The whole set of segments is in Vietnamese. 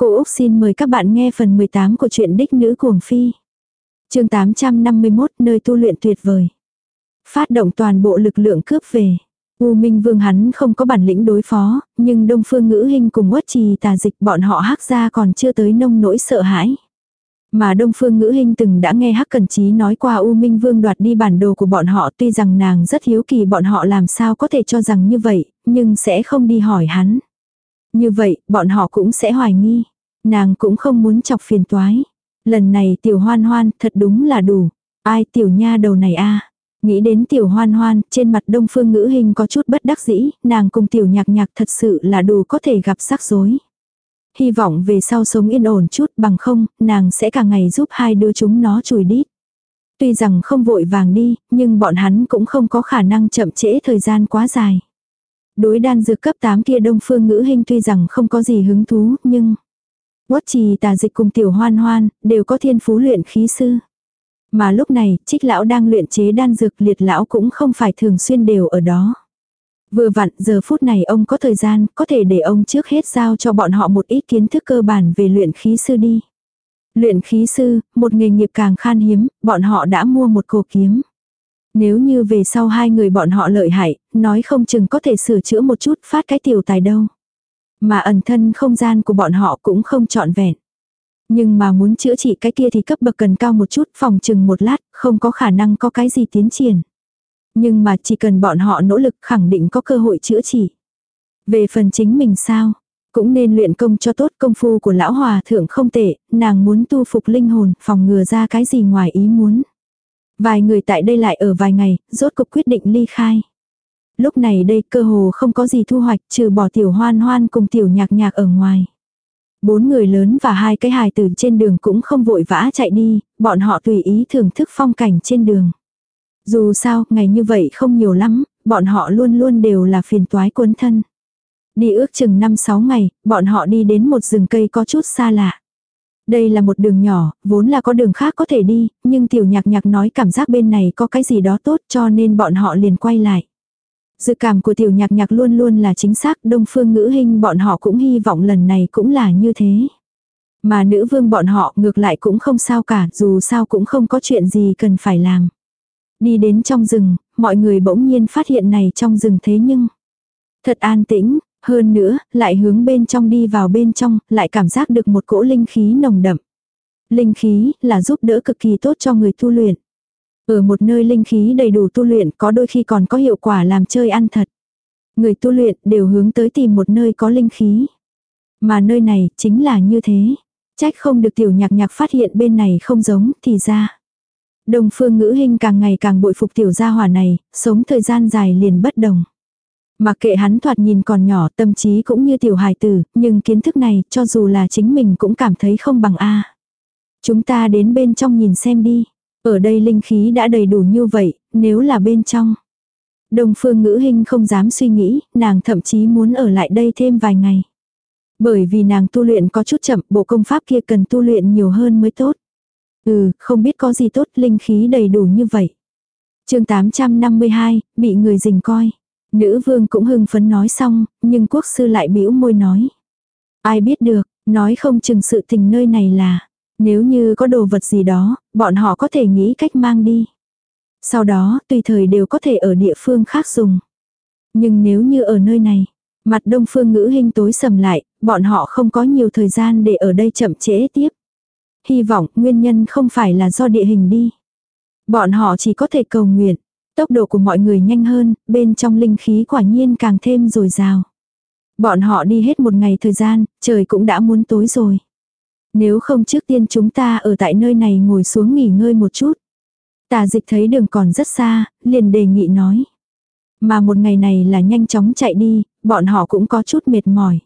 Cô Úc xin mời các bạn nghe phần 18 của truyện Đích Nữ Cuồng Phi. chương 851 nơi tu luyện tuyệt vời. Phát động toàn bộ lực lượng cướp về. U Minh Vương hắn không có bản lĩnh đối phó, nhưng Đông Phương Ngữ Hinh cùng Uất Trì tà dịch bọn họ hắc ra còn chưa tới nông nỗi sợ hãi. Mà Đông Phương Ngữ Hinh từng đã nghe Hắc Cần Chí nói qua U Minh Vương đoạt đi bản đồ của bọn họ tuy rằng nàng rất hiếu kỳ bọn họ làm sao có thể cho rằng như vậy, nhưng sẽ không đi hỏi hắn. Như vậy, bọn họ cũng sẽ hoài nghi. Nàng cũng không muốn chọc phiền toái. Lần này tiểu hoan hoan thật đúng là đủ. Ai tiểu nha đầu này a Nghĩ đến tiểu hoan hoan, trên mặt đông phương ngữ hình có chút bất đắc dĩ, nàng cùng tiểu nhạc nhạc thật sự là đủ có thể gặp rắc rối. Hy vọng về sau sống yên ổn chút bằng không, nàng sẽ cả ngày giúp hai đứa chúng nó chùi đít. Tuy rằng không vội vàng đi, nhưng bọn hắn cũng không có khả năng chậm trễ thời gian quá dài. Đối đan dược cấp 8 kia đông phương ngữ hình tuy rằng không có gì hứng thú, nhưng... Quất trì tà dịch cùng tiểu hoan hoan, đều có thiên phú luyện khí sư. Mà lúc này, trích lão đang luyện chế đan dược liệt lão cũng không phải thường xuyên đều ở đó. Vừa vặn, giờ phút này ông có thời gian, có thể để ông trước hết giao cho bọn họ một ít kiến thức cơ bản về luyện khí sư đi. Luyện khí sư, một nghề nghiệp càng khan hiếm, bọn họ đã mua một cổ kiếm. Nếu như về sau hai người bọn họ lợi hại, nói không chừng có thể sửa chữa một chút phát cái tiểu tài đâu. Mà ẩn thân không gian của bọn họ cũng không trọn vẹn. Nhưng mà muốn chữa trị cái kia thì cấp bậc cần cao một chút, phòng chừng một lát, không có khả năng có cái gì tiến triển. Nhưng mà chỉ cần bọn họ nỗ lực khẳng định có cơ hội chữa trị. Về phần chính mình sao? Cũng nên luyện công cho tốt công phu của lão hòa thượng không tệ, nàng muốn tu phục linh hồn, phòng ngừa ra cái gì ngoài ý muốn. Vài người tại đây lại ở vài ngày, rốt cục quyết định ly khai. Lúc này đây cơ hồ không có gì thu hoạch trừ bỏ tiểu hoan hoan cùng tiểu nhạc nhạc ở ngoài. Bốn người lớn và hai cái hài tử trên đường cũng không vội vã chạy đi, bọn họ tùy ý thưởng thức phong cảnh trên đường. Dù sao, ngày như vậy không nhiều lắm, bọn họ luôn luôn đều là phiền toái cuốn thân. Đi ước chừng 5-6 ngày, bọn họ đi đến một rừng cây có chút xa lạ. Đây là một đường nhỏ, vốn là có đường khác có thể đi, nhưng tiểu nhạc nhạc nói cảm giác bên này có cái gì đó tốt cho nên bọn họ liền quay lại. Dự cảm của tiểu nhạc nhạc luôn luôn là chính xác, đông phương ngữ hình bọn họ cũng hy vọng lần này cũng là như thế. Mà nữ vương bọn họ ngược lại cũng không sao cả, dù sao cũng không có chuyện gì cần phải làm. Đi đến trong rừng, mọi người bỗng nhiên phát hiện này trong rừng thế nhưng thật an tĩnh, hơn nữa, lại hướng bên trong đi vào bên trong, lại cảm giác được một cỗ linh khí nồng đậm. Linh khí là giúp đỡ cực kỳ tốt cho người tu luyện. Ở một nơi linh khí đầy đủ tu luyện có đôi khi còn có hiệu quả làm chơi ăn thật. Người tu luyện đều hướng tới tìm một nơi có linh khí. Mà nơi này chính là như thế. Trách không được tiểu nhạc nhạc phát hiện bên này không giống thì ra. Đồng phương ngữ hình càng ngày càng bội phục tiểu gia hỏa này, sống thời gian dài liền bất đồng. Mặc kệ hắn thoạt nhìn còn nhỏ tâm trí cũng như tiểu hài tử, nhưng kiến thức này cho dù là chính mình cũng cảm thấy không bằng A. Chúng ta đến bên trong nhìn xem đi. Ở đây linh khí đã đầy đủ như vậy, nếu là bên trong. Đồng phương ngữ hình không dám suy nghĩ, nàng thậm chí muốn ở lại đây thêm vài ngày. Bởi vì nàng tu luyện có chút chậm, bộ công pháp kia cần tu luyện nhiều hơn mới tốt. Ừ, không biết có gì tốt, linh khí đầy đủ như vậy. chương 852, bị người dình coi. Nữ vương cũng hưng phấn nói xong, nhưng quốc sư lại bĩu môi nói. Ai biết được, nói không chừng sự tình nơi này là, nếu như có đồ vật gì đó, bọn họ có thể nghĩ cách mang đi. Sau đó, tùy thời đều có thể ở địa phương khác dùng. Nhưng nếu như ở nơi này, mặt đông phương ngữ hình tối sầm lại, bọn họ không có nhiều thời gian để ở đây chậm trễ tiếp. Hy vọng nguyên nhân không phải là do địa hình đi. Bọn họ chỉ có thể cầu nguyện. Tốc độ của mọi người nhanh hơn, bên trong linh khí quả nhiên càng thêm dồi dào. Bọn họ đi hết một ngày thời gian, trời cũng đã muốn tối rồi. Nếu không trước tiên chúng ta ở tại nơi này ngồi xuống nghỉ ngơi một chút. Tà dịch thấy đường còn rất xa, liền đề nghị nói. Mà một ngày này là nhanh chóng chạy đi, bọn họ cũng có chút mệt mỏi.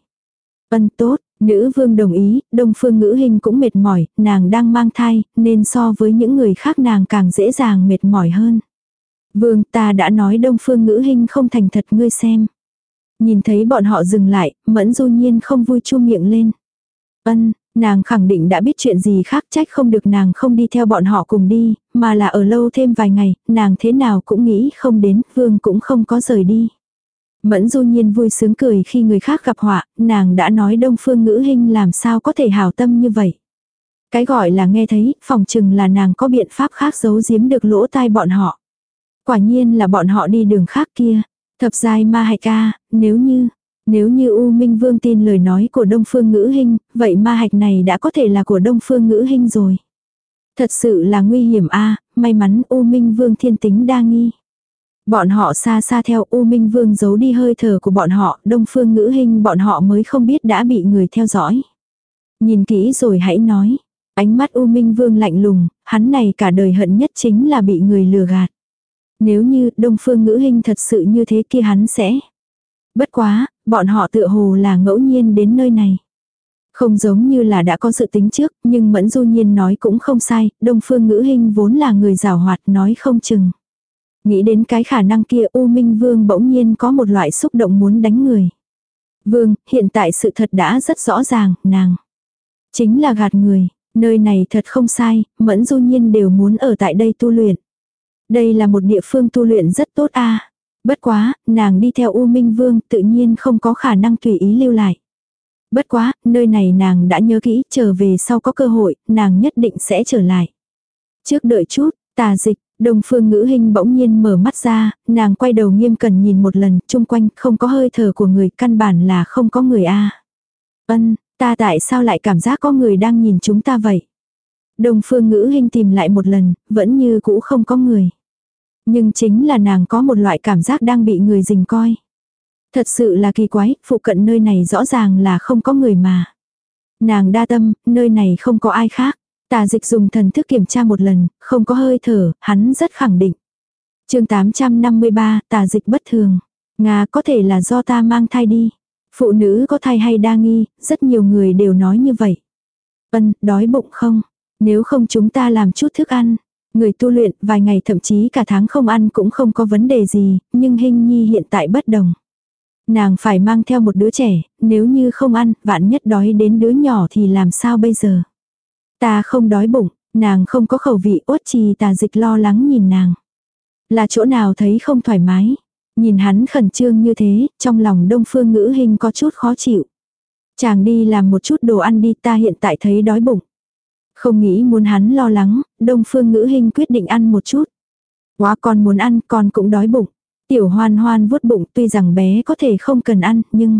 Ân tốt, nữ vương đồng ý, đông phương ngữ hình cũng mệt mỏi, nàng đang mang thai, nên so với những người khác nàng càng dễ dàng mệt mỏi hơn. Vương ta đã nói đông phương ngữ hình không thành thật ngươi xem. Nhìn thấy bọn họ dừng lại, mẫn du nhiên không vui chu miệng lên. Ân, Nàng khẳng định đã biết chuyện gì khác trách không được nàng không đi theo bọn họ cùng đi, mà là ở lâu thêm vài ngày, nàng thế nào cũng nghĩ không đến, vương cũng không có rời đi. Mẫn du nhiên vui sướng cười khi người khác gặp họa, nàng đã nói đông phương ngữ hình làm sao có thể hào tâm như vậy. Cái gọi là nghe thấy, phòng chừng là nàng có biện pháp khác giấu giếm được lỗ tai bọn họ. Quả nhiên là bọn họ đi đường khác kia. Thập giai ma hạch ca, nếu như, nếu như U Minh Vương tin lời nói của Đông Phương Ngữ Hinh, vậy ma hạch này đã có thể là của Đông Phương Ngữ Hinh rồi. Thật sự là nguy hiểm a may mắn U Minh Vương thiên tính đa nghi. Bọn họ xa xa theo U Minh Vương giấu đi hơi thở của bọn họ, Đông Phương Ngữ Hinh bọn họ mới không biết đã bị người theo dõi. Nhìn kỹ rồi hãy nói. Ánh mắt U Minh Vương lạnh lùng, hắn này cả đời hận nhất chính là bị người lừa gạt. Nếu như Đông Phương Ngữ hình thật sự như thế kia hắn sẽ. Bất quá, bọn họ tựa hồ là ngẫu nhiên đến nơi này. Không giống như là đã có sự tính trước, nhưng Mẫn Du Nhiên nói cũng không sai, Đông Phương Ngữ Hinh vốn là người rào hoạt nói không chừng. Nghĩ đến cái khả năng kia U Minh Vương bỗng nhiên có một loại xúc động muốn đánh người. Vương, hiện tại sự thật đã rất rõ ràng, nàng. Chính là gạt người, nơi này thật không sai, Mẫn Du Nhiên đều muốn ở tại đây tu luyện. Đây là một địa phương tu luyện rất tốt a Bất quá, nàng đi theo U Minh Vương tự nhiên không có khả năng tùy ý lưu lại. Bất quá, nơi này nàng đã nhớ kỹ, trở về sau có cơ hội, nàng nhất định sẽ trở lại. Trước đợi chút, tà dịch, Đông phương ngữ hình bỗng nhiên mở mắt ra, nàng quay đầu nghiêm cần nhìn một lần, chung quanh không có hơi thở của người, căn bản là không có người a. Ân, ta tại sao lại cảm giác có người đang nhìn chúng ta vậy? Đông phương ngữ hình tìm lại một lần, vẫn như cũ không có người. Nhưng chính là nàng có một loại cảm giác đang bị người dình coi. Thật sự là kỳ quái, phụ cận nơi này rõ ràng là không có người mà. Nàng đa tâm, nơi này không có ai khác. Tà dịch dùng thần thức kiểm tra một lần, không có hơi thở, hắn rất khẳng định. chương 853, tà dịch bất thường. Nga có thể là do ta mang thai đi. Phụ nữ có thai hay đa nghi, rất nhiều người đều nói như vậy. Ân, đói bụng không? Nếu không chúng ta làm chút thức ăn. Người tu luyện vài ngày thậm chí cả tháng không ăn cũng không có vấn đề gì, nhưng hình nhi hiện tại bất đồng. Nàng phải mang theo một đứa trẻ, nếu như không ăn, vạn nhất đói đến đứa nhỏ thì làm sao bây giờ? Ta không đói bụng, nàng không có khẩu vị ốt trì tà dịch lo lắng nhìn nàng. Là chỗ nào thấy không thoải mái. Nhìn hắn khẩn trương như thế, trong lòng đông phương ngữ hình có chút khó chịu. Chàng đi làm một chút đồ ăn đi ta hiện tại thấy đói bụng. Không nghĩ muốn hắn lo lắng, đông phương ngữ hình quyết định ăn một chút. Quá con muốn ăn, con cũng đói bụng. Tiểu hoan hoan vuốt bụng tuy rằng bé có thể không cần ăn, nhưng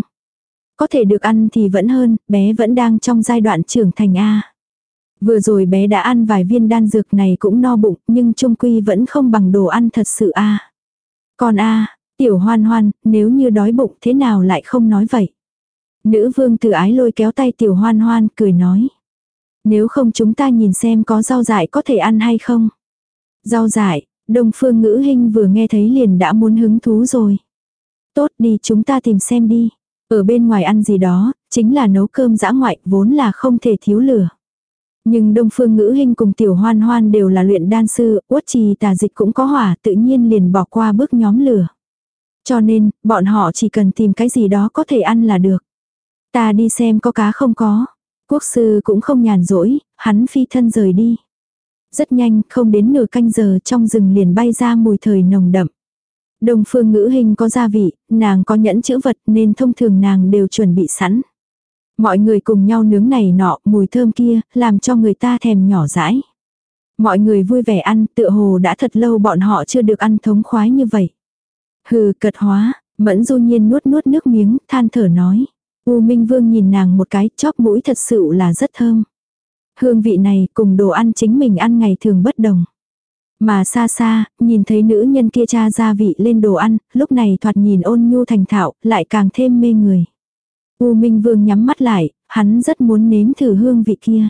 có thể được ăn thì vẫn hơn, bé vẫn đang trong giai đoạn trưởng thành A. Vừa rồi bé đã ăn vài viên đan dược này cũng no bụng, nhưng trung quy vẫn không bằng đồ ăn thật sự a. Còn a, tiểu hoan hoan, nếu như đói bụng thế nào lại không nói vậy? Nữ vương từ ái lôi kéo tay tiểu hoan hoan, cười nói. Nếu không chúng ta nhìn xem có rau dại có thể ăn hay không? Rau dại, đông phương ngữ hình vừa nghe thấy liền đã muốn hứng thú rồi. Tốt đi chúng ta tìm xem đi. Ở bên ngoài ăn gì đó, chính là nấu cơm dã ngoại vốn là không thể thiếu lửa. Nhưng Đông Phương Ngữ Hinh cùng Tiểu Hoan Hoan đều là luyện đan sư, uất trì tà dịch cũng có hỏa tự nhiên liền bỏ qua bước nhóm lửa. Cho nên, bọn họ chỉ cần tìm cái gì đó có thể ăn là được. Ta đi xem có cá không có. Quốc sư cũng không nhàn rỗi, hắn phi thân rời đi. Rất nhanh, không đến nửa canh giờ trong rừng liền bay ra mùi thời nồng đậm. Đông phương ngữ hình có gia vị, nàng có nhẫn chữ vật nên thông thường nàng đều chuẩn bị sẵn. Mọi người cùng nhau nướng này nọ, mùi thơm kia, làm cho người ta thèm nhỏ dãi. Mọi người vui vẻ ăn, tựa hồ đã thật lâu bọn họ chưa được ăn thống khoái như vậy. Hừ, cật hóa, mẫn du nhiên nuốt nuốt nước miếng, than thở nói. U Minh Vương nhìn nàng một cái, chóp mũi thật sự là rất thơm. Hương vị này cùng đồ ăn chính mình ăn ngày thường bất đồng. Mà xa xa, nhìn thấy nữ nhân kia cha gia vị lên đồ ăn, lúc này thoạt nhìn ôn nhu thành thạo, lại càng thêm mê người. U Minh Vương nhắm mắt lại, hắn rất muốn nếm thử hương vị kia.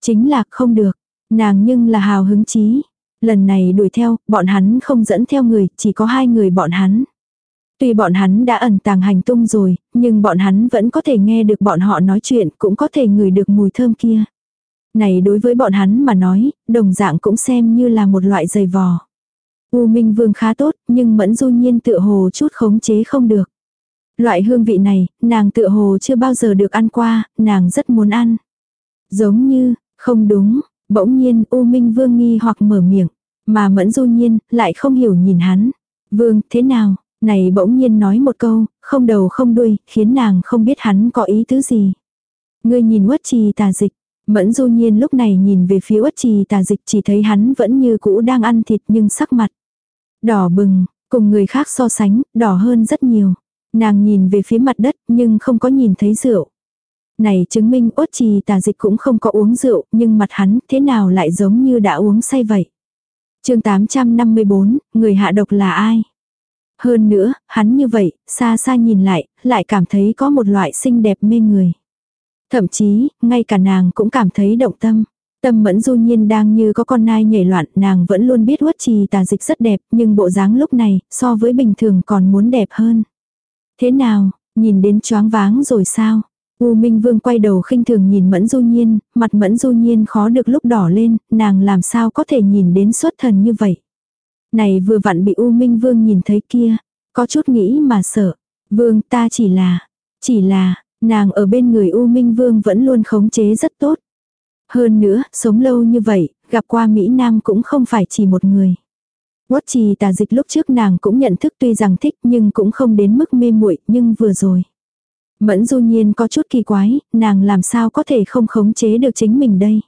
Chính là không được, nàng nhưng là hào hứng chí. Lần này đuổi theo, bọn hắn không dẫn theo người, chỉ có hai người bọn hắn. Tuy bọn hắn đã ẩn tàng hành tung rồi, nhưng bọn hắn vẫn có thể nghe được bọn họ nói chuyện, cũng có thể ngửi được mùi thơm kia. Này đối với bọn hắn mà nói, đồng dạng cũng xem như là một loại giày vò. U Minh Vương khá tốt, nhưng Mẫn Du Nhiên tựa hồ chút khống chế không được. Loại hương vị này, nàng tựa hồ chưa bao giờ được ăn qua, nàng rất muốn ăn. Giống như, không đúng, bỗng nhiên U Minh Vương nghi hoặc mở miệng, mà Mẫn Du Nhiên lại không hiểu nhìn hắn. Vương, thế nào? Này bỗng nhiên nói một câu, không đầu không đuôi, khiến nàng không biết hắn có ý tứ gì. Ngươi nhìn uất trì tà dịch. Mẫn du nhiên lúc này nhìn về phía uất trì tà dịch chỉ thấy hắn vẫn như cũ đang ăn thịt nhưng sắc mặt. Đỏ bừng, cùng người khác so sánh, đỏ hơn rất nhiều. Nàng nhìn về phía mặt đất nhưng không có nhìn thấy rượu. Này chứng minh uất trì tà dịch cũng không có uống rượu nhưng mặt hắn thế nào lại giống như đã uống say vậy. chương 854, người hạ độc là ai? Hơn nữa, hắn như vậy, xa xa nhìn lại, lại cảm thấy có một loại xinh đẹp mê người. Thậm chí, ngay cả nàng cũng cảm thấy động tâm. Tâm mẫn du nhiên đang như có con nai nhảy loạn, nàng vẫn luôn biết uất trì tà dịch rất đẹp, nhưng bộ dáng lúc này, so với bình thường còn muốn đẹp hơn. Thế nào, nhìn đến choáng váng rồi sao? U Minh Vương quay đầu khinh thường nhìn Mẫn Du Nhiên, mặt Mẫn Du Nhiên khó được lúc đỏ lên, nàng làm sao có thể nhìn đến xuất thần như vậy. Này vừa vặn bị U Minh Vương nhìn thấy kia, có chút nghĩ mà sợ. Vương ta chỉ là, chỉ là, nàng ở bên người U Minh Vương vẫn luôn khống chế rất tốt. Hơn nữa, sống lâu như vậy, gặp qua Mỹ Nam cũng không phải chỉ một người. Quất trì tà dịch lúc trước nàng cũng nhận thức tuy rằng thích nhưng cũng không đến mức mê muội nhưng vừa rồi. Mẫn du nhiên có chút kỳ quái, nàng làm sao có thể không khống chế được chính mình đây.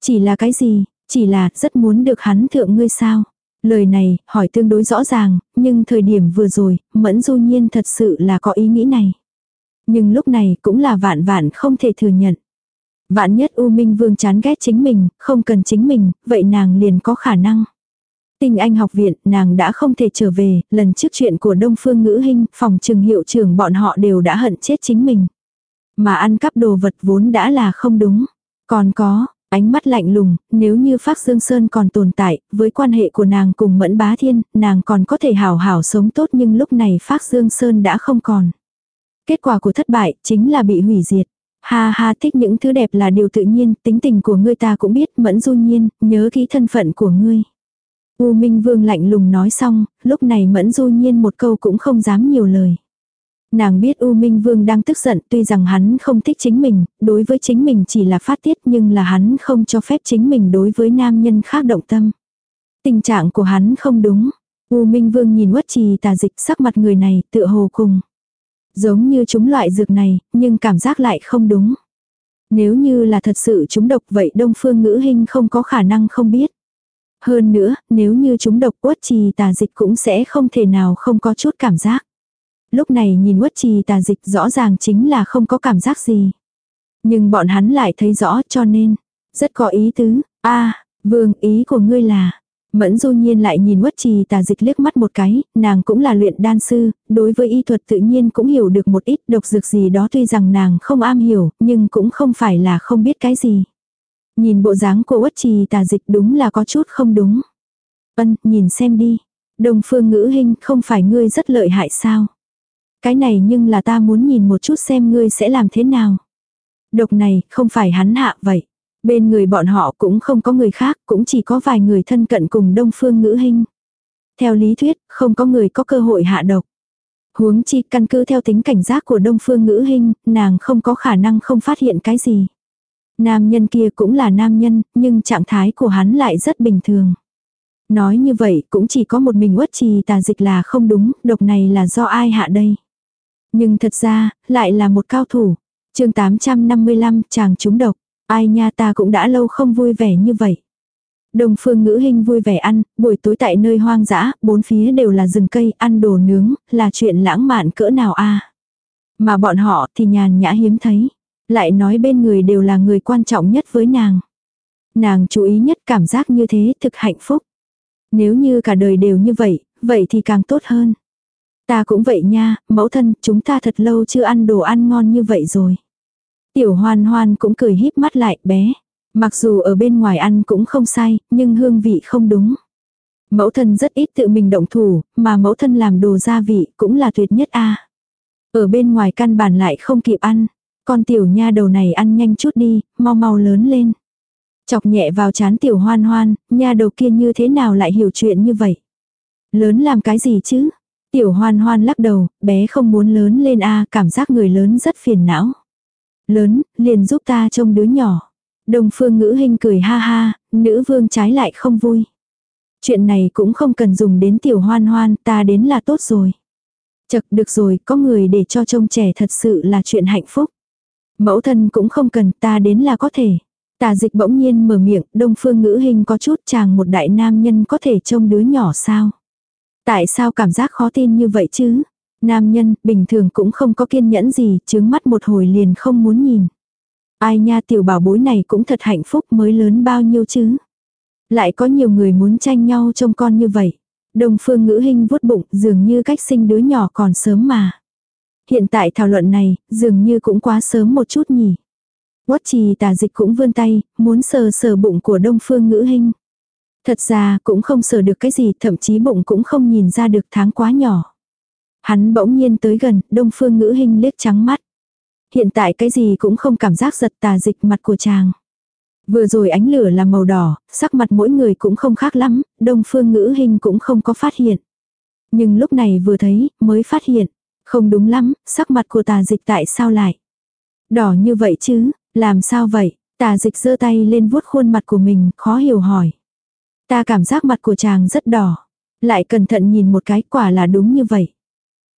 Chỉ là cái gì, chỉ là rất muốn được hắn thượng ngươi sao. Lời này, hỏi tương đối rõ ràng, nhưng thời điểm vừa rồi, Mẫn Du Nhiên thật sự là có ý nghĩ này. Nhưng lúc này cũng là vạn vạn không thể thừa nhận. Vạn nhất U Minh Vương chán ghét chính mình, không cần chính mình, vậy nàng liền có khả năng. tình Anh học viện, nàng đã không thể trở về, lần trước chuyện của Đông Phương Ngữ Hinh, phòng trường hiệu trưởng bọn họ đều đã hận chết chính mình. Mà ăn cắp đồ vật vốn đã là không đúng. Còn có, Ánh mắt lạnh lùng, nếu như Phác Dương Sơn còn tồn tại, với quan hệ của nàng cùng Mẫn Bá Thiên, nàng còn có thể hảo hảo sống tốt nhưng lúc này Phác Dương Sơn đã không còn. Kết quả của thất bại chính là bị hủy diệt. Ha ha thích những thứ đẹp là điều tự nhiên, tính tình của ngươi ta cũng biết, Mẫn Du Nhiên, nhớ kỹ thân phận của ngươi. U Minh Vương lạnh lùng nói xong, lúc này Mẫn Du Nhiên một câu cũng không dám nhiều lời. Nàng biết U Minh Vương đang tức giận tuy rằng hắn không thích chính mình, đối với chính mình chỉ là phát tiết nhưng là hắn không cho phép chính mình đối với nam nhân khác động tâm. Tình trạng của hắn không đúng. U Minh Vương nhìn quất trì tà dịch sắc mặt người này tựa hồ cùng. Giống như chúng loại dược này, nhưng cảm giác lại không đúng. Nếu như là thật sự chúng độc vậy Đông Phương Ngữ Hinh không có khả năng không biết. Hơn nữa, nếu như chúng độc quất trì tà dịch cũng sẽ không thể nào không có chút cảm giác. Lúc này nhìn quất trì tà dịch rõ ràng chính là không có cảm giác gì. Nhưng bọn hắn lại thấy rõ cho nên, rất có ý tứ, a vương ý của ngươi là, Mẫn du nhiên lại nhìn quất trì tà dịch liếc mắt một cái, nàng cũng là luyện đan sư, đối với y thuật tự nhiên cũng hiểu được một ít độc dược gì đó tuy rằng nàng không am hiểu, nhưng cũng không phải là không biết cái gì. Nhìn bộ dáng của quất trì tà dịch đúng là có chút không đúng. Ân, nhìn xem đi. Đồng phương ngữ hình không phải ngươi rất lợi hại sao? Cái này nhưng là ta muốn nhìn một chút xem ngươi sẽ làm thế nào. Độc này không phải hắn hạ vậy. Bên người bọn họ cũng không có người khác, cũng chỉ có vài người thân cận cùng đông phương ngữ hình. Theo lý thuyết, không có người có cơ hội hạ độc. Huống chi căn cứ theo tính cảnh giác của đông phương ngữ hình, nàng không có khả năng không phát hiện cái gì. Nam nhân kia cũng là nam nhân, nhưng trạng thái của hắn lại rất bình thường. Nói như vậy cũng chỉ có một mình uất trì tà dịch là không đúng, độc này là do ai hạ đây. Nhưng thật ra, lại là một cao thủ. chương 855 chàng trúng độc. Ai nha ta cũng đã lâu không vui vẻ như vậy. Đồng phương ngữ hình vui vẻ ăn, buổi tối tại nơi hoang dã, bốn phía đều là rừng cây, ăn đồ nướng, là chuyện lãng mạn cỡ nào a Mà bọn họ thì nhàn nhã hiếm thấy. Lại nói bên người đều là người quan trọng nhất với nàng. Nàng chú ý nhất cảm giác như thế thực hạnh phúc. Nếu như cả đời đều như vậy, vậy thì càng tốt hơn. Ta cũng vậy nha, mẫu thân, chúng ta thật lâu chưa ăn đồ ăn ngon như vậy rồi. Tiểu hoan hoan cũng cười híp mắt lại, bé. Mặc dù ở bên ngoài ăn cũng không sai, nhưng hương vị không đúng. Mẫu thân rất ít tự mình động thủ, mà mẫu thân làm đồ gia vị cũng là tuyệt nhất a. Ở bên ngoài căn bản lại không kịp ăn. Con tiểu nha đầu này ăn nhanh chút đi, mau mau lớn lên. Chọc nhẹ vào chán tiểu hoan hoan, nha đầu kia như thế nào lại hiểu chuyện như vậy. Lớn làm cái gì chứ? Tiểu hoan hoan lắc đầu, bé không muốn lớn lên a cảm giác người lớn rất phiền não. Lớn, liền giúp ta trông đứa nhỏ. Đồng phương ngữ hình cười ha ha, nữ vương trái lại không vui. Chuyện này cũng không cần dùng đến tiểu hoan hoan, ta đến là tốt rồi. Chật được rồi, có người để cho trông trẻ thật sự là chuyện hạnh phúc. Mẫu thân cũng không cần ta đến là có thể. Tà dịch bỗng nhiên mở miệng, đông phương ngữ hình có chút chàng một đại nam nhân có thể trông đứa nhỏ sao. Tại sao cảm giác khó tin như vậy chứ? Nam nhân, bình thường cũng không có kiên nhẫn gì, chướng mắt một hồi liền không muốn nhìn. Ai nha tiểu bảo bối này cũng thật hạnh phúc mới lớn bao nhiêu chứ. Lại có nhiều người muốn tranh nhau trông con như vậy. Đông phương ngữ hình vuốt bụng dường như cách sinh đứa nhỏ còn sớm mà. Hiện tại thảo luận này, dường như cũng quá sớm một chút nhỉ. Quất trì tà dịch cũng vươn tay, muốn sờ sờ bụng của đông phương ngữ hình. Thật ra cũng không sờ được cái gì, thậm chí bụng cũng không nhìn ra được tháng quá nhỏ. Hắn bỗng nhiên tới gần, đông phương ngữ hình liếc trắng mắt. Hiện tại cái gì cũng không cảm giác giật tà dịch mặt của chàng. Vừa rồi ánh lửa là màu đỏ, sắc mặt mỗi người cũng không khác lắm, đông phương ngữ hình cũng không có phát hiện. Nhưng lúc này vừa thấy, mới phát hiện. Không đúng lắm, sắc mặt của tà dịch tại sao lại? Đỏ như vậy chứ, làm sao vậy? Tà dịch giơ tay lên vuốt khuôn mặt của mình, khó hiểu hỏi. Ta cảm giác mặt của chàng rất đỏ. Lại cẩn thận nhìn một cái quả là đúng như vậy.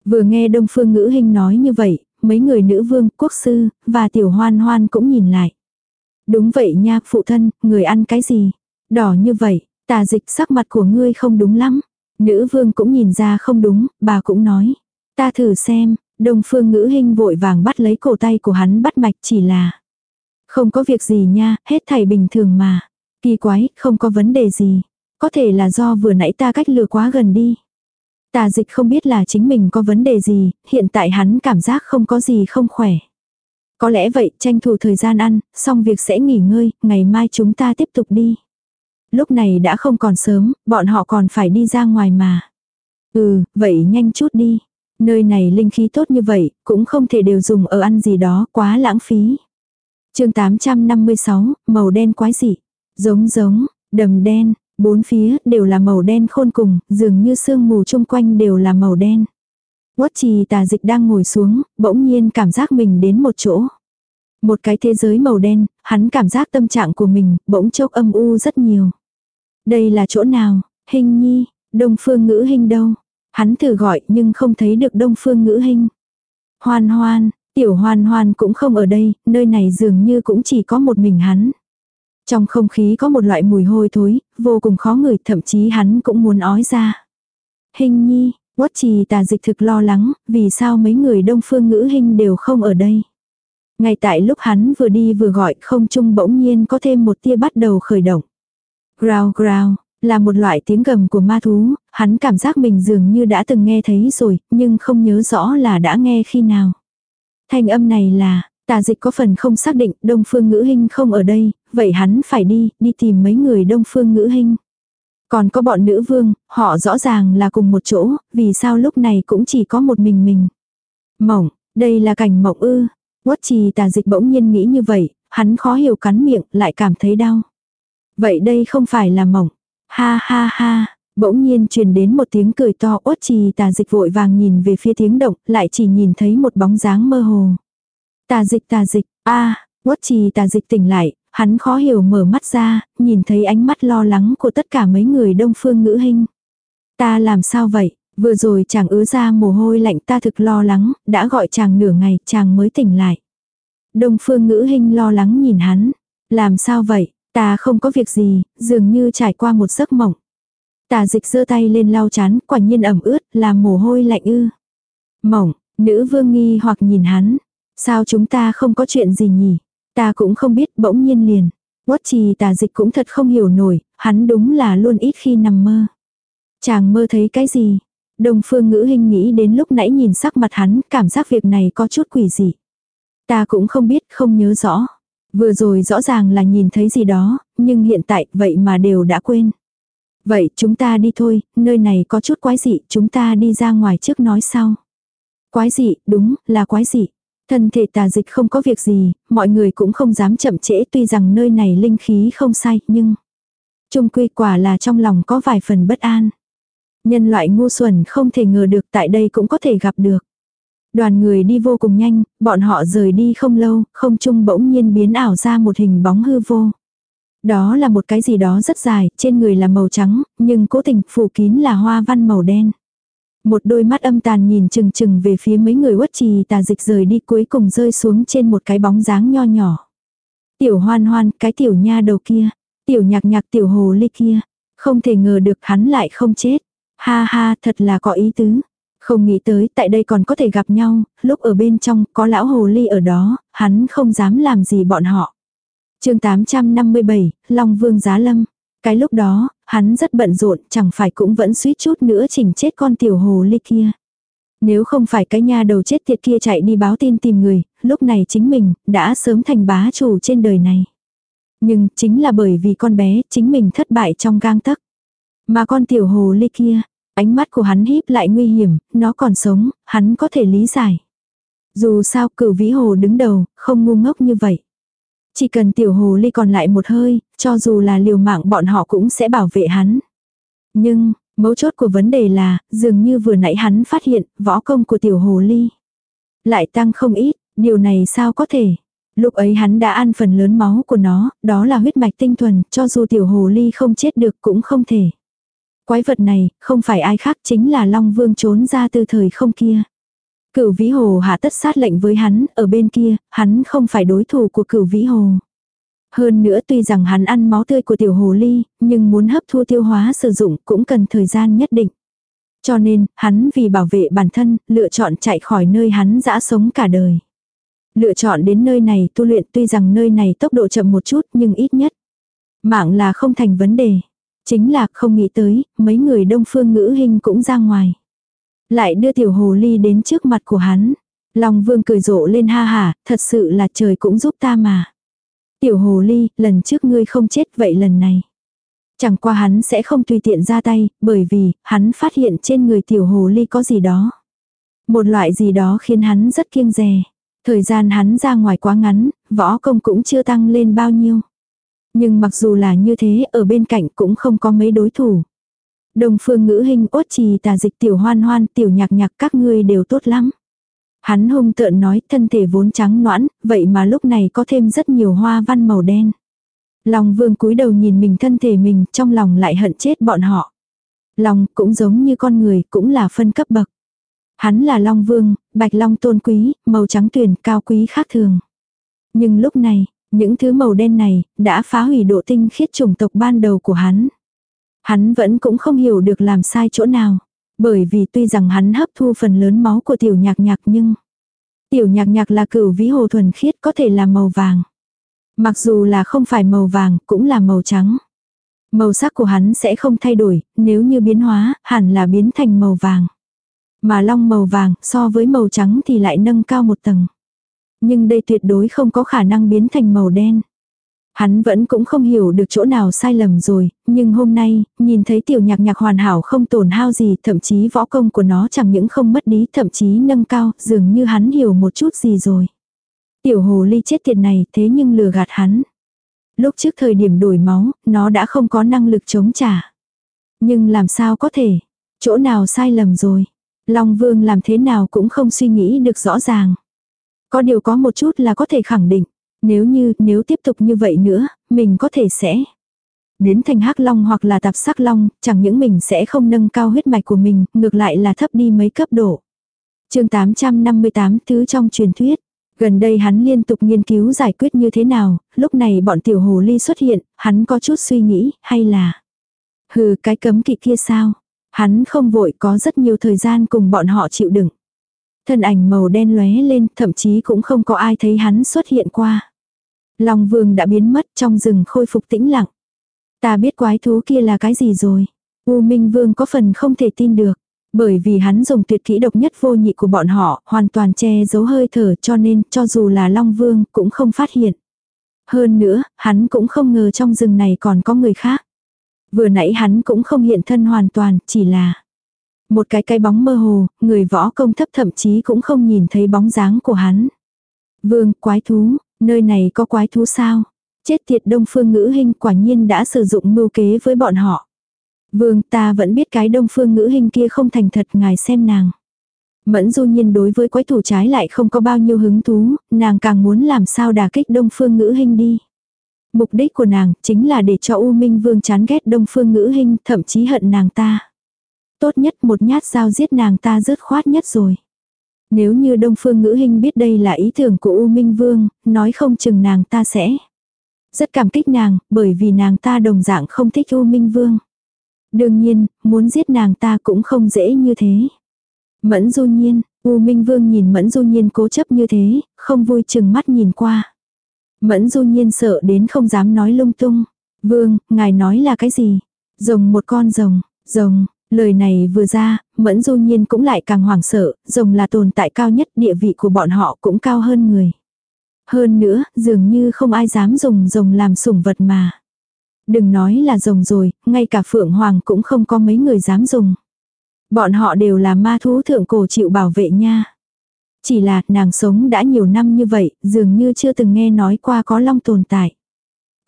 Vừa nghe Đông Phương Ngữ Hinh nói như vậy, mấy người nữ vương, quốc sư, và tiểu hoan hoan cũng nhìn lại. Đúng vậy nha, phụ thân, người ăn cái gì? Đỏ như vậy, tà dịch sắc mặt của ngươi không đúng lắm. Nữ vương cũng nhìn ra không đúng, bà cũng nói. Ta thử xem, đông phương ngữ hình vội vàng bắt lấy cổ tay của hắn bắt mạch chỉ là. Không có việc gì nha, hết thảy bình thường mà. Kỳ quái, không có vấn đề gì. Có thể là do vừa nãy ta cách lừa quá gần đi. Tà dịch không biết là chính mình có vấn đề gì, hiện tại hắn cảm giác không có gì không khỏe. Có lẽ vậy, tranh thủ thời gian ăn, xong việc sẽ nghỉ ngơi, ngày mai chúng ta tiếp tục đi. Lúc này đã không còn sớm, bọn họ còn phải đi ra ngoài mà. Ừ, vậy nhanh chút đi. Nơi này linh khí tốt như vậy, cũng không thể đều dùng ở ăn gì đó, quá lãng phí. chương 856, màu đen quái dị. Giống giống, đầm đen, bốn phía đều là màu đen khôn cùng, dường như sương mù chung quanh đều là màu đen. Quất trì tà dịch đang ngồi xuống, bỗng nhiên cảm giác mình đến một chỗ. Một cái thế giới màu đen, hắn cảm giác tâm trạng của mình, bỗng chốc âm u rất nhiều. Đây là chỗ nào? Hình nhi, đông phương ngữ hình đâu? Hắn thử gọi nhưng không thấy được đông phương ngữ hình. Hoan hoan, tiểu hoan hoan cũng không ở đây, nơi này dường như cũng chỉ có một mình hắn. Trong không khí có một loại mùi hôi thối, vô cùng khó ngửi, thậm chí hắn cũng muốn ói ra. Hình nhi, Quất trì tà dịch thực lo lắng, vì sao mấy người đông phương ngữ hình đều không ở đây. Ngay tại lúc hắn vừa đi vừa gọi không trung bỗng nhiên có thêm một tia bắt đầu khởi động. Growl growl, là một loại tiếng gầm của ma thú, hắn cảm giác mình dường như đã từng nghe thấy rồi, nhưng không nhớ rõ là đã nghe khi nào. Thanh âm này là, tà dịch có phần không xác định, đông phương ngữ hình không ở đây, vậy hắn phải đi, đi tìm mấy người đông phương ngữ hình. Còn có bọn nữ vương, họ rõ ràng là cùng một chỗ, vì sao lúc này cũng chỉ có một mình mình. Mộng, đây là cảnh mộng ư. Quất trì tà dịch bỗng nhiên nghĩ như vậy, hắn khó hiểu cắn miệng, lại cảm thấy đau. Vậy đây không phải là mộng. Ha ha ha, bỗng nhiên truyền đến một tiếng cười to uất trì tà dịch vội vàng nhìn về phía tiếng động, lại chỉ nhìn thấy một bóng dáng mơ hồ. Tà dịch tà dịch, a à, trì tà dịch tỉnh lại, Hắn khó hiểu mở mắt ra, nhìn thấy ánh mắt lo lắng của tất cả mấy người đông phương ngữ hình. Ta làm sao vậy? Vừa rồi chàng ứa ra mồ hôi lạnh ta thực lo lắng, đã gọi chàng nửa ngày, chàng mới tỉnh lại. Đông phương ngữ hình lo lắng nhìn hắn. Làm sao vậy? Ta không có việc gì, dường như trải qua một giấc mộng. Tà dịch giơ tay lên lau chán, quả nhiên ẩm ướt, là mồ hôi lạnh ư. Mộng, nữ vương nghi hoặc nhìn hắn. Sao chúng ta không có chuyện gì nhỉ? Ta cũng không biết bỗng nhiên liền. Quất trì tà dịch cũng thật không hiểu nổi, hắn đúng là luôn ít khi nằm mơ. Chàng mơ thấy cái gì? Đồng phương ngữ hình nghĩ đến lúc nãy nhìn sắc mặt hắn, cảm giác việc này có chút quỷ gì. Ta cũng không biết, không nhớ rõ. Vừa rồi rõ ràng là nhìn thấy gì đó, nhưng hiện tại vậy mà đều đã quên. Vậy chúng ta đi thôi, nơi này có chút quái dị, chúng ta đi ra ngoài trước nói sau. Quái dị, đúng, là quái dị. Thân thể tà dịch không có việc gì, mọi người cũng không dám chậm trễ tuy rằng nơi này linh khí không sai, nhưng... Trung quy quả là trong lòng có vài phần bất an. Nhân loại ngu xuẩn không thể ngờ được tại đây cũng có thể gặp được. Đoàn người đi vô cùng nhanh, bọn họ rời đi không lâu, không trung bỗng nhiên biến ảo ra một hình bóng hư vô. Đó là một cái gì đó rất dài, trên người là màu trắng, nhưng cố tình phủ kín là hoa văn màu đen. Một đôi mắt âm tàn nhìn chừng chừng về phía mấy người uất trì tà dịch rời đi cuối cùng rơi xuống trên một cái bóng dáng nho nhỏ. Tiểu hoan hoan, cái tiểu nha đầu kia. Tiểu nhạc nhạc tiểu hồ ly kia. Không thể ngờ được hắn lại không chết. Ha ha, thật là có ý tứ. Không nghĩ tới tại đây còn có thể gặp nhau, lúc ở bên trong có lão hồ ly ở đó, hắn không dám làm gì bọn họ. chương 857, Long Vương Giá Lâm. Cái lúc đó, hắn rất bận rộn, chẳng phải cũng vẫn suýt chút nữa chỉnh chết con tiểu hồ ly kia. Nếu không phải cái nha đầu chết tiệt kia chạy đi báo tin tìm người, lúc này chính mình, đã sớm thành bá chủ trên đời này. Nhưng, chính là bởi vì con bé, chính mình thất bại trong gang tấc. Mà con tiểu hồ ly kia, ánh mắt của hắn híp lại nguy hiểm, nó còn sống, hắn có thể lý giải. Dù sao cửu vĩ hồ đứng đầu, không ngu ngốc như vậy. Chỉ cần tiểu hồ ly còn lại một hơi, cho dù là liều mạng bọn họ cũng sẽ bảo vệ hắn. Nhưng, mấu chốt của vấn đề là, dường như vừa nãy hắn phát hiện, võ công của tiểu hồ ly. Lại tăng không ít, điều này sao có thể. Lúc ấy hắn đã ăn phần lớn máu của nó, đó là huyết mạch tinh thuần, cho dù tiểu hồ ly không chết được cũng không thể. Quái vật này, không phải ai khác chính là Long Vương trốn ra từ thời không kia. Cửu vĩ hồ hạ tất sát lệnh với hắn, ở bên kia, hắn không phải đối thủ của cửu vĩ hồ. Hơn nữa tuy rằng hắn ăn máu tươi của tiểu hồ ly, nhưng muốn hấp thu tiêu hóa sử dụng cũng cần thời gian nhất định. Cho nên, hắn vì bảo vệ bản thân, lựa chọn chạy khỏi nơi hắn dã sống cả đời. Lựa chọn đến nơi này tu luyện tuy rằng nơi này tốc độ chậm một chút nhưng ít nhất. Mạng là không thành vấn đề. Chính là không nghĩ tới, mấy người đông phương ngữ hình cũng ra ngoài. Lại đưa tiểu hồ ly đến trước mặt của hắn. Long vương cười rộ lên ha hả, thật sự là trời cũng giúp ta mà. Tiểu hồ ly, lần trước ngươi không chết vậy lần này. Chẳng qua hắn sẽ không tùy tiện ra tay, bởi vì, hắn phát hiện trên người tiểu hồ ly có gì đó. Một loại gì đó khiến hắn rất kiêng dè. Thời gian hắn ra ngoài quá ngắn, võ công cũng chưa tăng lên bao nhiêu. Nhưng mặc dù là như thế, ở bên cạnh cũng không có mấy đối thủ. Đồng phương ngữ hình ốt trì tà dịch tiểu hoan hoan tiểu nhạc nhạc các ngươi đều tốt lắm. Hắn hung tợn nói thân thể vốn trắng noãn, vậy mà lúc này có thêm rất nhiều hoa văn màu đen. Long vương cúi đầu nhìn mình thân thể mình trong lòng lại hận chết bọn họ. Long cũng giống như con người cũng là phân cấp bậc. Hắn là Long vương, bạch long tôn quý, màu trắng tuyền cao quý khác thường. Nhưng lúc này, những thứ màu đen này đã phá hủy độ tinh khiết chủng tộc ban đầu của hắn. Hắn vẫn cũng không hiểu được làm sai chỗ nào. Bởi vì tuy rằng hắn hấp thu phần lớn máu của tiểu nhạc nhạc nhưng tiểu nhạc nhạc là cửu vĩ hồ thuần khiết có thể là màu vàng. Mặc dù là không phải màu vàng cũng là màu trắng. Màu sắc của hắn sẽ không thay đổi, nếu như biến hóa, hẳn là biến thành màu vàng. Mà long màu vàng so với màu trắng thì lại nâng cao một tầng. Nhưng đây tuyệt đối không có khả năng biến thành màu đen. Hắn vẫn cũng không hiểu được chỗ nào sai lầm rồi, nhưng hôm nay, nhìn thấy tiểu nhạc nhạc hoàn hảo không tổn hao gì, thậm chí võ công của nó chẳng những không mất đi, thậm chí nâng cao, dường như hắn hiểu một chút gì rồi. Tiểu hồ ly chết tiệt này thế nhưng lừa gạt hắn. Lúc trước thời điểm đổi máu, nó đã không có năng lực chống trả. Nhưng làm sao có thể? Chỗ nào sai lầm rồi? Long Vương làm thế nào cũng không suy nghĩ được rõ ràng. Có điều có một chút là có thể khẳng định. Nếu như, nếu tiếp tục như vậy nữa, mình có thể sẽ biến thành hắc long hoặc là tạp sắc long, chẳng những mình sẽ không nâng cao huyết mạch của mình, ngược lại là thấp đi mấy cấp độ. chương 858 thứ trong truyền thuyết. Gần đây hắn liên tục nghiên cứu giải quyết như thế nào, lúc này bọn tiểu hồ ly xuất hiện, hắn có chút suy nghĩ, hay là hừ cái cấm kỵ kia sao? Hắn không vội có rất nhiều thời gian cùng bọn họ chịu đựng. Thân ảnh màu đen lóe lên, thậm chí cũng không có ai thấy hắn xuất hiện qua. Long vương đã biến mất trong rừng khôi phục tĩnh lặng. Ta biết quái thú kia là cái gì rồi. U Minh Vương có phần không thể tin được. Bởi vì hắn dùng tuyệt kỹ độc nhất vô nhị của bọn họ, hoàn toàn che giấu hơi thở cho nên cho dù là Long Vương cũng không phát hiện. Hơn nữa, hắn cũng không ngờ trong rừng này còn có người khác. Vừa nãy hắn cũng không hiện thân hoàn toàn, chỉ là một cái cái bóng mơ hồ, người võ công thấp thậm chí cũng không nhìn thấy bóng dáng của hắn. Vương, quái thú, nơi này có quái thú sao? Chết tiệt đông phương ngữ hình quả nhiên đã sử dụng mưu kế với bọn họ. Vương ta vẫn biết cái đông phương ngữ hình kia không thành thật ngài xem nàng. Mẫn du nhiên đối với quái thủ trái lại không có bao nhiêu hứng thú, nàng càng muốn làm sao đà kích đông phương ngữ hình đi. Mục đích của nàng chính là để cho U Minh Vương chán ghét đông phương ngữ hình thậm chí hận nàng ta. Tốt nhất một nhát dao giết nàng ta rớt khoát nhất rồi. Nếu như Đông Phương Ngữ Hinh biết đây là ý tưởng của U Minh Vương, nói không chừng nàng ta sẽ. Rất cảm kích nàng, bởi vì nàng ta đồng dạng không thích U Minh Vương. Đương nhiên, muốn giết nàng ta cũng không dễ như thế. Mẫn du nhiên, U Minh Vương nhìn Mẫn du nhiên cố chấp như thế, không vui chừng mắt nhìn qua. Mẫn du nhiên sợ đến không dám nói lung tung. Vương, ngài nói là cái gì? Rồng một con rồng, rồng, lời này vừa ra, Mẫn du nhiên cũng lại càng hoảng sợ, rồng là tồn tại cao nhất địa vị của bọn họ cũng cao hơn người. Hơn nữa, dường như không ai dám dùng rồng làm sủng vật mà. Đừng nói là rồng rồi, ngay cả phượng hoàng cũng không có mấy người dám dùng. Bọn họ đều là ma thú thượng cổ chịu bảo vệ nha. Chỉ là nàng sống đã nhiều năm như vậy, dường như chưa từng nghe nói qua có long tồn tại.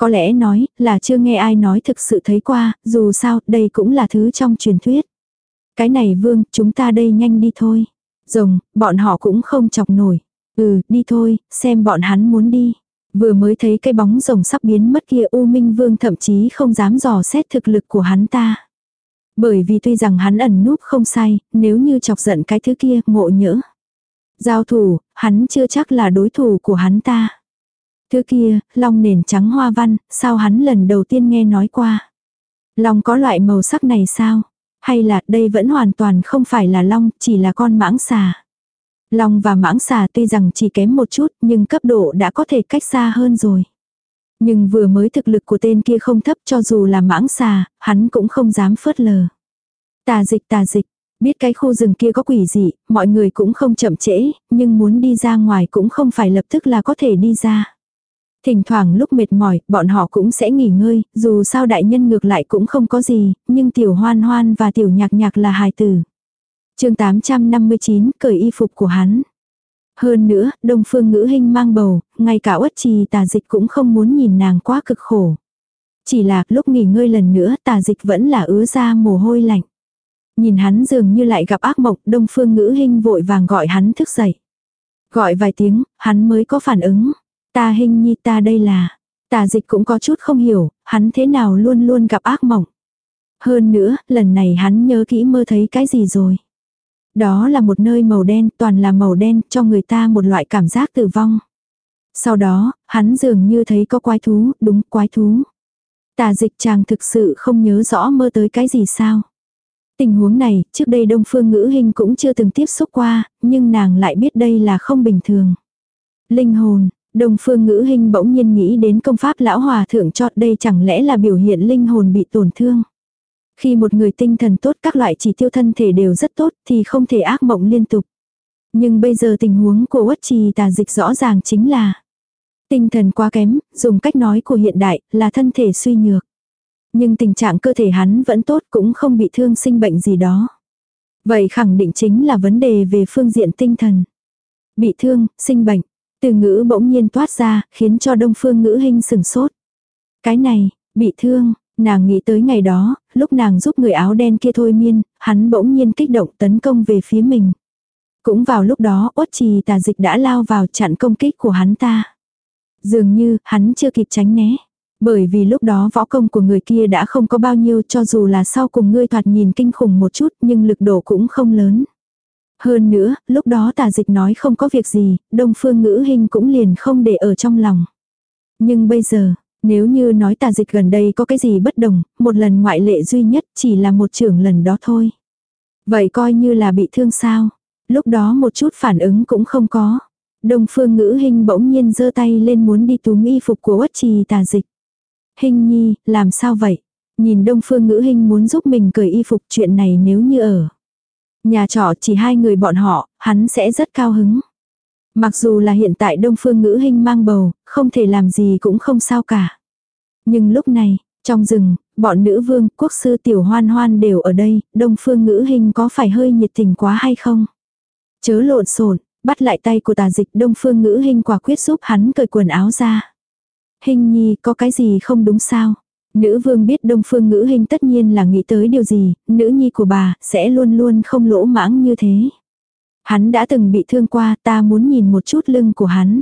Có lẽ nói là chưa nghe ai nói thực sự thấy qua, dù sao đây cũng là thứ trong truyền thuyết. Cái này vương, chúng ta đây nhanh đi thôi. Rồng, bọn họ cũng không chọc nổi. Ừ, đi thôi, xem bọn hắn muốn đi. Vừa mới thấy cái bóng rồng sắp biến mất kia U Minh Vương thậm chí không dám dò xét thực lực của hắn ta. Bởi vì tuy rằng hắn ẩn núp không sai, nếu như chọc giận cái thứ kia ngộ nhỡ. Giao thủ, hắn chưa chắc là đối thủ của hắn ta. Thứ kia, long nền trắng hoa văn, sao hắn lần đầu tiên nghe nói qua. Long có loại màu sắc này sao? Hay là đây vẫn hoàn toàn không phải là long, chỉ là con mãng xà. Long và mãng xà tuy rằng chỉ kém một chút nhưng cấp độ đã có thể cách xa hơn rồi. Nhưng vừa mới thực lực của tên kia không thấp cho dù là mãng xà, hắn cũng không dám phớt lờ. Tà dịch tà dịch, biết cái khu rừng kia có quỷ gì, mọi người cũng không chậm trễ, nhưng muốn đi ra ngoài cũng không phải lập tức là có thể đi ra. Thỉnh thoảng lúc mệt mỏi, bọn họ cũng sẽ nghỉ ngơi, dù sao đại nhân ngược lại cũng không có gì, nhưng tiểu hoan hoan và tiểu nhạc nhạc là hài tử. chương 859, cởi y phục của hắn. Hơn nữa, đông phương ngữ hình mang bầu, ngay cả uất trì tà dịch cũng không muốn nhìn nàng quá cực khổ. Chỉ là lúc nghỉ ngơi lần nữa tà dịch vẫn là ứa ra mồ hôi lạnh. Nhìn hắn dường như lại gặp ác mộng, đông phương ngữ hình vội vàng gọi hắn thức dậy. Gọi vài tiếng, hắn mới có phản ứng. Ta hình nhi ta đây là. Tà dịch cũng có chút không hiểu, hắn thế nào luôn luôn gặp ác mộng. Hơn nữa, lần này hắn nhớ kỹ mơ thấy cái gì rồi. Đó là một nơi màu đen, toàn là màu đen, cho người ta một loại cảm giác tử vong. Sau đó, hắn dường như thấy có quái thú, đúng quái thú. Tà dịch chàng thực sự không nhớ rõ mơ tới cái gì sao. Tình huống này, trước đây Đông Phương Ngữ Hình cũng chưa từng tiếp xúc qua, nhưng nàng lại biết đây là không bình thường. Linh hồn, Đông Phương Ngữ Hình bỗng nhiên nghĩ đến công pháp lão hòa thượng chọn đây chẳng lẽ là biểu hiện linh hồn bị tổn thương. Khi một người tinh thần tốt các loại chỉ tiêu thân thể đều rất tốt thì không thể ác mộng liên tục. Nhưng bây giờ tình huống của quất trì tà dịch rõ ràng chính là tinh thần quá kém, dùng cách nói của hiện đại là thân thể suy nhược. Nhưng tình trạng cơ thể hắn vẫn tốt cũng không bị thương sinh bệnh gì đó. Vậy khẳng định chính là vấn đề về phương diện tinh thần. Bị thương, sinh bệnh, từ ngữ bỗng nhiên toát ra, khiến cho đông phương ngữ hình sừng sốt. Cái này, bị thương, Nàng nghĩ tới ngày đó, lúc nàng giúp người áo đen kia thôi miên, hắn bỗng nhiên kích động tấn công về phía mình. Cũng vào lúc đó, ốt trì tà dịch đã lao vào chặn công kích của hắn ta. Dường như, hắn chưa kịp tránh né. Bởi vì lúc đó võ công của người kia đã không có bao nhiêu cho dù là sau cùng ngươi thoạt nhìn kinh khủng một chút nhưng lực độ cũng không lớn. Hơn nữa, lúc đó tà dịch nói không có việc gì, đông phương ngữ hình cũng liền không để ở trong lòng. Nhưng bây giờ, nếu như nói tà dịch gần đây có cái gì bất đồng, một lần ngoại lệ duy nhất chỉ là một trưởng lần đó thôi. Vậy coi như là bị thương sao? Lúc đó một chút phản ứng cũng không có. Đông phương ngữ hình bỗng nhiên giơ tay lên muốn đi túm y phục của quất trì tà dịch. Hình nhi, làm sao vậy? Nhìn đông phương ngữ hình muốn giúp mình cởi y phục chuyện này nếu như ở. Nhà trọ chỉ hai người bọn họ, hắn sẽ rất cao hứng. Mặc dù là hiện tại đông phương ngữ hình mang bầu, không thể làm gì cũng không sao cả. Nhưng lúc này, trong rừng, bọn nữ vương, quốc sư tiểu hoan hoan đều ở đây, đông phương ngữ hình có phải hơi nhiệt tình quá hay không? Chớ lộn xộn bắt lại tay của tà dịch đông phương ngữ hình quả quyết giúp hắn cởi quần áo ra. Hình nhi có cái gì không đúng sao? Nữ vương biết đông phương ngữ hình tất nhiên là nghĩ tới điều gì, nữ nhi của bà sẽ luôn luôn không lỗ mãng như thế. Hắn đã từng bị thương qua, ta muốn nhìn một chút lưng của hắn.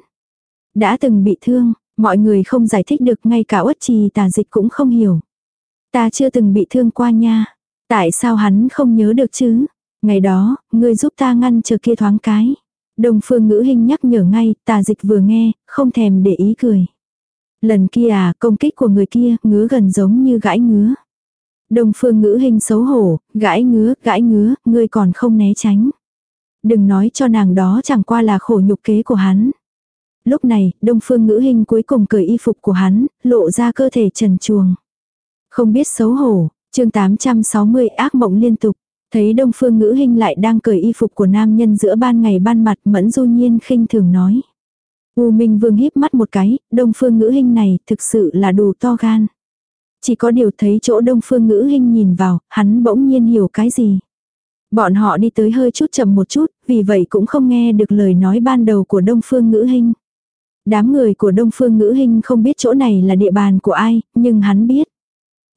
Đã từng bị thương, mọi người không giải thích được ngay cả uất trì tà dịch cũng không hiểu. Ta chưa từng bị thương qua nha. Tại sao hắn không nhớ được chứ? Ngày đó, ngươi giúp ta ngăn chờ kia thoáng cái. Đông phương ngữ hình nhắc nhở ngay, tà dịch vừa nghe, không thèm để ý cười. Lần kia à, công kích của người kia, ngứa gần giống như gãi ngứa. Đông phương ngữ hình xấu hổ, gãi ngứa, gãi ngứa, ngươi còn không né tránh. Đừng nói cho nàng đó chẳng qua là khổ nhục kế của hắn. Lúc này, đông phương ngữ hình cuối cùng cởi y phục của hắn, lộ ra cơ thể trần chuồng. Không biết xấu hổ, chương 860 ác mộng liên tục. Thấy đông phương ngữ hình lại đang cởi y phục của nam nhân giữa ban ngày ban mặt mẫn du nhiên khinh thường nói. U Minh Vương híp mắt một cái, đông phương ngữ Hinh này thực sự là đủ to gan. Chỉ có điều thấy chỗ đông phương ngữ Hinh nhìn vào, hắn bỗng nhiên hiểu cái gì. Bọn họ đi tới hơi chút chậm một chút, vì vậy cũng không nghe được lời nói ban đầu của đông phương ngữ Hinh. Đám người của đông phương ngữ Hinh không biết chỗ này là địa bàn của ai, nhưng hắn biết.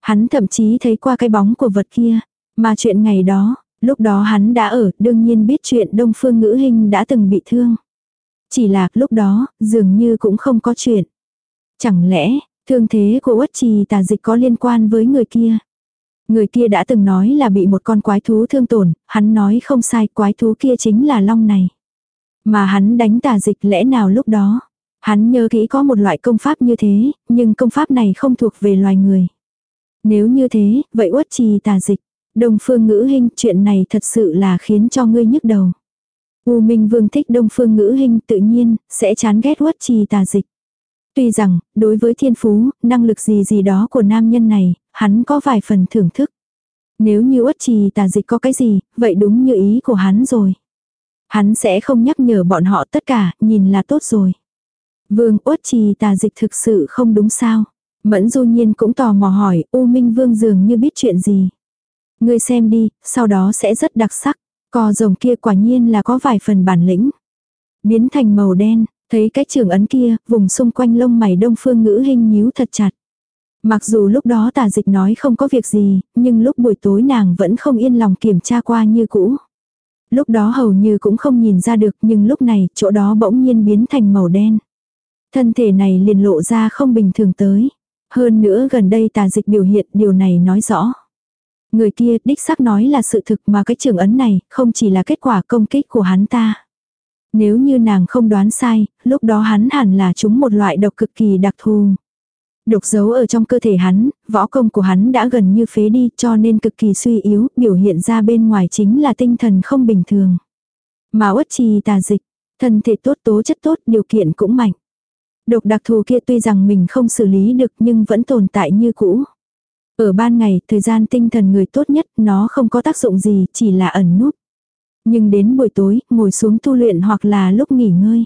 Hắn thậm chí thấy qua cái bóng của vật kia. Mà chuyện ngày đó, lúc đó hắn đã ở, đương nhiên biết chuyện đông phương ngữ Hinh đã từng bị thương. Chỉ là lúc đó, dường như cũng không có chuyện. Chẳng lẽ, thương thế của uất trì tà dịch có liên quan với người kia? Người kia đã từng nói là bị một con quái thú thương tổn, hắn nói không sai quái thú kia chính là long này. Mà hắn đánh tà dịch lẽ nào lúc đó. Hắn nhớ kỹ có một loại công pháp như thế, nhưng công pháp này không thuộc về loài người. Nếu như thế, vậy uất trì tà dịch. Đông phương ngữ hình chuyện này thật sự là khiến cho ngươi nhức đầu. U Minh Vương thích đông phương ngữ hình tự nhiên, sẽ chán ghét uất trì tà dịch. Tuy rằng, đối với thiên phú, năng lực gì gì đó của nam nhân này, hắn có vài phần thưởng thức. Nếu như uất trì tà dịch có cái gì, vậy đúng như ý của hắn rồi. Hắn sẽ không nhắc nhở bọn họ tất cả, nhìn là tốt rồi. Vương uất trì tà dịch thực sự không đúng sao. Mẫn du nhiên cũng tò mò hỏi, U Minh Vương dường như biết chuyện gì. Ngươi xem đi, sau đó sẽ rất đặc sắc. Cò rồng kia quả nhiên là có vài phần bản lĩnh. Biến thành màu đen, thấy cái trường ấn kia, vùng xung quanh lông mày đông phương ngữ hình nhíu thật chặt. Mặc dù lúc đó tà dịch nói không có việc gì, nhưng lúc buổi tối nàng vẫn không yên lòng kiểm tra qua như cũ. Lúc đó hầu như cũng không nhìn ra được nhưng lúc này chỗ đó bỗng nhiên biến thành màu đen. Thân thể này liền lộ ra không bình thường tới. Hơn nữa gần đây tà dịch biểu hiện điều này nói rõ. Người kia đích xác nói là sự thực mà cái trường ấn này không chỉ là kết quả công kích của hắn ta. Nếu như nàng không đoán sai, lúc đó hắn hẳn là chúng một loại độc cực kỳ đặc thù. Độc dấu ở trong cơ thể hắn, võ công của hắn đã gần như phế đi cho nên cực kỳ suy yếu, biểu hiện ra bên ngoài chính là tinh thần không bình thường. Mà uất trì tà dịch, thân thể tốt tố chất tốt, điều kiện cũng mạnh. Độc đặc thù kia tuy rằng mình không xử lý được nhưng vẫn tồn tại như cũ. Ở ban ngày, thời gian tinh thần người tốt nhất, nó không có tác dụng gì, chỉ là ẩn núp. Nhưng đến buổi tối, ngồi xuống tu luyện hoặc là lúc nghỉ ngơi.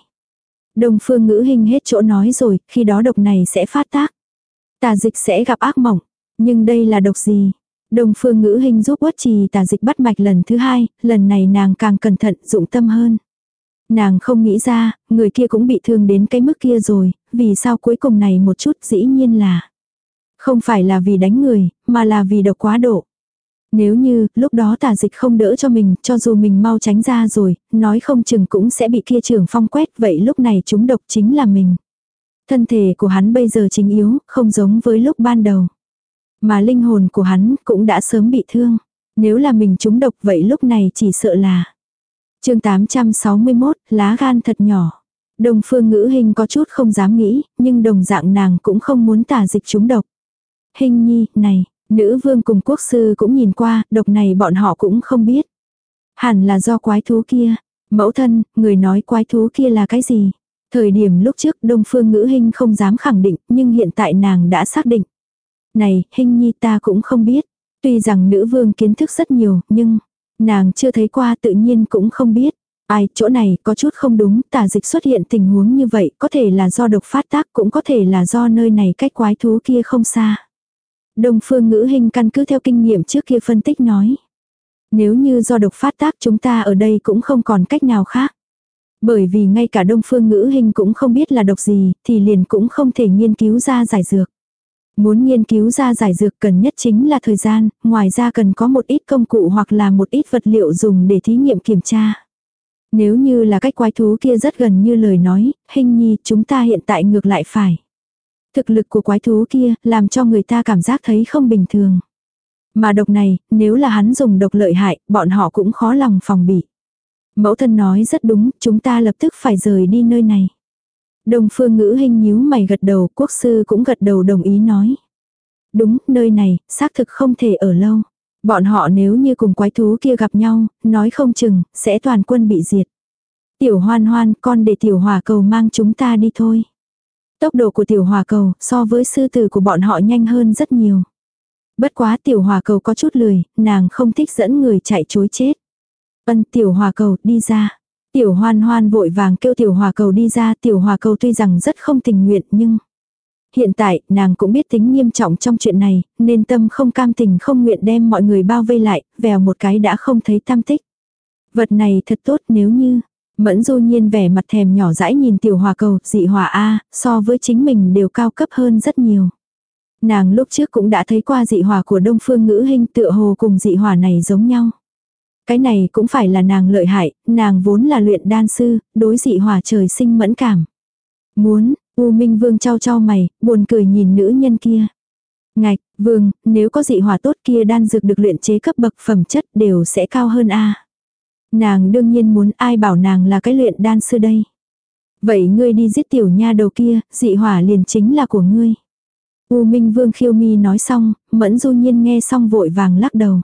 Đồng phương ngữ hình hết chỗ nói rồi, khi đó độc này sẽ phát tác. Tà dịch sẽ gặp ác mộng. Nhưng đây là độc gì? Đồng phương ngữ hình giúp quất trì tà dịch bắt mạch lần thứ hai, lần này nàng càng cẩn thận, dụng tâm hơn. Nàng không nghĩ ra, người kia cũng bị thương đến cái mức kia rồi, vì sao cuối cùng này một chút dĩ nhiên là. Không phải là vì đánh người, mà là vì độc quá độ. Nếu như, lúc đó tà dịch không đỡ cho mình, cho dù mình mau tránh ra rồi, nói không chừng cũng sẽ bị kia trưởng phong quét, vậy lúc này chúng độc chính là mình. Thân thể của hắn bây giờ chính yếu, không giống với lúc ban đầu. Mà linh hồn của hắn cũng đã sớm bị thương. Nếu là mình trúng độc vậy lúc này chỉ sợ là. chương 861, lá gan thật nhỏ. Đồng phương ngữ hình có chút không dám nghĩ, nhưng đồng dạng nàng cũng không muốn tả dịch trúng độc. Hình nhi, này, nữ vương cùng quốc sư cũng nhìn qua, độc này bọn họ cũng không biết. Hẳn là do quái thú kia. Mẫu thân, người nói quái thú kia là cái gì? Thời điểm lúc trước Đông Phương Ngữ Hinh không dám khẳng định, nhưng hiện tại nàng đã xác định. Này, Hinh Nhi ta cũng không biết. Tuy rằng nữ vương kiến thức rất nhiều, nhưng nàng chưa thấy qua tự nhiên cũng không biết. Ai, chỗ này có chút không đúng, tà dịch xuất hiện tình huống như vậy, có thể là do độc phát tác, cũng có thể là do nơi này cách quái thú kia không xa. Đông phương ngữ hình căn cứ theo kinh nghiệm trước kia phân tích nói. Nếu như do độc phát tác chúng ta ở đây cũng không còn cách nào khác. Bởi vì ngay cả đông phương ngữ hình cũng không biết là độc gì, thì liền cũng không thể nghiên cứu ra giải dược. Muốn nghiên cứu ra giải dược cần nhất chính là thời gian, ngoài ra cần có một ít công cụ hoặc là một ít vật liệu dùng để thí nghiệm kiểm tra. Nếu như là cách quái thú kia rất gần như lời nói, hình nhi chúng ta hiện tại ngược lại phải. Thực lực của quái thú kia làm cho người ta cảm giác thấy không bình thường. Mà độc này, nếu là hắn dùng độc lợi hại, bọn họ cũng khó lòng phòng bị. Mẫu thân nói rất đúng, chúng ta lập tức phải rời đi nơi này. Đồng phương ngữ hình nhíu mày gật đầu, quốc sư cũng gật đầu đồng ý nói. Đúng, nơi này, xác thực không thể ở lâu. Bọn họ nếu như cùng quái thú kia gặp nhau, nói không chừng, sẽ toàn quân bị diệt. Tiểu hoan hoan, con để tiểu hòa cầu mang chúng ta đi thôi. Tốc độ của tiểu hòa cầu so với sư tử của bọn họ nhanh hơn rất nhiều. Bất quá tiểu hòa cầu có chút lười, nàng không thích dẫn người chạy chối chết. Ân tiểu hòa cầu đi ra. Tiểu hoan hoan vội vàng kêu tiểu hòa cầu đi ra. Tiểu hòa cầu tuy rằng rất không tình nguyện nhưng... Hiện tại, nàng cũng biết tính nghiêm trọng trong chuyện này, nên tâm không cam tình không nguyện đem mọi người bao vây lại, vèo một cái đã không thấy tam tích. Vật này thật tốt nếu như, Mẫn du nhiên vẻ mặt thèm nhỏ dãi nhìn tiểu hòa cầu, dị hòa A, so với chính mình đều cao cấp hơn rất nhiều. Nàng lúc trước cũng đã thấy qua dị hòa của đông phương ngữ hình tựa hồ cùng dị hòa này giống nhau. Cái này cũng phải là nàng lợi hại, nàng vốn là luyện đan sư, đối dị hòa trời sinh mẫn cảm. Muốn, U Minh Vương trao trao mày, buồn cười nhìn nữ nhân kia. Ngạch, Vương, nếu có dị hòa tốt kia đan dược được luyện chế cấp bậc phẩm chất đều sẽ cao hơn a. Nàng đương nhiên muốn ai bảo nàng là cái luyện đan sư đây. Vậy ngươi đi giết tiểu nha đầu kia, dị hỏa liền chính là của ngươi. U Minh Vương khiêu mi nói xong, mẫn du nhiên nghe xong vội vàng lắc đầu.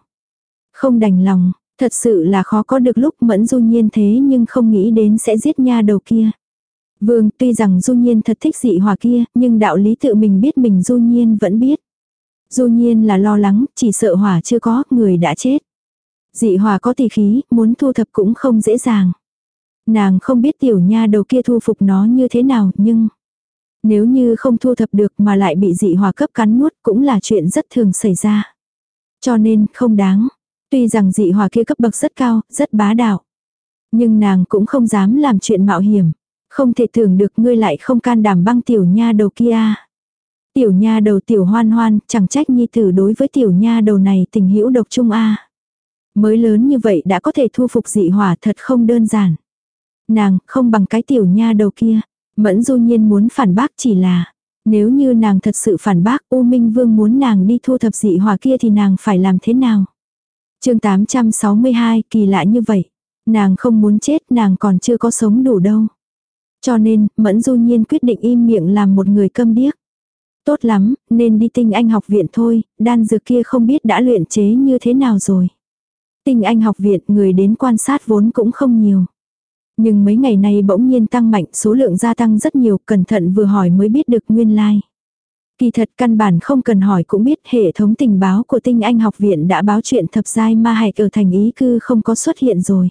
Không đành lòng, thật sự là khó có được lúc mẫn du nhiên thế nhưng không nghĩ đến sẽ giết nha đầu kia. Vương tuy rằng du nhiên thật thích dị hỏa kia, nhưng đạo lý tự mình biết mình du nhiên vẫn biết. Du nhiên là lo lắng, chỉ sợ hỏa chưa có, người đã chết. Dị hỏa có tỷ khí, muốn thu thập cũng không dễ dàng. Nàng không biết tiểu nha đầu kia thu phục nó như thế nào, nhưng... Nếu như không thu thập được mà lại bị dị hỏa cấp cắn nuốt cũng là chuyện rất thường xảy ra. Cho nên, không đáng. Tuy rằng dị hỏa kia cấp bậc rất cao, rất bá đạo. Nhưng nàng cũng không dám làm chuyện mạo hiểm. Không thể tưởng được ngươi lại không can đảm băng tiểu nha đầu kia. Tiểu nha đầu tiểu hoan hoan, chẳng trách nhi tử đối với tiểu nha đầu này tình hữu độc trung a. Mới lớn như vậy đã có thể thu phục dị hỏa thật không đơn giản. Nàng không bằng cái tiểu nha đầu kia. Mẫn du nhiên muốn phản bác chỉ là. Nếu như nàng thật sự phản bác U Minh Vương muốn nàng đi thu thập dị hỏa kia thì nàng phải làm thế nào? chương 862 kỳ lạ như vậy. Nàng không muốn chết nàng còn chưa có sống đủ đâu. Cho nên, Mẫn Du Nhiên quyết định im miệng làm một người câm điếc. Tốt lắm, nên đi tinh anh học viện thôi, đan dược kia không biết đã luyện chế như thế nào rồi. Tinh Anh học viện người đến quan sát vốn cũng không nhiều. Nhưng mấy ngày nay bỗng nhiên tăng mạnh, số lượng gia tăng rất nhiều, cẩn thận vừa hỏi mới biết được nguyên lai. Like. Kỳ thật căn bản không cần hỏi cũng biết hệ thống tình báo của tinh anh học viện đã báo chuyện thập giai ma hạch ở thành ý cư không có xuất hiện rồi.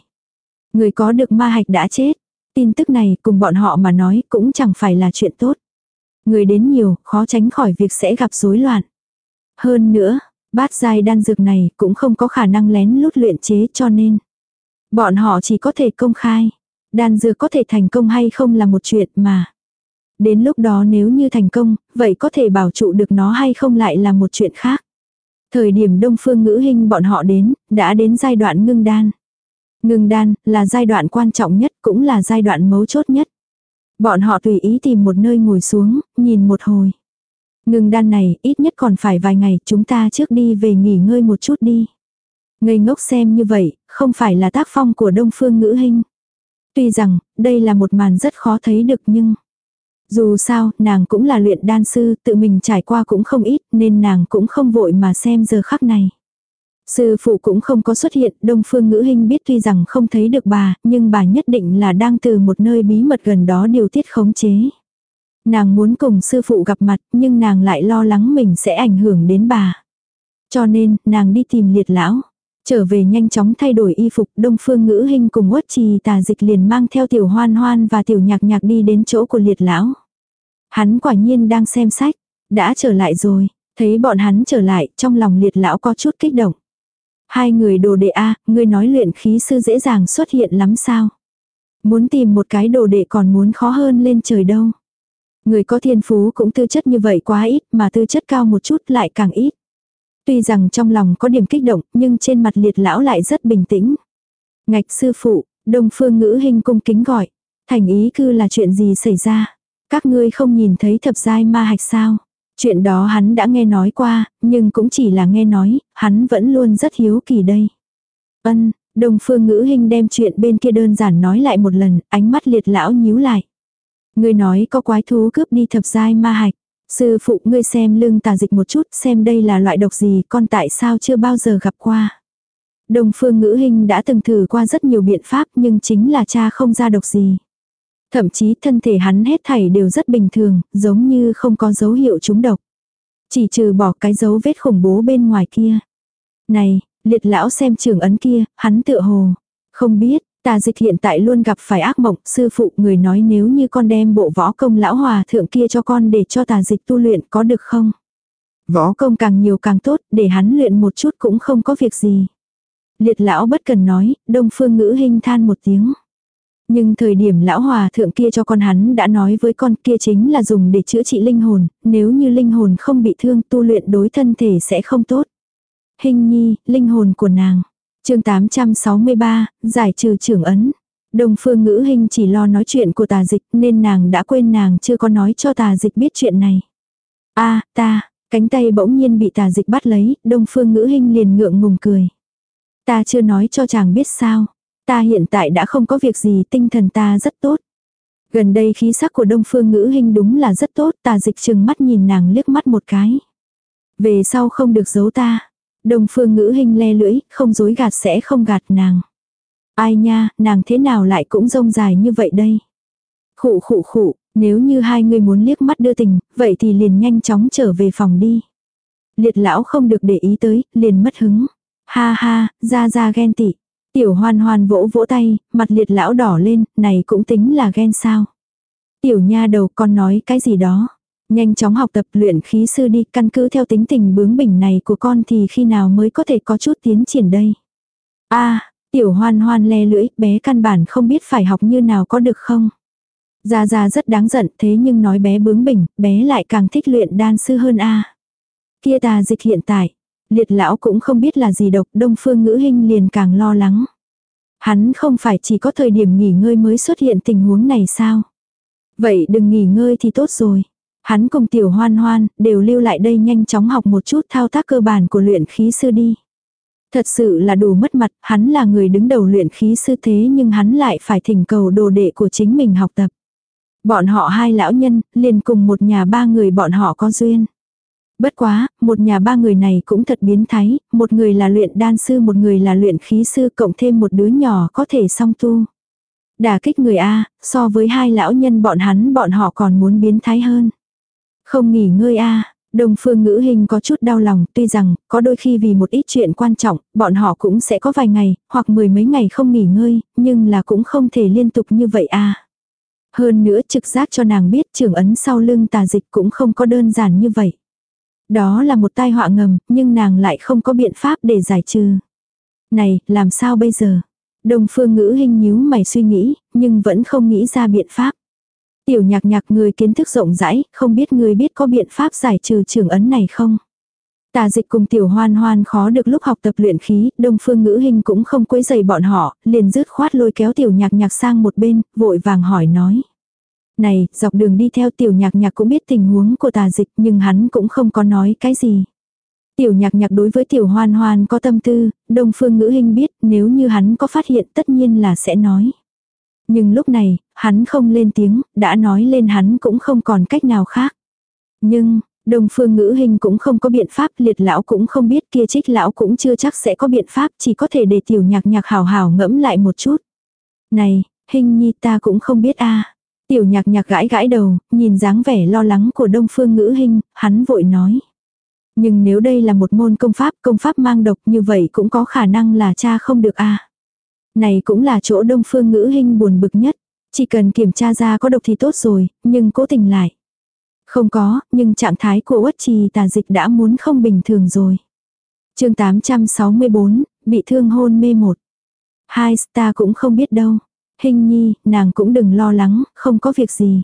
Người có được ma hạch đã chết. Tin tức này cùng bọn họ mà nói cũng chẳng phải là chuyện tốt. Người đến nhiều, khó tránh khỏi việc sẽ gặp rối loạn. Hơn nữa, Bát giai đan dược này cũng không có khả năng lén lút luyện chế cho nên. Bọn họ chỉ có thể công khai. Đan dược có thể thành công hay không là một chuyện mà. Đến lúc đó nếu như thành công, vậy có thể bảo trụ được nó hay không lại là một chuyện khác. Thời điểm đông phương ngữ hình bọn họ đến, đã đến giai đoạn ngưng đan. Ngưng đan là giai đoạn quan trọng nhất cũng là giai đoạn mấu chốt nhất. Bọn họ tùy ý tìm một nơi ngồi xuống, nhìn một hồi. Ngừng đan này ít nhất còn phải vài ngày chúng ta trước đi về nghỉ ngơi một chút đi. Ngây ngốc xem như vậy, không phải là tác phong của đông phương ngữ hình. Tuy rằng, đây là một màn rất khó thấy được nhưng... Dù sao, nàng cũng là luyện đan sư, tự mình trải qua cũng không ít nên nàng cũng không vội mà xem giờ khắc này. Sư phụ cũng không có xuất hiện, đông phương ngữ Hinh biết tuy rằng không thấy được bà, nhưng bà nhất định là đang từ một nơi bí mật gần đó điều tiết khống chế. Nàng muốn cùng sư phụ gặp mặt nhưng nàng lại lo lắng mình sẽ ảnh hưởng đến bà. Cho nên, nàng đi tìm liệt lão. Trở về nhanh chóng thay đổi y phục đông phương ngữ hình cùng uất trì tà dịch liền mang theo tiểu hoan hoan và tiểu nhạc nhạc đi đến chỗ của liệt lão. Hắn quả nhiên đang xem sách, đã trở lại rồi, thấy bọn hắn trở lại trong lòng liệt lão có chút kích động. Hai người đồ đệ A, ngươi nói luyện khí sư dễ dàng xuất hiện lắm sao. Muốn tìm một cái đồ đệ còn muốn khó hơn lên trời đâu. Người có thiên phú cũng tư chất như vậy quá ít mà tư chất cao một chút lại càng ít. Tuy rằng trong lòng có điểm kích động nhưng trên mặt liệt lão lại rất bình tĩnh. Ngạch sư phụ, đông phương ngữ hình cung kính gọi. Thành ý cư là chuyện gì xảy ra? Các ngươi không nhìn thấy thập giai ma hạch sao? Chuyện đó hắn đã nghe nói qua, nhưng cũng chỉ là nghe nói, hắn vẫn luôn rất hiếu kỳ đây. Ân, Đồng phương ngữ hình đem chuyện bên kia đơn giản nói lại một lần, ánh mắt liệt lão nhíu lại. Ngươi nói có quái thú cướp đi thập giai ma hạch. Sư phụ ngươi xem lưng tà dịch một chút, xem đây là loại độc gì, con tại sao chưa bao giờ gặp qua. Đồng phương ngữ hình đã từng thử qua rất nhiều biện pháp nhưng chính là cha không ra độc gì. Thậm chí thân thể hắn hết thảy đều rất bình thường, giống như không có dấu hiệu trúng độc. Chỉ trừ bỏ cái dấu vết khủng bố bên ngoài kia. Này, liệt lão xem trường ấn kia, hắn tựa hồ. Không biết, tà dịch hiện tại luôn gặp phải ác mộng, sư phụ người nói nếu như con đem bộ võ công lão hòa thượng kia cho con để cho tà dịch tu luyện có được không? Võ công càng nhiều càng tốt, để hắn luyện một chút cũng không có việc gì. Liệt lão bất cần nói, đông phương ngữ hình than một tiếng. Nhưng thời điểm lão hòa thượng kia cho con hắn đã nói với con kia chính là dùng để chữa trị linh hồn, nếu như linh hồn không bị thương tu luyện đối thân thể sẽ không tốt. Hình nhi, linh hồn của nàng chương 863, giải trừ trưởng ấn. Đồng phương ngữ hình chỉ lo nói chuyện của tà dịch nên nàng đã quên nàng chưa có nói cho tà dịch biết chuyện này. a ta, cánh tay bỗng nhiên bị tà dịch bắt lấy, đông phương ngữ hình liền ngượng ngùng cười. Ta chưa nói cho chàng biết sao. Ta hiện tại đã không có việc gì tinh thần ta rất tốt. Gần đây khí sắc của đông phương ngữ hình đúng là rất tốt tà dịch chừng mắt nhìn nàng liếc mắt một cái. Về sau không được giấu ta. Đông phương ngữ hình le lưỡi, không dối gạt sẽ không gạt nàng. Ai nha, nàng thế nào lại cũng rông dài như vậy đây. Khụ khụ khụ, nếu như hai người muốn liếc mắt đưa tình, vậy thì liền nhanh chóng trở về phòng đi. Liệt lão không được để ý tới, liền mất hứng. Ha ha, ra ra ghen tị. Tiểu hoan hoan vỗ vỗ tay, mặt liệt lão đỏ lên, này cũng tính là ghen sao. Tiểu nha đầu con nói cái gì đó. Nhanh chóng học tập luyện khí sư đi, căn cứ theo tính tình bướng bỉnh này của con thì khi nào mới có thể có chút tiến triển đây. a tiểu hoan hoan le lưỡi, bé căn bản không biết phải học như nào có được không. Gia Gia rất đáng giận thế nhưng nói bé bướng bỉnh, bé lại càng thích luyện đan sư hơn a Kia tà dịch hiện tại, liệt lão cũng không biết là gì độc, đông phương ngữ hình liền càng lo lắng. Hắn không phải chỉ có thời điểm nghỉ ngơi mới xuất hiện tình huống này sao? Vậy đừng nghỉ ngơi thì tốt rồi. Hắn cùng tiểu hoan hoan, đều lưu lại đây nhanh chóng học một chút thao tác cơ bản của luyện khí sư đi. Thật sự là đủ mất mặt, hắn là người đứng đầu luyện khí sư thế nhưng hắn lại phải thỉnh cầu đồ đệ của chính mình học tập. Bọn họ hai lão nhân, liền cùng một nhà ba người bọn họ có duyên. Bất quá, một nhà ba người này cũng thật biến thái, một người là luyện đan sư một người là luyện khí sư cộng thêm một đứa nhỏ có thể song tu. Đả kích người A, so với hai lão nhân bọn hắn bọn họ còn muốn biến thái hơn. Không nghỉ ngơi A, Đồng phương ngữ hình có chút đau lòng, tuy rằng, có đôi khi vì một ít chuyện quan trọng, bọn họ cũng sẽ có vài ngày, hoặc mười mấy ngày không nghỉ ngơi, nhưng là cũng không thể liên tục như vậy a Hơn nữa trực giác cho nàng biết trưởng ấn sau lưng tà dịch cũng không có đơn giản như vậy. Đó là một tai họa ngầm, nhưng nàng lại không có biện pháp để giải trừ. Này, làm sao bây giờ? Đồng phương ngữ hình nhíu mày suy nghĩ, nhưng vẫn không nghĩ ra biện pháp. Tiểu nhạc nhạc người kiến thức rộng rãi, không biết người biết có biện pháp giải trừ trường ấn này không? Tà dịch cùng tiểu hoan hoan khó được lúc học tập luyện khí, đông phương ngữ hình cũng không quấy dày bọn họ, liền dứt khoát lôi kéo tiểu nhạc nhạc sang một bên, vội vàng hỏi nói. Này, dọc đường đi theo tiểu nhạc nhạc cũng biết tình huống của tà dịch nhưng hắn cũng không có nói cái gì. Tiểu nhạc nhạc đối với tiểu hoan hoan có tâm tư, đông phương ngữ hình biết nếu như hắn có phát hiện tất nhiên là sẽ nói. Nhưng lúc này, hắn không lên tiếng, đã nói lên hắn cũng không còn cách nào khác. Nhưng, đồng phương ngữ hình cũng không có biện pháp, liệt lão cũng không biết kia trích lão cũng chưa chắc sẽ có biện pháp, chỉ có thể để tiểu nhạc nhạc hào hào ngẫm lại một chút. Này, hình nhi ta cũng không biết a Tiểu nhạc nhạc gãi gãi đầu, nhìn dáng vẻ lo lắng của đông phương ngữ hình, hắn vội nói. Nhưng nếu đây là một môn công pháp, công pháp mang độc như vậy cũng có khả năng là cha không được a này cũng là chỗ đông phương ngữ hình buồn bực nhất. Chỉ cần kiểm tra ra có độc thì tốt rồi, nhưng cố tình lại. Không có, nhưng trạng thái của uất trì tà dịch đã muốn không bình thường rồi. chương 864, bị thương hôn mê một. Hai, ta cũng không biết đâu. Hình nhi, nàng cũng đừng lo lắng, không có việc gì.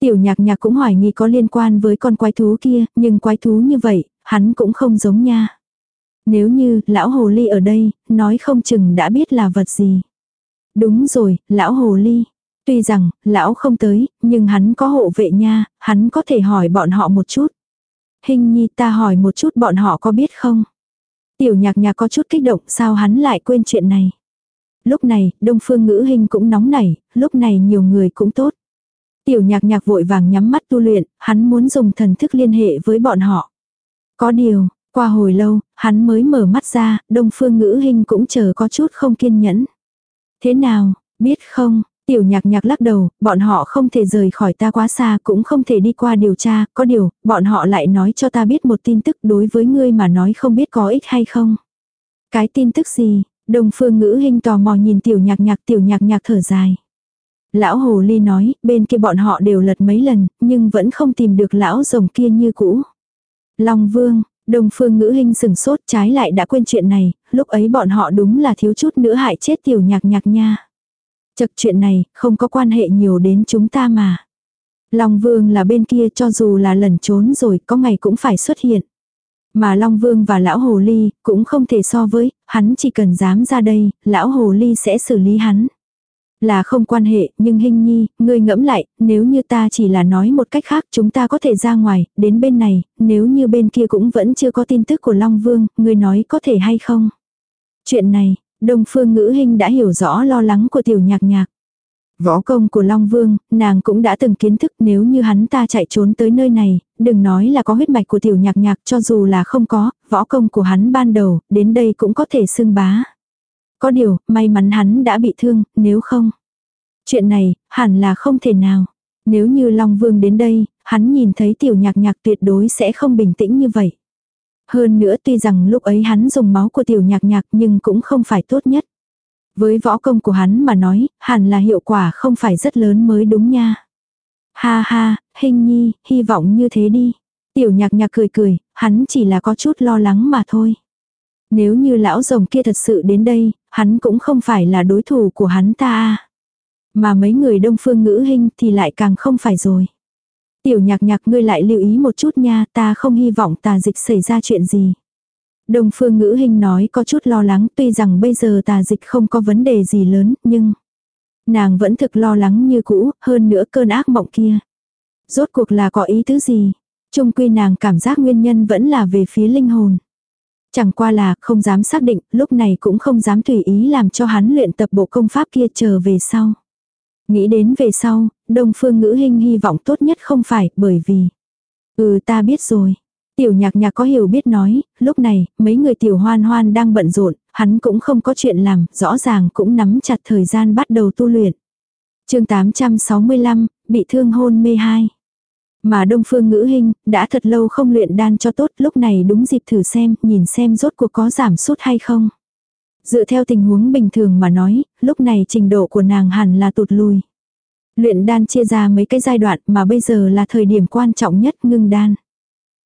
Tiểu nhạc nhạc cũng hoài nghi có liên quan với con quái thú kia, nhưng quái thú như vậy, hắn cũng không giống nha. Nếu như, lão hồ ly ở đây, nói không chừng đã biết là vật gì. Đúng rồi, lão hồ ly. Tuy rằng, lão không tới, nhưng hắn có hộ vệ nha, hắn có thể hỏi bọn họ một chút. hình nhi ta hỏi một chút bọn họ có biết không? Tiểu nhạc nhạc có chút kích động sao hắn lại quên chuyện này. Lúc này, đông phương ngữ hình cũng nóng nảy, lúc này nhiều người cũng tốt. Tiểu nhạc nhạc vội vàng nhắm mắt tu luyện, hắn muốn dùng thần thức liên hệ với bọn họ. Có điều, qua hồi lâu, hắn mới mở mắt ra, đông phương ngữ hình cũng chờ có chút không kiên nhẫn. Thế nào, biết không, tiểu nhạc nhạc lắc đầu, bọn họ không thể rời khỏi ta quá xa cũng không thể đi qua điều tra, có điều, bọn họ lại nói cho ta biết một tin tức đối với ngươi mà nói không biết có ích hay không. Cái tin tức gì, đông phương ngữ hình tò mò nhìn tiểu nhạc nhạc tiểu nhạc nhạc thở dài. Lão hồ ly nói, bên kia bọn họ đều lật mấy lần, nhưng vẫn không tìm được lão rồng kia như cũ. Long vương, Đông phương ngữ hình sừng sốt trái lại đã quên chuyện này, lúc ấy bọn họ đúng là thiếu chút nữa hại chết tiểu nhạc nhạc nha. Chật chuyện này, không có quan hệ nhiều đến chúng ta mà. Long Vương là bên kia cho dù là lẩn trốn rồi có ngày cũng phải xuất hiện. Mà Long Vương và Lão Hồ Ly cũng không thể so với, hắn chỉ cần dám ra đây, Lão Hồ Ly sẽ xử lý hắn. Là không quan hệ, nhưng hình nhi, ngươi ngẫm lại, nếu như ta chỉ là nói một cách khác chúng ta có thể ra ngoài, đến bên này, nếu như bên kia cũng vẫn chưa có tin tức của Long Vương, ngươi nói có thể hay không? Chuyện này, Đông Phương Ngữ hình đã hiểu rõ lo lắng của tiểu nhạc nhạc. Võ công của Long Vương, nàng cũng đã từng kiến thức nếu như hắn ta chạy trốn tới nơi này, đừng nói là có huyết mạch của tiểu nhạc nhạc cho dù là không có, võ công của hắn ban đầu, đến đây cũng có thể xưng bá. Có điều, may mắn hắn đã bị thương, nếu không. Chuyện này, hẳn là không thể nào. Nếu như Long Vương đến đây, hắn nhìn thấy tiểu nhạc nhạc tuyệt đối sẽ không bình tĩnh như vậy. Hơn nữa tuy rằng lúc ấy hắn dùng máu của tiểu nhạc nhạc nhưng cũng không phải tốt nhất. Với võ công của hắn mà nói, hẳn là hiệu quả không phải rất lớn mới đúng nha. Ha ha, hình nhi, hy vọng như thế đi. Tiểu nhạc nhạc cười cười, hắn chỉ là có chút lo lắng mà thôi. Nếu như lão rồng kia thật sự đến đây, hắn cũng không phải là đối thủ của hắn ta. Mà mấy người đông phương ngữ hình thì lại càng không phải rồi. Tiểu nhạc nhạc ngươi lại lưu ý một chút nha, ta không hy vọng tà dịch xảy ra chuyện gì. Đông phương ngữ hình nói có chút lo lắng tuy rằng bây giờ tà dịch không có vấn đề gì lớn, nhưng nàng vẫn thực lo lắng như cũ, hơn nữa cơn ác mộng kia. Rốt cuộc là có ý tứ gì? Trung quy nàng cảm giác nguyên nhân vẫn là về phía linh hồn. Chẳng qua là không dám xác định, lúc này cũng không dám tùy ý làm cho hắn luyện tập bộ công pháp kia chờ về sau. Nghĩ đến về sau, Đông Phương Ngữ Hinh hy vọng tốt nhất không phải bởi vì Ừ ta biết rồi. Tiểu nhạc nhạc có hiểu biết nói, lúc này, mấy người tiểu hoan hoan đang bận rộn, hắn cũng không có chuyện làm, rõ ràng cũng nắm chặt thời gian bắt đầu tu luyện. chương 865, bị thương hôn mê hai. Mà Đông Phương Ngữ Hinh đã thật lâu không luyện đan cho tốt, lúc này đúng dịp thử xem, nhìn xem rốt cuộc có giảm sút hay không. Dựa theo tình huống bình thường mà nói, lúc này trình độ của nàng hẳn là tụt lùi. Luyện đan chia ra mấy cái giai đoạn mà bây giờ là thời điểm quan trọng nhất ngưng đan.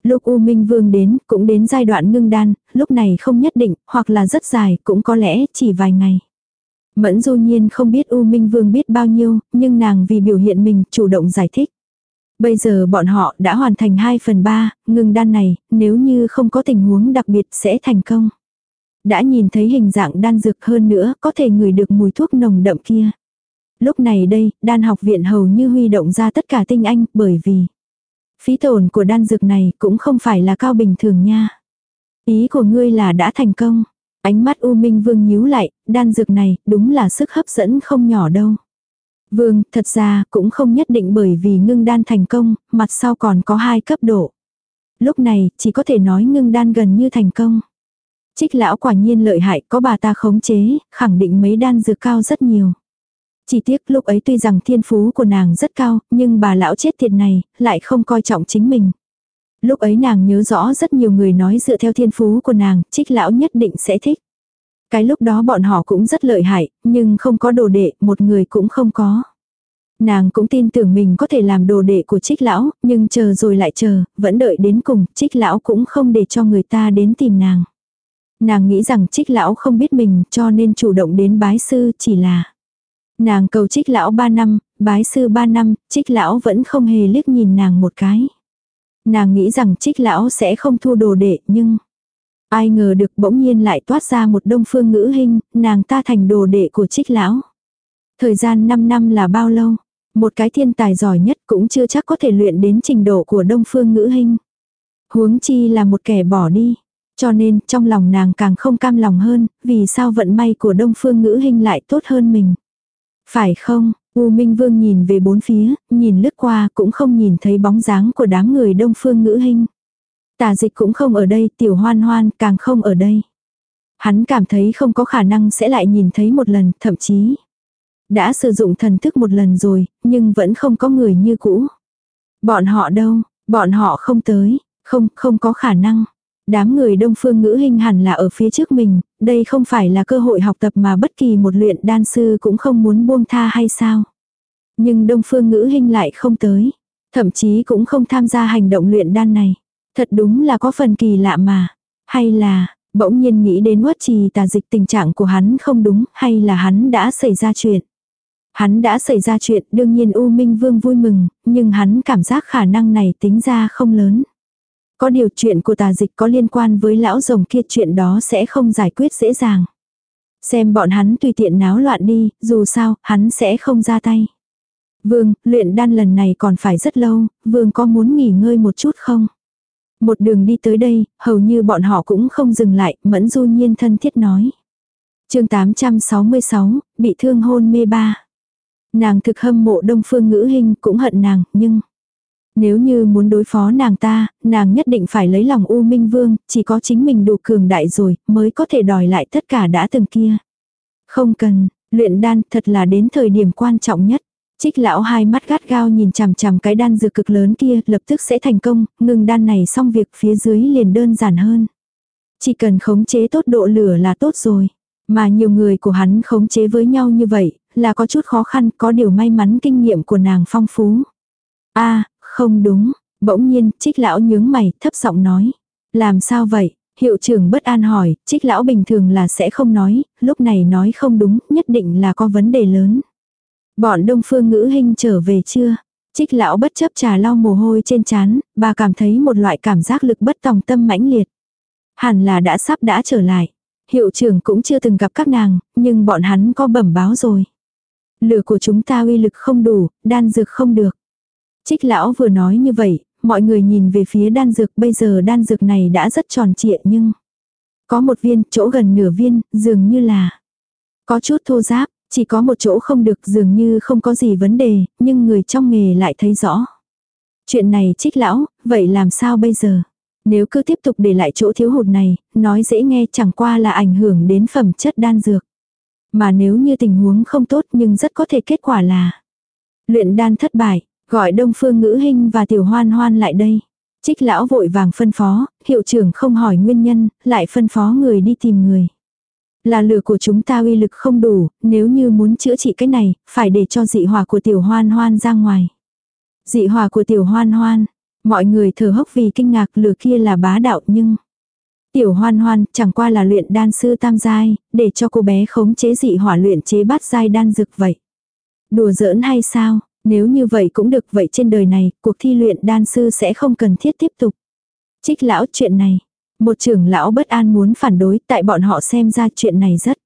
Lúc U Minh Vương đến, cũng đến giai đoạn ngưng đan, lúc này không nhất định, hoặc là rất dài, cũng có lẽ chỉ vài ngày. Mẫn du nhiên không biết U Minh Vương biết bao nhiêu, nhưng nàng vì biểu hiện mình chủ động giải thích. Bây giờ bọn họ đã hoàn thành 2 phần 3, ngưng đan này, nếu như không có tình huống đặc biệt sẽ thành công. Đã nhìn thấy hình dạng đan dược hơn nữa, có thể ngửi được mùi thuốc nồng đậm kia. Lúc này đây, đan học viện hầu như huy động ra tất cả tinh anh, bởi vì phí tổn của đan dược này cũng không phải là cao bình thường nha. Ý của ngươi là đã thành công. Ánh mắt U Minh Vương nhíu lại, đan dược này đúng là sức hấp dẫn không nhỏ đâu. Vương, thật ra cũng không nhất định bởi vì ngưng đan thành công, mặt sau còn có hai cấp độ. Lúc này, chỉ có thể nói ngưng đan gần như thành công. Trích lão quả nhiên lợi hại, có bà ta khống chế, khẳng định mấy đan dược cao rất nhiều. Chỉ tiếc lúc ấy tuy rằng thiên phú của nàng rất cao, nhưng bà lão chết thiệt này, lại không coi trọng chính mình. Lúc ấy nàng nhớ rõ rất nhiều người nói dựa theo thiên phú của nàng, trích lão nhất định sẽ thích. Cái lúc đó bọn họ cũng rất lợi hại, nhưng không có đồ đệ, một người cũng không có. Nàng cũng tin tưởng mình có thể làm đồ đệ của trích lão, nhưng chờ rồi lại chờ, vẫn đợi đến cùng, trích lão cũng không để cho người ta đến tìm nàng. Nàng nghĩ rằng trích lão không biết mình cho nên chủ động đến bái sư chỉ là. Nàng cầu trích lão 3 năm, bái sư 3 năm, trích lão vẫn không hề liếc nhìn nàng một cái. Nàng nghĩ rằng trích lão sẽ không thu đồ đệ nhưng. Ai ngờ được bỗng nhiên lại toát ra một đông phương ngữ hình, nàng ta thành đồ đệ của trích lão. Thời gian 5 năm là bao lâu? Một cái thiên tài giỏi nhất cũng chưa chắc có thể luyện đến trình độ của đông phương ngữ hình. Huống chi là một kẻ bỏ đi. Cho nên, trong lòng nàng càng không cam lòng hơn, vì sao vận may của Đông Phương Ngữ hình lại tốt hơn mình. Phải không, U Minh Vương nhìn về bốn phía, nhìn lướt qua cũng không nhìn thấy bóng dáng của đám người Đông Phương Ngữ hình. Tà dịch cũng không ở đây, tiểu hoan hoan càng không ở đây. Hắn cảm thấy không có khả năng sẽ lại nhìn thấy một lần, thậm chí. Đã sử dụng thần thức một lần rồi, nhưng vẫn không có người như cũ. Bọn họ đâu, bọn họ không tới, không, không có khả năng. Đám người đông phương ngữ hình hẳn là ở phía trước mình, đây không phải là cơ hội học tập mà bất kỳ một luyện đan sư cũng không muốn buông tha hay sao. Nhưng đông phương ngữ hình lại không tới, thậm chí cũng không tham gia hành động luyện đan này. Thật đúng là có phần kỳ lạ mà. Hay là, bỗng nhiên nghĩ đến quất trì tà dịch tình trạng của hắn không đúng, hay là hắn đã xảy ra chuyện. Hắn đã xảy ra chuyện, đương nhiên U Minh Vương vui mừng, nhưng hắn cảm giác khả năng này tính ra không lớn. Có điều chuyện của tà dịch có liên quan với lão rồng kia chuyện đó sẽ không giải quyết dễ dàng. Xem bọn hắn tùy tiện náo loạn đi, dù sao, hắn sẽ không ra tay. Vương, luyện đan lần này còn phải rất lâu, Vương có muốn nghỉ ngơi một chút không? Một đường đi tới đây, hầu như bọn họ cũng không dừng lại, mẫn du nhiên thân thiết nói. chương 866, bị thương hôn mê ba. Nàng thực hâm mộ đông phương ngữ hình cũng hận nàng, nhưng... Nếu như muốn đối phó nàng ta, nàng nhất định phải lấy lòng U Minh Vương, chỉ có chính mình đủ cường đại rồi, mới có thể đòi lại tất cả đã từng kia. Không cần, luyện đan thật là đến thời điểm quan trọng nhất. Trích lão hai mắt gắt gao nhìn chằm chằm cái đan dược cực lớn kia, lập tức sẽ thành công, ngừng đan này xong việc phía dưới liền đơn giản hơn. Chỉ cần khống chế tốt độ lửa là tốt rồi. Mà nhiều người của hắn khống chế với nhau như vậy, là có chút khó khăn, có điều may mắn kinh nghiệm của nàng phong phú. a không đúng, bỗng nhiên, trích lão nhướng mày, thấp giọng nói. Làm sao vậy? Hiệu trưởng bất an hỏi, trích lão bình thường là sẽ không nói, lúc này nói không đúng, nhất định là có vấn đề lớn. Bọn đông phương ngữ hình trở về chưa? Trích lão bất chấp trà lau mồ hôi trên chán, bà cảm thấy một loại cảm giác lực bất tòng tâm mãnh liệt. Hẳn là đã sắp đã trở lại. Hiệu trưởng cũng chưa từng gặp các nàng, nhưng bọn hắn có bẩm báo rồi. Lửa của chúng ta uy lực không đủ, đan dược không được. Trích lão vừa nói như vậy, mọi người nhìn về phía đan dược bây giờ đan dược này đã rất tròn trịa nhưng có một viên chỗ gần nửa viên dường như là có chút thô giáp chỉ có một chỗ không được dường như không có gì vấn đề nhưng người trong nghề lại thấy rõ chuyện này trích lão vậy làm sao bây giờ nếu cứ tiếp tục để lại chỗ thiếu hụt này nói dễ nghe chẳng qua là ảnh hưởng đến phẩm chất đan dược mà nếu như tình huống không tốt nhưng rất có thể kết quả là luyện đan thất bại Gọi đông phương ngữ hình và tiểu hoan hoan lại đây. Trích lão vội vàng phân phó, hiệu trưởng không hỏi nguyên nhân, lại phân phó người đi tìm người. Là lửa của chúng ta uy lực không đủ, nếu như muốn chữa trị cái này, phải để cho dị hỏa của tiểu hoan hoan ra ngoài. Dị hỏa của tiểu hoan hoan, mọi người thở hốc vì kinh ngạc lửa kia là bá đạo nhưng... Tiểu hoan hoan chẳng qua là luyện đan sư tam giai, để cho cô bé khống chế dị hỏa luyện chế bát giai đan dược vậy. Đùa giỡn hay sao? Nếu như vậy cũng được vậy trên đời này, cuộc thi luyện đan sư sẽ không cần thiết tiếp tục. Trích lão chuyện này. Một trưởng lão bất an muốn phản đối tại bọn họ xem ra chuyện này rất.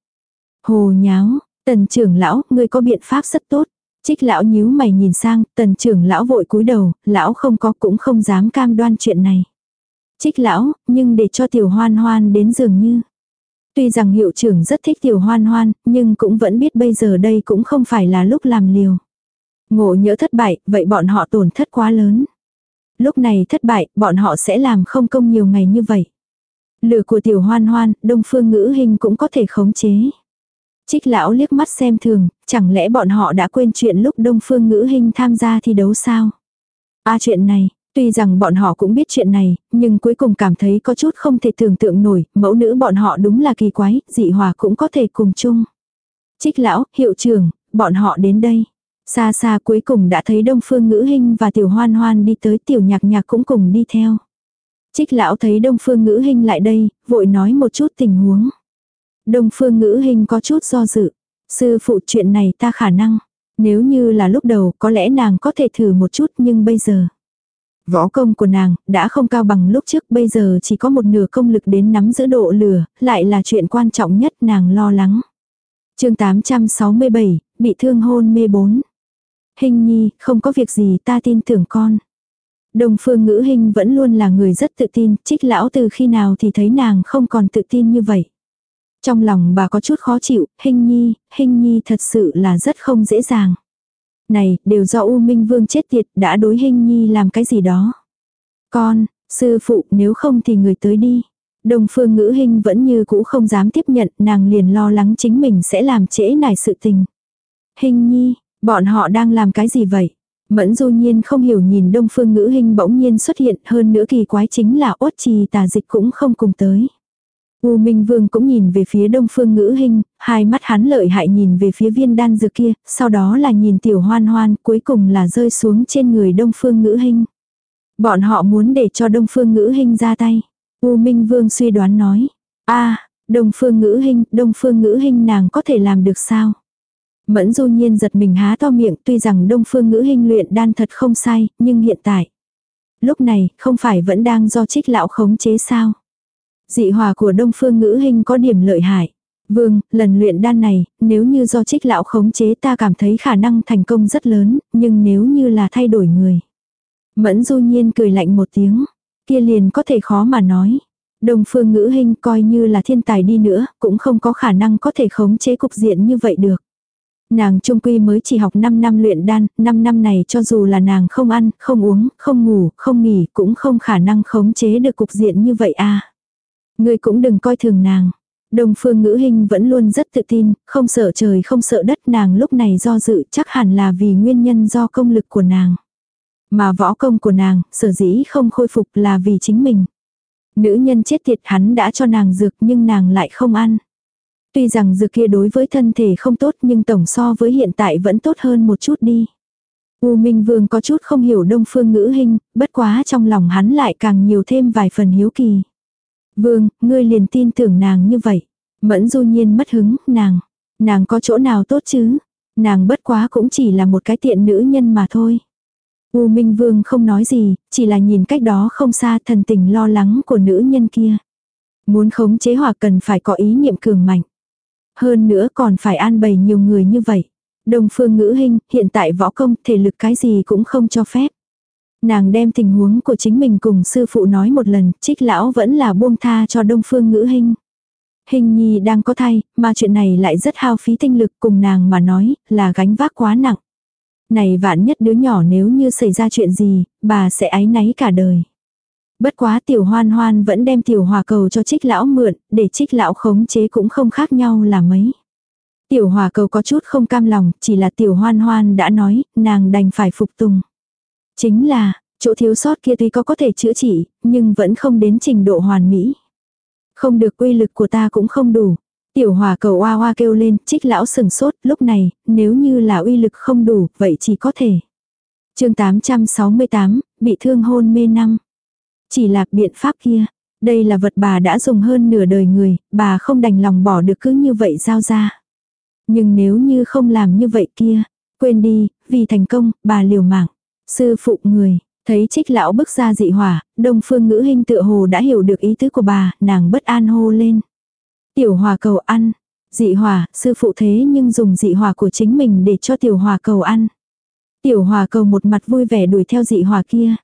Hồ nháo, tần trưởng lão, ngươi có biện pháp rất tốt. Trích lão nhíu mày nhìn sang, tần trưởng lão vội cúi đầu, lão không có cũng không dám cam đoan chuyện này. Trích lão, nhưng để cho tiểu hoan hoan đến dường như. Tuy rằng hiệu trưởng rất thích tiểu hoan hoan, nhưng cũng vẫn biết bây giờ đây cũng không phải là lúc làm liều. Ngộ nhỡ thất bại, vậy bọn họ tổn thất quá lớn. Lúc này thất bại, bọn họ sẽ làm không công nhiều ngày như vậy. Lửa của tiểu hoan hoan, đông phương ngữ hình cũng có thể khống chế. Trích lão liếc mắt xem thường, chẳng lẽ bọn họ đã quên chuyện lúc đông phương ngữ hình tham gia thi đấu sao? À chuyện này, tuy rằng bọn họ cũng biết chuyện này, nhưng cuối cùng cảm thấy có chút không thể tưởng tượng nổi, mẫu nữ bọn họ đúng là kỳ quái, dị hòa cũng có thể cùng chung. Trích lão, hiệu trưởng, bọn họ đến đây. Xa xa cuối cùng đã thấy Đông Phương Ngữ Hinh và Tiểu Hoan Hoan đi tới Tiểu Nhạc Nhạc cũng cùng đi theo. Trích lão thấy Đông Phương Ngữ hình lại đây, vội nói một chút tình huống. Đông Phương Ngữ hình có chút do dự. Sư phụ chuyện này ta khả năng. Nếu như là lúc đầu có lẽ nàng có thể thử một chút nhưng bây giờ. Võ công của nàng đã không cao bằng lúc trước bây giờ chỉ có một nửa công lực đến nắm giữ độ lửa, lại là chuyện quan trọng nhất nàng lo lắng. chương 867, bị thương hôn mê 4. Hình nhi, không có việc gì ta tin tưởng con. Đông phương ngữ hình vẫn luôn là người rất tự tin, trích lão từ khi nào thì thấy nàng không còn tự tin như vậy. Trong lòng bà có chút khó chịu, hình nhi, hình nhi thật sự là rất không dễ dàng. Này, đều do U Minh Vương chết tiệt đã đối hình nhi làm cái gì đó. Con, sư phụ nếu không thì người tới đi. Đồng phương ngữ hình vẫn như cũ không dám tiếp nhận, nàng liền lo lắng chính mình sẽ làm trễ nải sự tình. Hình nhi, bọn họ đang làm cái gì vậy? Mẫn du nhiên không hiểu nhìn đông phương ngữ hình bỗng nhiên xuất hiện hơn nữa kỳ quái chính là ốt trì tà dịch cũng không cùng tới. U Minh Vương cũng nhìn về phía đông phương ngữ hình, hai mắt hắn lợi hại nhìn về phía viên đan dược kia, sau đó là nhìn tiểu hoan hoan, cuối cùng là rơi xuống trên người đông phương ngữ hình. Bọn họ muốn để cho đông phương ngữ hình ra tay. U Minh Vương suy đoán nói, a đông phương ngữ hình, đông phương ngữ hình nàng có thể làm được sao? Mẫn du nhiên giật mình há to miệng tuy rằng đông phương ngữ hình luyện đan thật không sai, nhưng hiện tại. Lúc này, không phải vẫn đang do trích lão khống chế sao? Dị hòa của đông phương ngữ hình có điểm lợi hại. Vương, lần luyện đan này, nếu như do trích lão khống chế ta cảm thấy khả năng thành công rất lớn, nhưng nếu như là thay đổi người. Mẫn du nhiên cười lạnh một tiếng, kia liền có thể khó mà nói. Đông phương ngữ hình coi như là thiên tài đi nữa, cũng không có khả năng có thể khống chế cục diện như vậy được. Nàng trung quy mới chỉ học 5 năm luyện đan, 5 năm này cho dù là nàng không ăn, không uống, không ngủ, không nghỉ, cũng không khả năng khống chế được cục diện như vậy a. À. Ngươi cũng đừng coi thường nàng. Đông phương ngữ hình vẫn luôn rất tự tin, không sợ trời không sợ đất nàng lúc này do dự chắc hẳn là vì nguyên nhân do công lực của nàng. Mà võ công của nàng, sở dĩ không khôi phục là vì chính mình. Nữ nhân chết tiệt hắn đã cho nàng dược nhưng nàng lại không ăn. Tuy rằng dược kia đối với thân thể không tốt nhưng tổng so với hiện tại vẫn tốt hơn một chút đi. U Minh Vương có chút không hiểu đông phương ngữ hình, bất quá trong lòng hắn lại càng nhiều thêm vài phần hiếu kỳ. Vương, ngươi liền tin tưởng nàng như vậy. Mẫn du nhiên mất hứng, nàng. Nàng có chỗ nào tốt chứ? Nàng bất quá cũng chỉ là một cái tiện nữ nhân mà thôi. U Minh Vương không nói gì, chỉ là nhìn cách đó không xa thần tình lo lắng của nữ nhân kia. Muốn khống chế hỏa cần phải có ý niệm cường mạnh. Hơn nữa còn phải an bày nhiều người như vậy. Đồng phương ngữ hình, hiện tại võ công, thể lực cái gì cũng không cho phép. Nàng đem tình huống của chính mình cùng sư phụ nói một lần, trích lão vẫn là buông tha cho đông phương ngữ hình. Hình nhi đang có thai, mà chuyện này lại rất hao phí tinh lực cùng nàng mà nói, là gánh vác quá nặng. Này vạn nhất đứa nhỏ nếu như xảy ra chuyện gì, bà sẽ ái náy cả đời. Bất quá tiểu hoan hoan vẫn đem tiểu hòa cầu cho trích lão mượn, để trích lão khống chế cũng không khác nhau là mấy. Tiểu hòa cầu có chút không cam lòng, chỉ là tiểu hoan hoan đã nói, nàng đành phải phục tùng. Chính là, chỗ thiếu sót kia tuy có có thể chữa trị, nhưng vẫn không đến trình độ hoàn mỹ. Không được quy lực của ta cũng không đủ. Tiểu hòa cầu oa oa kêu lên, trích lão sừng sốt, lúc này, nếu như là uy lực không đủ, vậy chỉ có thể. chương 868, bị thương hôn mê năm. Chỉ là biện pháp kia. Đây là vật bà đã dùng hơn nửa đời người, bà không đành lòng bỏ được cứ như vậy giao ra. Nhưng nếu như không làm như vậy kia, quên đi, vì thành công, bà liều mạng. Sư phụ người, thấy trích lão bước ra dị hỏa, đông phương ngữ hình tựa hồ đã hiểu được ý tứ của bà, nàng bất an hô lên. Tiểu hòa cầu ăn, dị hỏa, sư phụ thế nhưng dùng dị hỏa của chính mình để cho tiểu hòa cầu ăn. Tiểu hòa cầu một mặt vui vẻ đuổi theo dị hỏa kia.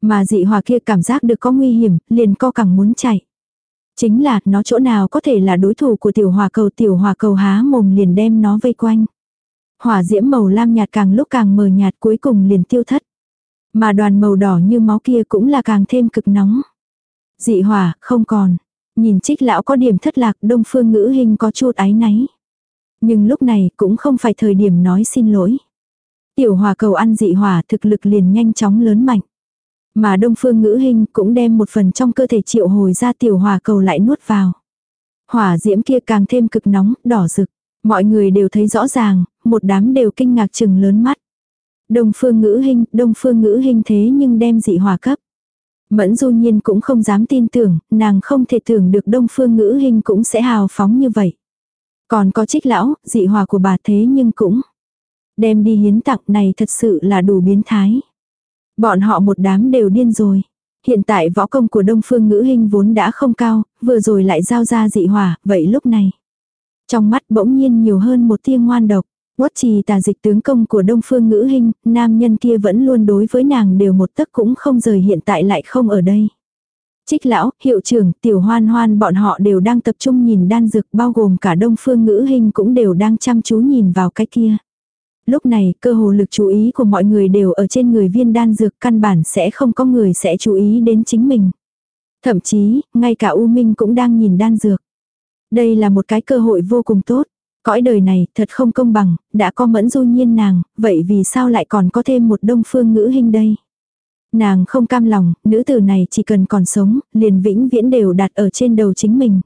Mà dị hỏa kia cảm giác được có nguy hiểm, liền co cẳng muốn chạy. Chính là nó chỗ nào có thể là đối thủ của tiểu hỏa cầu tiểu hỏa cầu há mồm liền đem nó vây quanh. Hỏa diễm màu lam nhạt càng lúc càng mờ nhạt cuối cùng liền tiêu thất. Mà đoàn màu đỏ như máu kia cũng là càng thêm cực nóng. Dị hỏa, không còn. Nhìn trích lão có điểm thất lạc đông phương ngữ hình có chút ái náy. Nhưng lúc này cũng không phải thời điểm nói xin lỗi. Tiểu hỏa cầu ăn dị hỏa thực lực liền nhanh chóng lớn mạnh. Mà đông phương ngữ hình cũng đem một phần trong cơ thể triệu hồi ra tiểu hỏa cầu lại nuốt vào. Hỏa diễm kia càng thêm cực nóng, đỏ rực. Mọi người đều thấy rõ ràng, một đám đều kinh ngạc chừng lớn mắt. Đông phương ngữ hình, đông phương ngữ hình thế nhưng đem dị hỏa cấp. Mẫn du nhiên cũng không dám tin tưởng, nàng không thể tưởng được đông phương ngữ hình cũng sẽ hào phóng như vậy. Còn có trích lão, dị hòa của bà thế nhưng cũng đem đi hiến tặng này thật sự là đủ biến thái. Bọn họ một đám đều điên rồi. Hiện tại võ công của đông phương ngữ hình vốn đã không cao, vừa rồi lại giao ra dị hỏa vậy lúc này. Trong mắt bỗng nhiên nhiều hơn một tia ngoan độc. Quất trì tà dịch tướng công của Đông Phương Ngữ Hinh, nam nhân kia vẫn luôn đối với nàng đều một tấc cũng không rời hiện tại lại không ở đây. Trích lão, hiệu trưởng, tiểu hoan hoan bọn họ đều đang tập trung nhìn đan dược bao gồm cả Đông Phương Ngữ Hinh cũng đều đang chăm chú nhìn vào cái kia. Lúc này, cơ hồ lực chú ý của mọi người đều ở trên người viên đan dược căn bản sẽ không có người sẽ chú ý đến chính mình. Thậm chí, ngay cả U Minh cũng đang nhìn đan dược. Đây là một cái cơ hội vô cùng tốt. Cõi đời này thật không công bằng, đã có mẫn du nhiên nàng, vậy vì sao lại còn có thêm một đông phương ngữ hình đây? Nàng không cam lòng, nữ tử này chỉ cần còn sống, liền vĩnh viễn đều đặt ở trên đầu chính mình.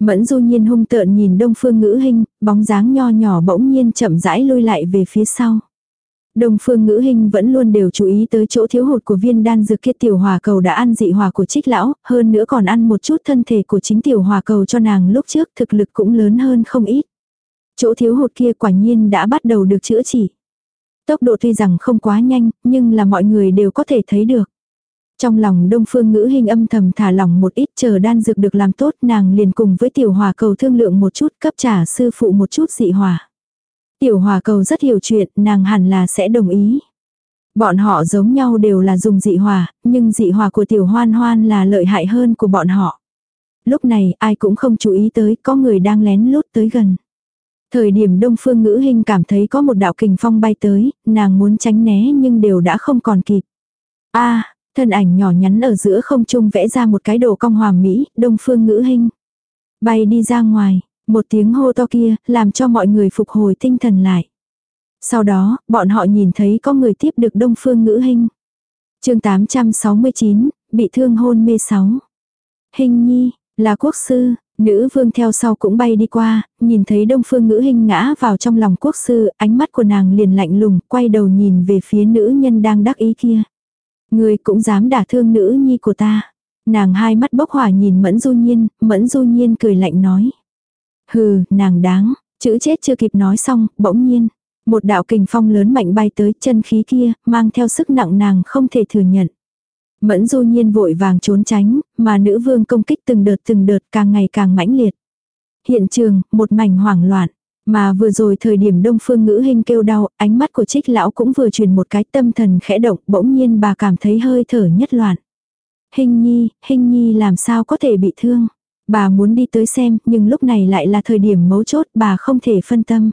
Mẫn du nhiên hung tợn nhìn đông phương ngữ hình, bóng dáng nho nhỏ bỗng nhiên chậm rãi lôi lại về phía sau. Đông phương ngữ hình vẫn luôn đều chú ý tới chỗ thiếu hụt của viên đan dược kia tiểu hòa cầu đã ăn dị hòa của trích lão, hơn nữa còn ăn một chút thân thể của chính tiểu hòa cầu cho nàng lúc trước thực lực cũng lớn hơn không ít. Chỗ thiếu hụt kia quả nhiên đã bắt đầu được chữa trị. Tốc độ tuy rằng không quá nhanh, nhưng là mọi người đều có thể thấy được. Trong lòng đông phương ngữ hình âm thầm thả lỏng một ít chờ đan dược được làm tốt nàng liền cùng với tiểu hòa cầu thương lượng một chút cấp trả sư phụ một chút dị hòa. Tiểu hòa cầu rất hiểu chuyện, nàng hẳn là sẽ đồng ý. Bọn họ giống nhau đều là dùng dị hòa, nhưng dị hòa của tiểu hoan hoan là lợi hại hơn của bọn họ. Lúc này ai cũng không chú ý tới có người đang lén lút tới gần. Thời điểm đông phương ngữ hình cảm thấy có một đạo kình phong bay tới, nàng muốn tránh né nhưng đều đã không còn kịp. a thân ảnh nhỏ nhắn ở giữa không trung vẽ ra một cái đồ cong hoàng mỹ, đông phương ngữ hình. Bay đi ra ngoài, một tiếng hô to kia, làm cho mọi người phục hồi tinh thần lại. Sau đó, bọn họ nhìn thấy có người tiếp được đông phương ngữ hình. chương 869, bị thương hôn mê 6. Hình nhi, là quốc sư, Nữ vương theo sau cũng bay đi qua, nhìn thấy đông phương ngữ hình ngã vào trong lòng quốc sư, ánh mắt của nàng liền lạnh lùng, quay đầu nhìn về phía nữ nhân đang đắc ý kia. Người cũng dám đả thương nữ nhi của ta. Nàng hai mắt bốc hỏa nhìn mẫn du nhiên, mẫn du nhiên cười lạnh nói. Hừ, nàng đáng, chữ chết chưa kịp nói xong, bỗng nhiên. Một đạo kình phong lớn mạnh bay tới chân khí kia, mang theo sức nặng nàng không thể thừa nhận. Mẫn du nhiên vội vàng trốn tránh, mà nữ vương công kích từng đợt từng đợt càng ngày càng mãnh liệt. Hiện trường, một mảnh hoảng loạn. Mà vừa rồi thời điểm đông phương ngữ hình kêu đau, ánh mắt của trích lão cũng vừa truyền một cái tâm thần khẽ động, bỗng nhiên bà cảm thấy hơi thở nhất loạn. Hình nhi, hình nhi làm sao có thể bị thương. Bà muốn đi tới xem, nhưng lúc này lại là thời điểm mấu chốt, bà không thể phân tâm.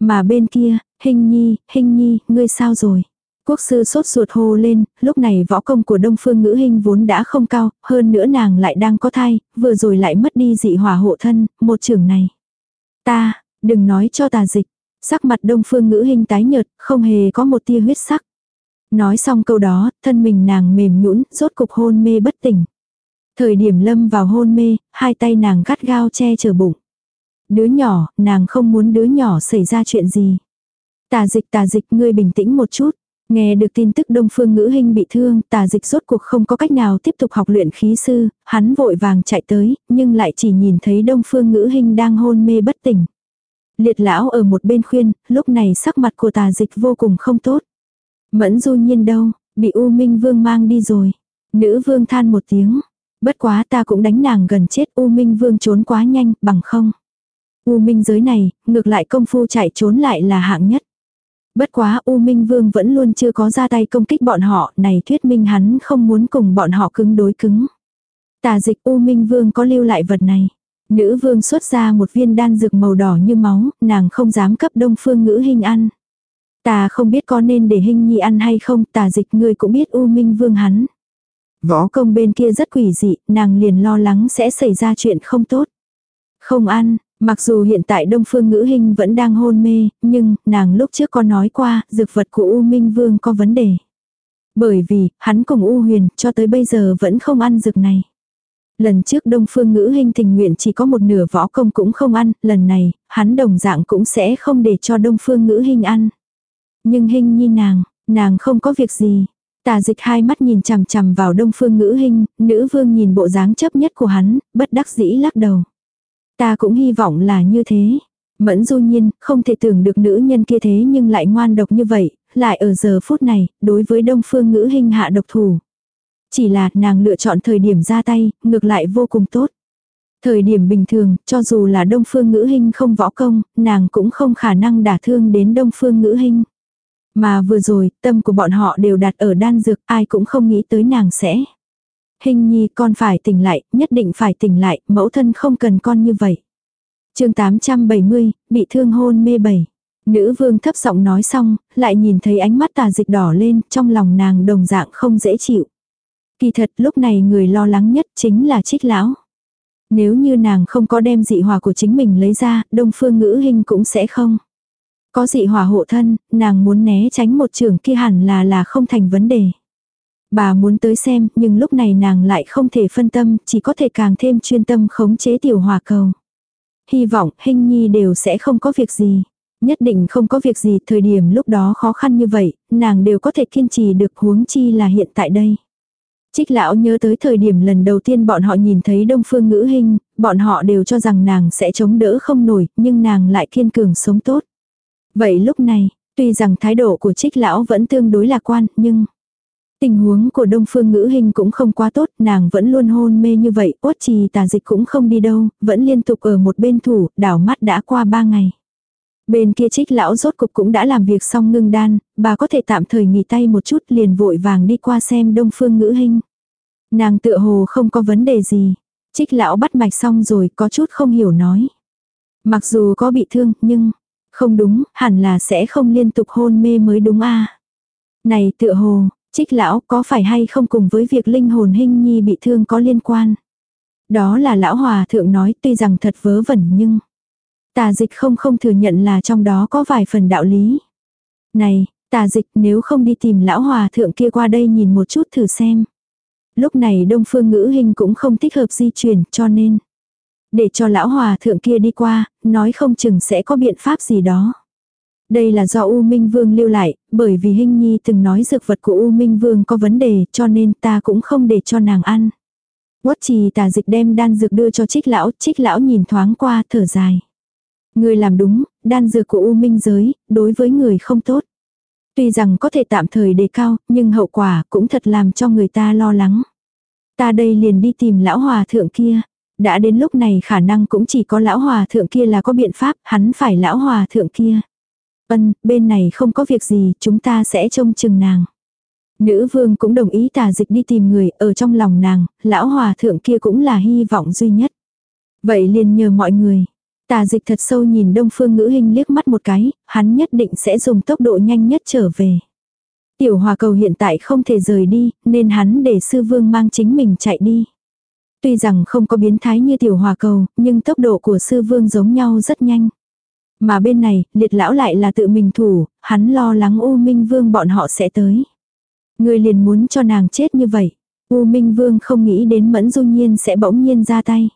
Mà bên kia, hình nhi, hình nhi, ngươi sao rồi? Quốc sư sốt ruột hô lên, lúc này võ công của đông phương ngữ hình vốn đã không cao, hơn nữa nàng lại đang có thai, vừa rồi lại mất đi dị hỏa hộ thân, một trưởng này. Ta, đừng nói cho tà dịch, sắc mặt đông phương ngữ hình tái nhợt, không hề có một tia huyết sắc. Nói xong câu đó, thân mình nàng mềm nhũn, rốt cục hôn mê bất tỉnh. Thời điểm lâm vào hôn mê, hai tay nàng gắt gao che chở bụng. Đứa nhỏ, nàng không muốn đứa nhỏ xảy ra chuyện gì. Tà dịch tà dịch ngươi bình tĩnh một chút. Nghe được tin tức Đông Phương Ngữ Hinh bị thương, tà dịch rốt cuộc không có cách nào tiếp tục học luyện khí sư, hắn vội vàng chạy tới, nhưng lại chỉ nhìn thấy Đông Phương Ngữ Hinh đang hôn mê bất tỉnh. Liệt lão ở một bên khuyên, lúc này sắc mặt của tà dịch vô cùng không tốt. Mẫn du nhiên đâu, bị U Minh Vương mang đi rồi. Nữ vương than một tiếng. Bất quá ta cũng đánh nàng gần chết U Minh Vương trốn quá nhanh, bằng không. U Minh giới này, ngược lại công phu chạy trốn lại là hạng nhất. Bất quá U Minh Vương vẫn luôn chưa có ra tay công kích bọn họ, này thuyết minh hắn không muốn cùng bọn họ cứng đối cứng. Tà dịch U Minh Vương có lưu lại vật này. Nữ vương xuất ra một viên đan dược màu đỏ như máu, nàng không dám cấp đông phương ngữ hình ăn. Ta không biết có nên để hình nhi ăn hay không, tà dịch ngươi cũng biết U Minh Vương hắn. Võ công bên kia rất quỷ dị, nàng liền lo lắng sẽ xảy ra chuyện không tốt. Không ăn, Mặc dù hiện tại Đông Phương Ngữ hình vẫn đang hôn mê, nhưng nàng lúc trước có nói qua, dược vật của U Minh Vương có vấn đề. Bởi vì, hắn cùng U Huyền cho tới bây giờ vẫn không ăn dược này. Lần trước Đông Phương Ngữ hình tình nguyện chỉ có một nửa võ công cũng không ăn, lần này, hắn đồng dạng cũng sẽ không để cho Đông Phương Ngữ hình ăn. Nhưng hình nhi nàng, nàng không có việc gì. Tà dịch hai mắt nhìn chằm chằm vào Đông Phương Ngữ hình nữ vương nhìn bộ dáng chấp nhất của hắn, bất đắc dĩ lắc đầu. Ta cũng hy vọng là như thế. Mẫn du nhiên, không thể tưởng được nữ nhân kia thế nhưng lại ngoan độc như vậy, lại ở giờ phút này, đối với đông phương ngữ hình hạ độc thủ. Chỉ là nàng lựa chọn thời điểm ra tay, ngược lại vô cùng tốt. Thời điểm bình thường, cho dù là đông phương ngữ hình không võ công, nàng cũng không khả năng đả thương đến đông phương ngữ hình. Mà vừa rồi, tâm của bọn họ đều đặt ở đan dược, ai cũng không nghĩ tới nàng sẽ. Hình nhi con phải tỉnh lại, nhất định phải tỉnh lại, mẫu thân không cần con như vậy. chương 870, bị thương hôn mê bảy. Nữ vương thấp giọng nói xong, lại nhìn thấy ánh mắt tà dịch đỏ lên, trong lòng nàng đồng dạng không dễ chịu. Kỳ thật lúc này người lo lắng nhất chính là trích lão. Nếu như nàng không có đem dị hòa của chính mình lấy ra, đông phương ngữ hình cũng sẽ không. Có dị hòa hộ thân, nàng muốn né tránh một trường kia hẳn là là không thành vấn đề. Bà muốn tới xem, nhưng lúc này nàng lại không thể phân tâm, chỉ có thể càng thêm chuyên tâm khống chế tiểu hòa cầu. Hy vọng, hình nhi đều sẽ không có việc gì. Nhất định không có việc gì, thời điểm lúc đó khó khăn như vậy, nàng đều có thể kiên trì được huống chi là hiện tại đây. Trích lão nhớ tới thời điểm lần đầu tiên bọn họ nhìn thấy đông phương ngữ hình, bọn họ đều cho rằng nàng sẽ chống đỡ không nổi, nhưng nàng lại kiên cường sống tốt. Vậy lúc này, tuy rằng thái độ của trích lão vẫn tương đối lạc quan, nhưng tình huống của đông phương ngữ hình cũng không quá tốt, nàng vẫn luôn hôn mê như vậy, ốt trì tà dịch cũng không đi đâu, vẫn liên tục ở một bên thủ, đảo mắt đã qua ba ngày. Bên kia trích lão rốt cục cũng đã làm việc xong ngưng đan, bà có thể tạm thời nghỉ tay một chút liền vội vàng đi qua xem đông phương ngữ hình. Nàng tựa hồ không có vấn đề gì. Trích lão bắt mạch xong rồi có chút không hiểu nói. Mặc dù có bị thương nhưng không đúng, hẳn là sẽ không liên tục hôn mê mới đúng a Này tựa hồ, trích lão có phải hay không cùng với việc linh hồn hình nhi bị thương có liên quan. Đó là lão hòa thượng nói tuy rằng thật vớ vẩn nhưng Tà dịch không không thừa nhận là trong đó có vài phần đạo lý. Này, tà dịch nếu không đi tìm lão hòa thượng kia qua đây nhìn một chút thử xem. Lúc này đông phương ngữ hình cũng không thích hợp di chuyển cho nên. Để cho lão hòa thượng kia đi qua, nói không chừng sẽ có biện pháp gì đó. Đây là do U Minh Vương lưu lại, bởi vì Hinh Nhi từng nói dược vật của U Minh Vương có vấn đề cho nên ta cũng không để cho nàng ăn. Quất trì tà dịch đem đan dược đưa cho trích lão, trích lão nhìn thoáng qua thở dài. Người làm đúng, đan dược của U Minh giới, đối với người không tốt. Tuy rằng có thể tạm thời đề cao, nhưng hậu quả cũng thật làm cho người ta lo lắng. Ta đây liền đi tìm lão hòa thượng kia. Đã đến lúc này khả năng cũng chỉ có lão hòa thượng kia là có biện pháp, hắn phải lão hòa thượng kia. Ân, bên này không có việc gì, chúng ta sẽ trông chừng nàng. Nữ vương cũng đồng ý tà dịch đi tìm người, ở trong lòng nàng, lão hòa thượng kia cũng là hy vọng duy nhất. Vậy liền nhờ mọi người, Tà dịch thật sâu nhìn đông phương ngữ hình liếc mắt một cái, hắn nhất định sẽ dùng tốc độ nhanh nhất trở về. Tiểu hòa cầu hiện tại không thể rời đi, nên hắn để sư vương mang chính mình chạy đi. Tuy rằng không có biến thái như tiểu hòa cầu, nhưng tốc độ của sư vương giống nhau rất nhanh. Mà bên này, liệt lão lại là tự mình thủ, hắn lo lắng U Minh Vương bọn họ sẽ tới. Người liền muốn cho nàng chết như vậy. U Minh Vương không nghĩ đến Mẫn Du Nhiên sẽ bỗng nhiên ra tay.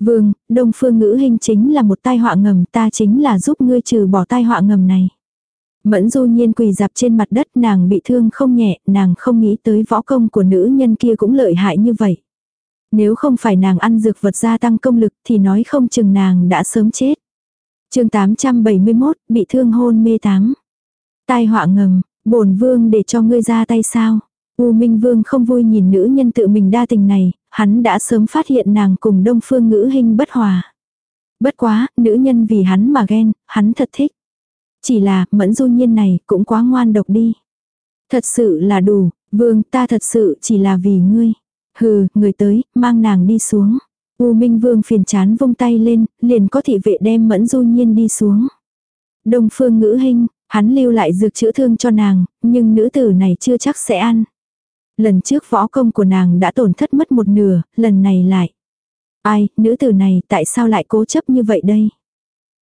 Vương, đông phương ngữ hình chính là một tai họa ngầm ta chính là giúp ngươi trừ bỏ tai họa ngầm này. Mẫn du nhiên quỳ dạp trên mặt đất nàng bị thương không nhẹ, nàng không nghĩ tới võ công của nữ nhân kia cũng lợi hại như vậy. Nếu không phải nàng ăn dược vật gia tăng công lực thì nói không chừng nàng đã sớm chết. chương 871, bị thương hôn mê tám. Tai họa ngầm, bổn vương để cho ngươi ra tay sao. U Minh Vương không vui nhìn nữ nhân tự mình đa tình này, hắn đã sớm phát hiện nàng cùng đông phương ngữ hình bất hòa. Bất quá, nữ nhân vì hắn mà ghen, hắn thật thích. Chỉ là, mẫn du nhiên này cũng quá ngoan độc đi. Thật sự là đủ, vương ta thật sự chỉ là vì ngươi. Hừ, người tới, mang nàng đi xuống. U Minh Vương phiền chán vung tay lên, liền có thị vệ đem mẫn du nhiên đi xuống. Đông phương ngữ hình, hắn lưu lại dược chữa thương cho nàng, nhưng nữ tử này chưa chắc sẽ ăn. Lần trước võ công của nàng đã tổn thất mất một nửa, lần này lại. Ai, nữ tử này tại sao lại cố chấp như vậy đây?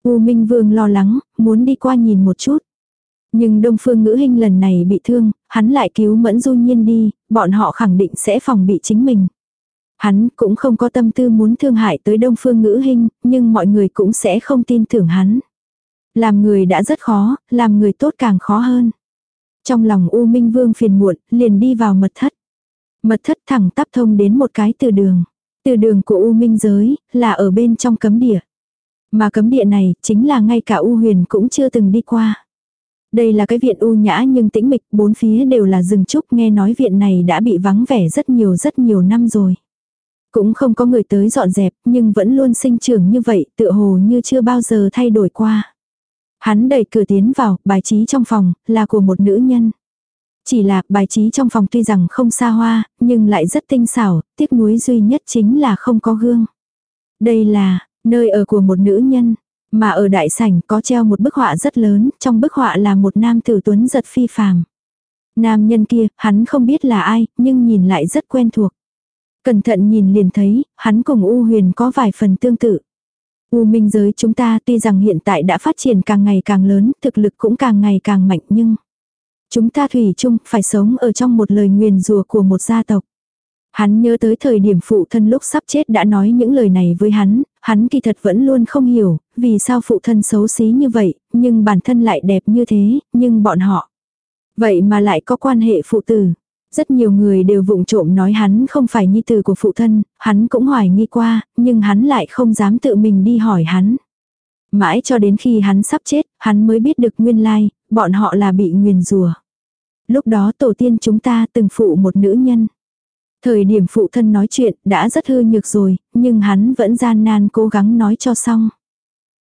U Minh Vương lo lắng, muốn đi qua nhìn một chút. Nhưng Đông Phương Ngữ Hinh lần này bị thương, hắn lại cứu Mẫn Du Nhiên đi, bọn họ khẳng định sẽ phòng bị chính mình. Hắn cũng không có tâm tư muốn thương hại tới Đông Phương Ngữ Hinh, nhưng mọi người cũng sẽ không tin tưởng hắn. Làm người đã rất khó, làm người tốt càng khó hơn. Trong lòng U Minh Vương phiền muộn, liền đi vào mật thất. Mật thất thẳng tắp thông đến một cái từ đường. Từ đường của U Minh giới, là ở bên trong cấm địa. Mà cấm địa này, chính là ngay cả U Huyền cũng chưa từng đi qua. Đây là cái viện U nhã nhưng tĩnh mịch, bốn phía đều là rừng trúc, nghe nói viện này đã bị vắng vẻ rất nhiều rất nhiều năm rồi. Cũng không có người tới dọn dẹp, nhưng vẫn luôn sinh trưởng như vậy, tựa hồ như chưa bao giờ thay đổi qua. Hắn đẩy cửa tiến vào, bài trí trong phòng, là của một nữ nhân. Chỉ là bài trí trong phòng tuy rằng không xa hoa, nhưng lại rất tinh xảo, tiếc nuối duy nhất chính là không có gương. Đây là, nơi ở của một nữ nhân, mà ở đại sảnh có treo một bức họa rất lớn, trong bức họa là một nam tử tuấn giật phi phàm. Nam nhân kia, hắn không biết là ai, nhưng nhìn lại rất quen thuộc. Cẩn thận nhìn liền thấy, hắn cùng U Huyền có vài phần tương tự. U minh giới chúng ta tuy rằng hiện tại đã phát triển càng ngày càng lớn, thực lực cũng càng ngày càng mạnh nhưng chúng ta thủy chung phải sống ở trong một lời nguyền rùa của một gia tộc. Hắn nhớ tới thời điểm phụ thân lúc sắp chết đã nói những lời này với hắn, hắn kỳ thật vẫn luôn không hiểu, vì sao phụ thân xấu xí như vậy, nhưng bản thân lại đẹp như thế, nhưng bọn họ. Vậy mà lại có quan hệ phụ tử. Rất nhiều người đều vụng trộm nói hắn không phải nhi tử của phụ thân, hắn cũng hoài nghi qua, nhưng hắn lại không dám tự mình đi hỏi hắn. Mãi cho đến khi hắn sắp chết, hắn mới biết được nguyên lai, bọn họ là bị nguyền rùa. Lúc đó tổ tiên chúng ta từng phụ một nữ nhân. Thời điểm phụ thân nói chuyện đã rất hư nhược rồi, nhưng hắn vẫn gian nan cố gắng nói cho xong.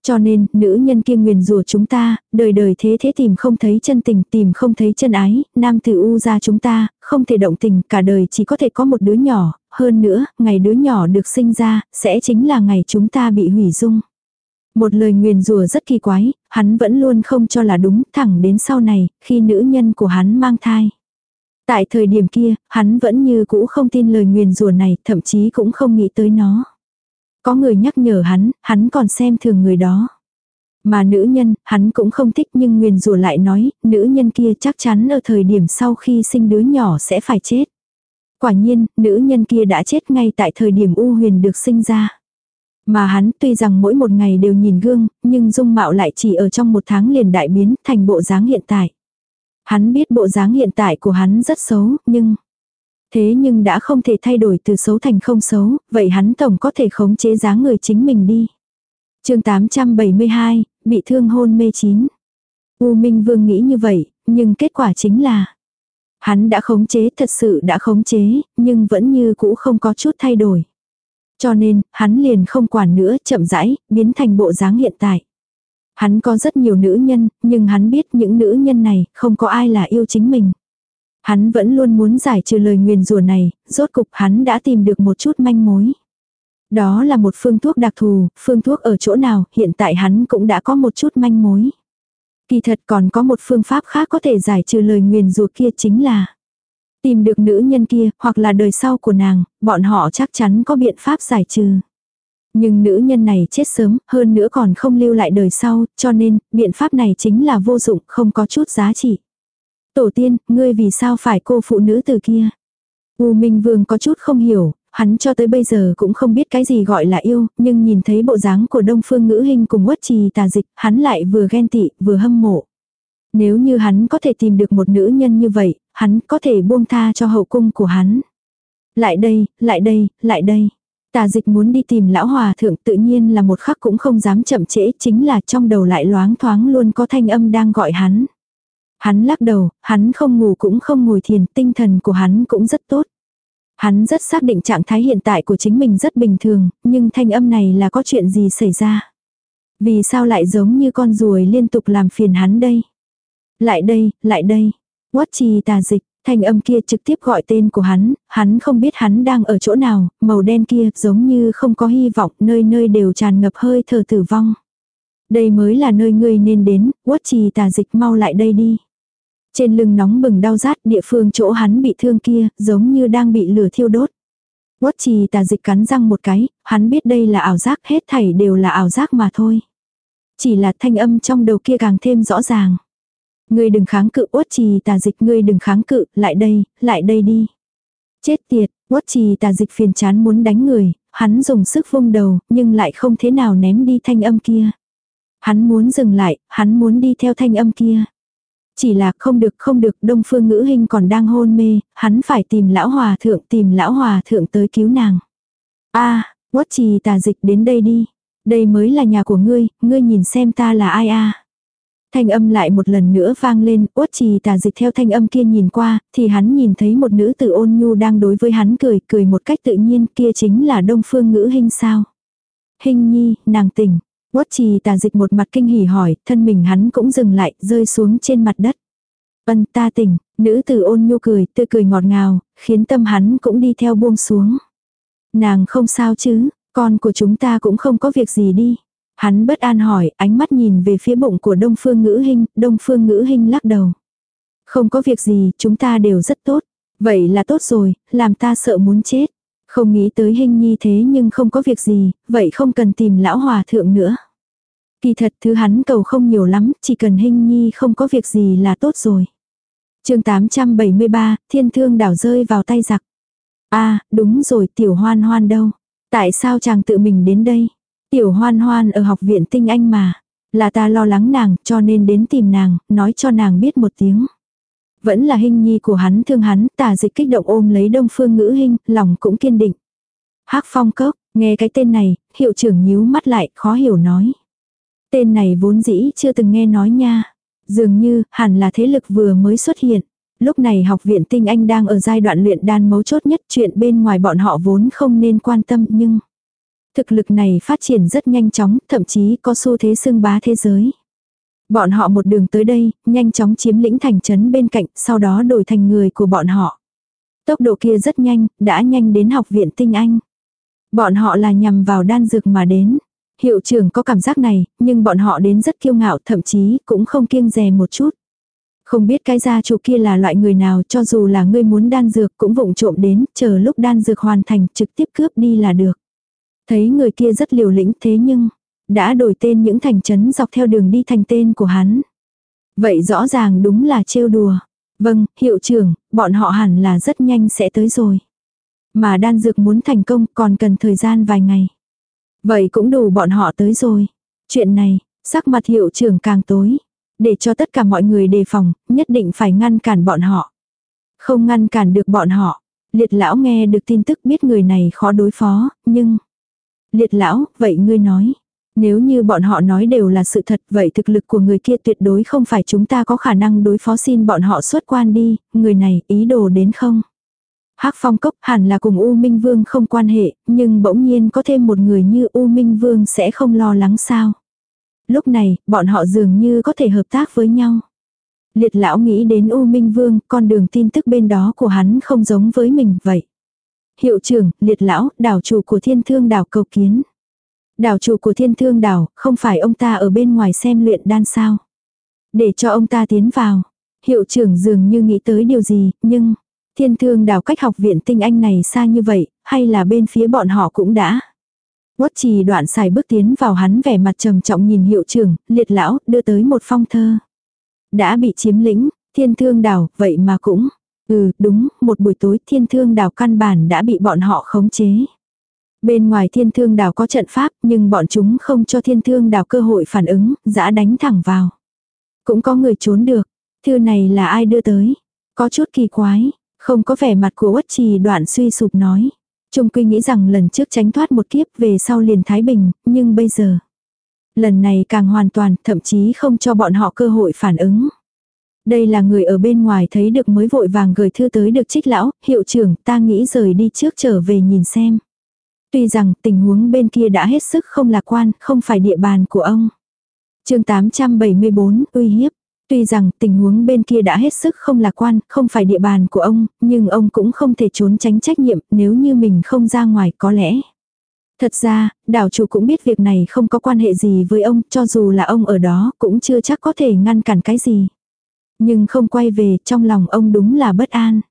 Cho nên, nữ nhân kia nguyền rủa chúng ta, đời đời thế thế tìm không thấy chân tình, tìm không thấy chân ái, nam tử u ra chúng ta, không thể động tình, cả đời chỉ có thể có một đứa nhỏ, hơn nữa, ngày đứa nhỏ được sinh ra, sẽ chính là ngày chúng ta bị hủy dung. Một lời nguyền rủa rất kỳ quái, hắn vẫn luôn không cho là đúng, thẳng đến sau này, khi nữ nhân của hắn mang thai. Tại thời điểm kia, hắn vẫn như cũ không tin lời nguyền rủa này, thậm chí cũng không nghĩ tới nó. Có người nhắc nhở hắn, hắn còn xem thường người đó. Mà nữ nhân, hắn cũng không thích nhưng nguyền rủa lại nói, nữ nhân kia chắc chắn ở thời điểm sau khi sinh đứa nhỏ sẽ phải chết. Quả nhiên, nữ nhân kia đã chết ngay tại thời điểm U huyền được sinh ra. Mà hắn tuy rằng mỗi một ngày đều nhìn gương, nhưng dung mạo lại chỉ ở trong một tháng liền đại biến thành bộ dáng hiện tại. Hắn biết bộ dáng hiện tại của hắn rất xấu, nhưng... Thế nhưng đã không thể thay đổi từ xấu thành không xấu, vậy hắn tổng có thể khống chế dáng người chính mình đi. chương 872, bị thương hôn mê chín. U Minh Vương nghĩ như vậy, nhưng kết quả chính là... Hắn đã khống chế thật sự đã khống chế, nhưng vẫn như cũ không có chút thay đổi. Cho nên, hắn liền không quản nữa chậm rãi, biến thành bộ dáng hiện tại. Hắn có rất nhiều nữ nhân, nhưng hắn biết những nữ nhân này không có ai là yêu chính mình. Hắn vẫn luôn muốn giải trừ lời nguyền rủa này, rốt cục hắn đã tìm được một chút manh mối. Đó là một phương thuốc đặc thù, phương thuốc ở chỗ nào, hiện tại hắn cũng đã có một chút manh mối. Kỳ thật còn có một phương pháp khác có thể giải trừ lời nguyền rủa kia chính là tìm được nữ nhân kia, hoặc là đời sau của nàng, bọn họ chắc chắn có biện pháp giải trừ. Nhưng nữ nhân này chết sớm, hơn nữa còn không lưu lại đời sau, cho nên, biện pháp này chính là vô dụng, không có chút giá trị. Tổ tiên, ngươi vì sao phải cô phụ nữ từ kia? U Minh Vương có chút không hiểu, hắn cho tới bây giờ cũng không biết cái gì gọi là yêu, nhưng nhìn thấy bộ dáng của Đông Phương Ngữ Hình cùng Quất Trì tà dịch, hắn lại vừa ghen tị, vừa hâm mộ. Nếu như hắn có thể tìm được một nữ nhân như vậy, hắn có thể buông tha cho hậu cung của hắn. Lại đây, lại đây, lại đây. Tà dịch muốn đi tìm lão hòa thượng tự nhiên là một khắc cũng không dám chậm trễ chính là trong đầu lại loáng thoáng luôn có thanh âm đang gọi hắn. Hắn lắc đầu, hắn không ngủ cũng không ngồi thiền, tinh thần của hắn cũng rất tốt. Hắn rất xác định trạng thái hiện tại của chính mình rất bình thường, nhưng thanh âm này là có chuyện gì xảy ra. Vì sao lại giống như con ruồi liên tục làm phiền hắn đây? Lại đây, lại đây. Quát trì tà dịch, thanh âm kia trực tiếp gọi tên của hắn, hắn không biết hắn đang ở chỗ nào, màu đen kia giống như không có hy vọng, nơi nơi đều tràn ngập hơi thở tử vong. Đây mới là nơi ngươi nên đến, Quốc trì tà dịch mau lại đây đi. Trên lưng nóng bừng đau rát địa phương chỗ hắn bị thương kia, giống như đang bị lửa thiêu đốt. Quất trì tà dịch cắn răng một cái, hắn biết đây là ảo giác hết thảy đều là ảo giác mà thôi. Chỉ là thanh âm trong đầu kia càng thêm rõ ràng. Ngươi đừng kháng cự uất trì tà dịch ngươi đừng kháng cự, lại đây, lại đây đi. Chết tiệt, uất trì tà dịch phiền chán muốn đánh người, hắn dùng sức vung đầu, nhưng lại không thế nào ném đi thanh âm kia. Hắn muốn dừng lại, hắn muốn đi theo thanh âm kia. Chỉ là không được không được đông phương ngữ hình còn đang hôn mê, hắn phải tìm lão hòa thượng tìm lão hòa thượng tới cứu nàng. a à, quất trì tà dịch đến đây đi. Đây mới là nhà của ngươi, ngươi nhìn xem ta là ai a Thanh âm lại một lần nữa vang lên, uất trì tà dịch theo thanh âm kia nhìn qua, thì hắn nhìn thấy một nữ tử ôn nhu đang đối với hắn cười, cười một cách tự nhiên kia chính là đông phương ngữ hình sao. Hình nhi, nàng tỉnh. Uất trì tà dịch một mặt kinh hỉ hỏi, thân mình hắn cũng dừng lại, rơi xuống trên mặt đất. Vân ta tỉnh, nữ tử ôn nhu cười, tươi cười ngọt ngào, khiến tâm hắn cũng đi theo buông xuống. Nàng không sao chứ, con của chúng ta cũng không có việc gì đi. Hắn bất an hỏi, ánh mắt nhìn về phía bụng của Đông Phương Ngữ Hinh, Đông Phương Ngữ Hinh lắc đầu. Không có việc gì, chúng ta đều rất tốt. Vậy là tốt rồi, làm ta sợ muốn chết. Không nghĩ tới hình Nhi thế nhưng không có việc gì, vậy không cần tìm lão hòa thượng nữa. Kỳ thật thứ hắn cầu không nhiều lắm, chỉ cần hình Nhi không có việc gì là tốt rồi. chương 873, thiên thương đảo rơi vào tay giặc. a à, đúng rồi, tiểu hoan hoan đâu? Tại sao chàng tự mình đến đây? Tiểu hoan hoan ở học viện tinh anh mà. Là ta lo lắng nàng cho nên đến tìm nàng, nói cho nàng biết một tiếng. Vẫn là hình nhi của hắn thương hắn, tà dịch kích động ôm lấy đông phương ngữ hình, lòng cũng kiên định. hắc phong cốc, nghe cái tên này, hiệu trưởng nhíu mắt lại, khó hiểu nói. Tên này vốn dĩ chưa từng nghe nói nha. Dường như, hẳn là thế lực vừa mới xuất hiện. Lúc này học viện tinh anh đang ở giai đoạn luyện đan mấu chốt nhất chuyện bên ngoài bọn họ vốn không nên quan tâm nhưng... Thực lực này phát triển rất nhanh chóng, thậm chí có xu thế xưng bá thế giới. Bọn họ một đường tới đây, nhanh chóng chiếm lĩnh thành trấn bên cạnh, sau đó đổi thành người của bọn họ. Tốc độ kia rất nhanh, đã nhanh đến học viện tinh anh. Bọn họ là nhằm vào đan dược mà đến. Hiệu trưởng có cảm giác này, nhưng bọn họ đến rất kiêu ngạo, thậm chí cũng không kiêng dè một chút. Không biết cái gia chủ kia là loại người nào cho dù là ngươi muốn đan dược cũng vụng trộm đến, chờ lúc đan dược hoàn thành trực tiếp cướp đi là được. Thấy người kia rất liều lĩnh thế nhưng, đã đổi tên những thành trấn dọc theo đường đi thành tên của hắn. Vậy rõ ràng đúng là trêu đùa. Vâng, hiệu trưởng, bọn họ hẳn là rất nhanh sẽ tới rồi. Mà đan dược muốn thành công còn cần thời gian vài ngày. Vậy cũng đủ bọn họ tới rồi. Chuyện này, sắc mặt hiệu trưởng càng tối. Để cho tất cả mọi người đề phòng, nhất định phải ngăn cản bọn họ. Không ngăn cản được bọn họ. Liệt lão nghe được tin tức biết người này khó đối phó, nhưng... Liệt lão, vậy ngươi nói. Nếu như bọn họ nói đều là sự thật, vậy thực lực của người kia tuyệt đối không phải chúng ta có khả năng đối phó xin bọn họ xuất quan đi, người này ý đồ đến không? Hắc phong cốc hẳn là cùng U Minh Vương không quan hệ, nhưng bỗng nhiên có thêm một người như U Minh Vương sẽ không lo lắng sao. Lúc này, bọn họ dường như có thể hợp tác với nhau. Liệt lão nghĩ đến U Minh Vương, con đường tin tức bên đó của hắn không giống với mình vậy. Hiệu trưởng, liệt lão, đảo chủ của thiên thương đảo cầu kiến. Đảo chủ của thiên thương đảo, không phải ông ta ở bên ngoài xem luyện đan sao. Để cho ông ta tiến vào. Hiệu trưởng dường như nghĩ tới điều gì, nhưng... Thiên thương đảo cách học viện tinh anh này xa như vậy, hay là bên phía bọn họ cũng đã. Quất trì đoạn xài bước tiến vào hắn vẻ mặt trầm trọng nhìn hiệu trưởng, liệt lão, đưa tới một phong thơ. Đã bị chiếm lĩnh, thiên thương đảo, vậy mà cũng. Ừ, đúng, một buổi tối thiên thương đảo căn bản đã bị bọn họ khống chế. Bên ngoài thiên thương đảo có trận pháp, nhưng bọn chúng không cho thiên thương đảo cơ hội phản ứng, dã đánh thẳng vào. Cũng có người trốn được. Thư này là ai đưa tới? Có chút kỳ quái, không có vẻ mặt của uất trì đoạn suy sụp nói. Trung quy nghĩ rằng lần trước tránh thoát một kiếp về sau liền Thái Bình, nhưng bây giờ. Lần này càng hoàn toàn, thậm chí không cho bọn họ cơ hội phản ứng. Đây là người ở bên ngoài thấy được mới vội vàng gửi thư tới được trích lão, hiệu trưởng ta nghĩ rời đi trước trở về nhìn xem. Tuy rằng tình huống bên kia đã hết sức không lạc quan, không phải địa bàn của ông. chương 874, uy hiếp. Tuy rằng tình huống bên kia đã hết sức không lạc quan, không phải địa bàn của ông, nhưng ông cũng không thể trốn tránh trách nhiệm nếu như mình không ra ngoài có lẽ. Thật ra, đảo chủ cũng biết việc này không có quan hệ gì với ông, cho dù là ông ở đó cũng chưa chắc có thể ngăn cản cái gì. Nhưng không quay về, trong lòng ông đúng là bất an.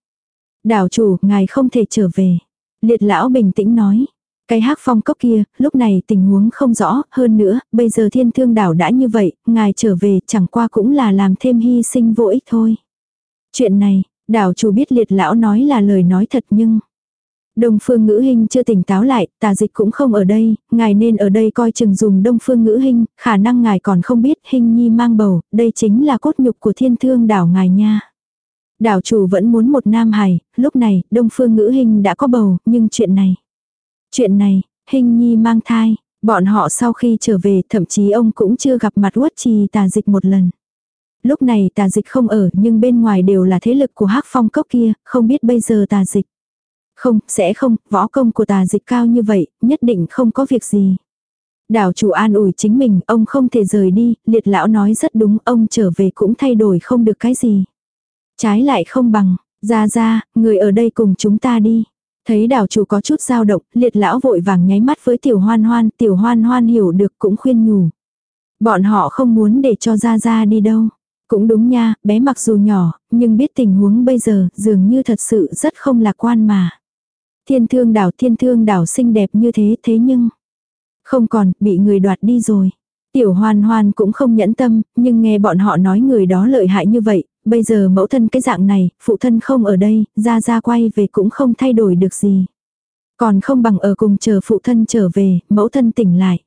Đảo chủ, ngài không thể trở về. Liệt lão bình tĩnh nói. Cái hắc phong cốc kia, lúc này tình huống không rõ, hơn nữa, bây giờ thiên thương đảo đã như vậy, ngài trở về chẳng qua cũng là làm thêm hy sinh vô ích thôi. Chuyện này, đảo chủ biết liệt lão nói là lời nói thật nhưng... Đông phương ngữ hình chưa tỉnh táo lại, tà dịch cũng không ở đây, ngài nên ở đây coi chừng dùng đông phương ngữ hình, khả năng ngài còn không biết hình nhi mang bầu, đây chính là cốt nhục của thiên thương đảo ngài nha. Đảo chủ vẫn muốn một nam hài, lúc này, đông phương ngữ hình đã có bầu, nhưng chuyện này. Chuyện này, hình nhi mang thai, bọn họ sau khi trở về thậm chí ông cũng chưa gặp mặt uất trì tà dịch một lần. Lúc này tà dịch không ở nhưng bên ngoài đều là thế lực của hắc phong cốc kia, không biết bây giờ tà dịch. Không, sẽ không, võ công của tà dịch cao như vậy, nhất định không có việc gì. Đảo chủ an ủi chính mình, ông không thể rời đi, liệt lão nói rất đúng, ông trở về cũng thay đổi không được cái gì. Trái lại không bằng, ra ra, người ở đây cùng chúng ta đi. Thấy đảo chủ có chút dao động, liệt lão vội vàng nháy mắt với tiểu hoan hoan, tiểu hoan hoan hiểu được cũng khuyên nhủ. Bọn họ không muốn để cho ra ra đi đâu. Cũng đúng nha, bé mặc dù nhỏ, nhưng biết tình huống bây giờ dường như thật sự rất không lạc quan mà. Thiên thương đảo thiên thương đảo xinh đẹp như thế thế nhưng không còn, bị người đoạt đi rồi. Tiểu hoan hoan cũng không nhẫn tâm, nhưng nghe bọn họ nói người đó lợi hại như vậy, bây giờ mẫu thân cái dạng này, phụ thân không ở đây, ra ra quay về cũng không thay đổi được gì. Còn không bằng ở cùng chờ phụ thân trở về, mẫu thân tỉnh lại.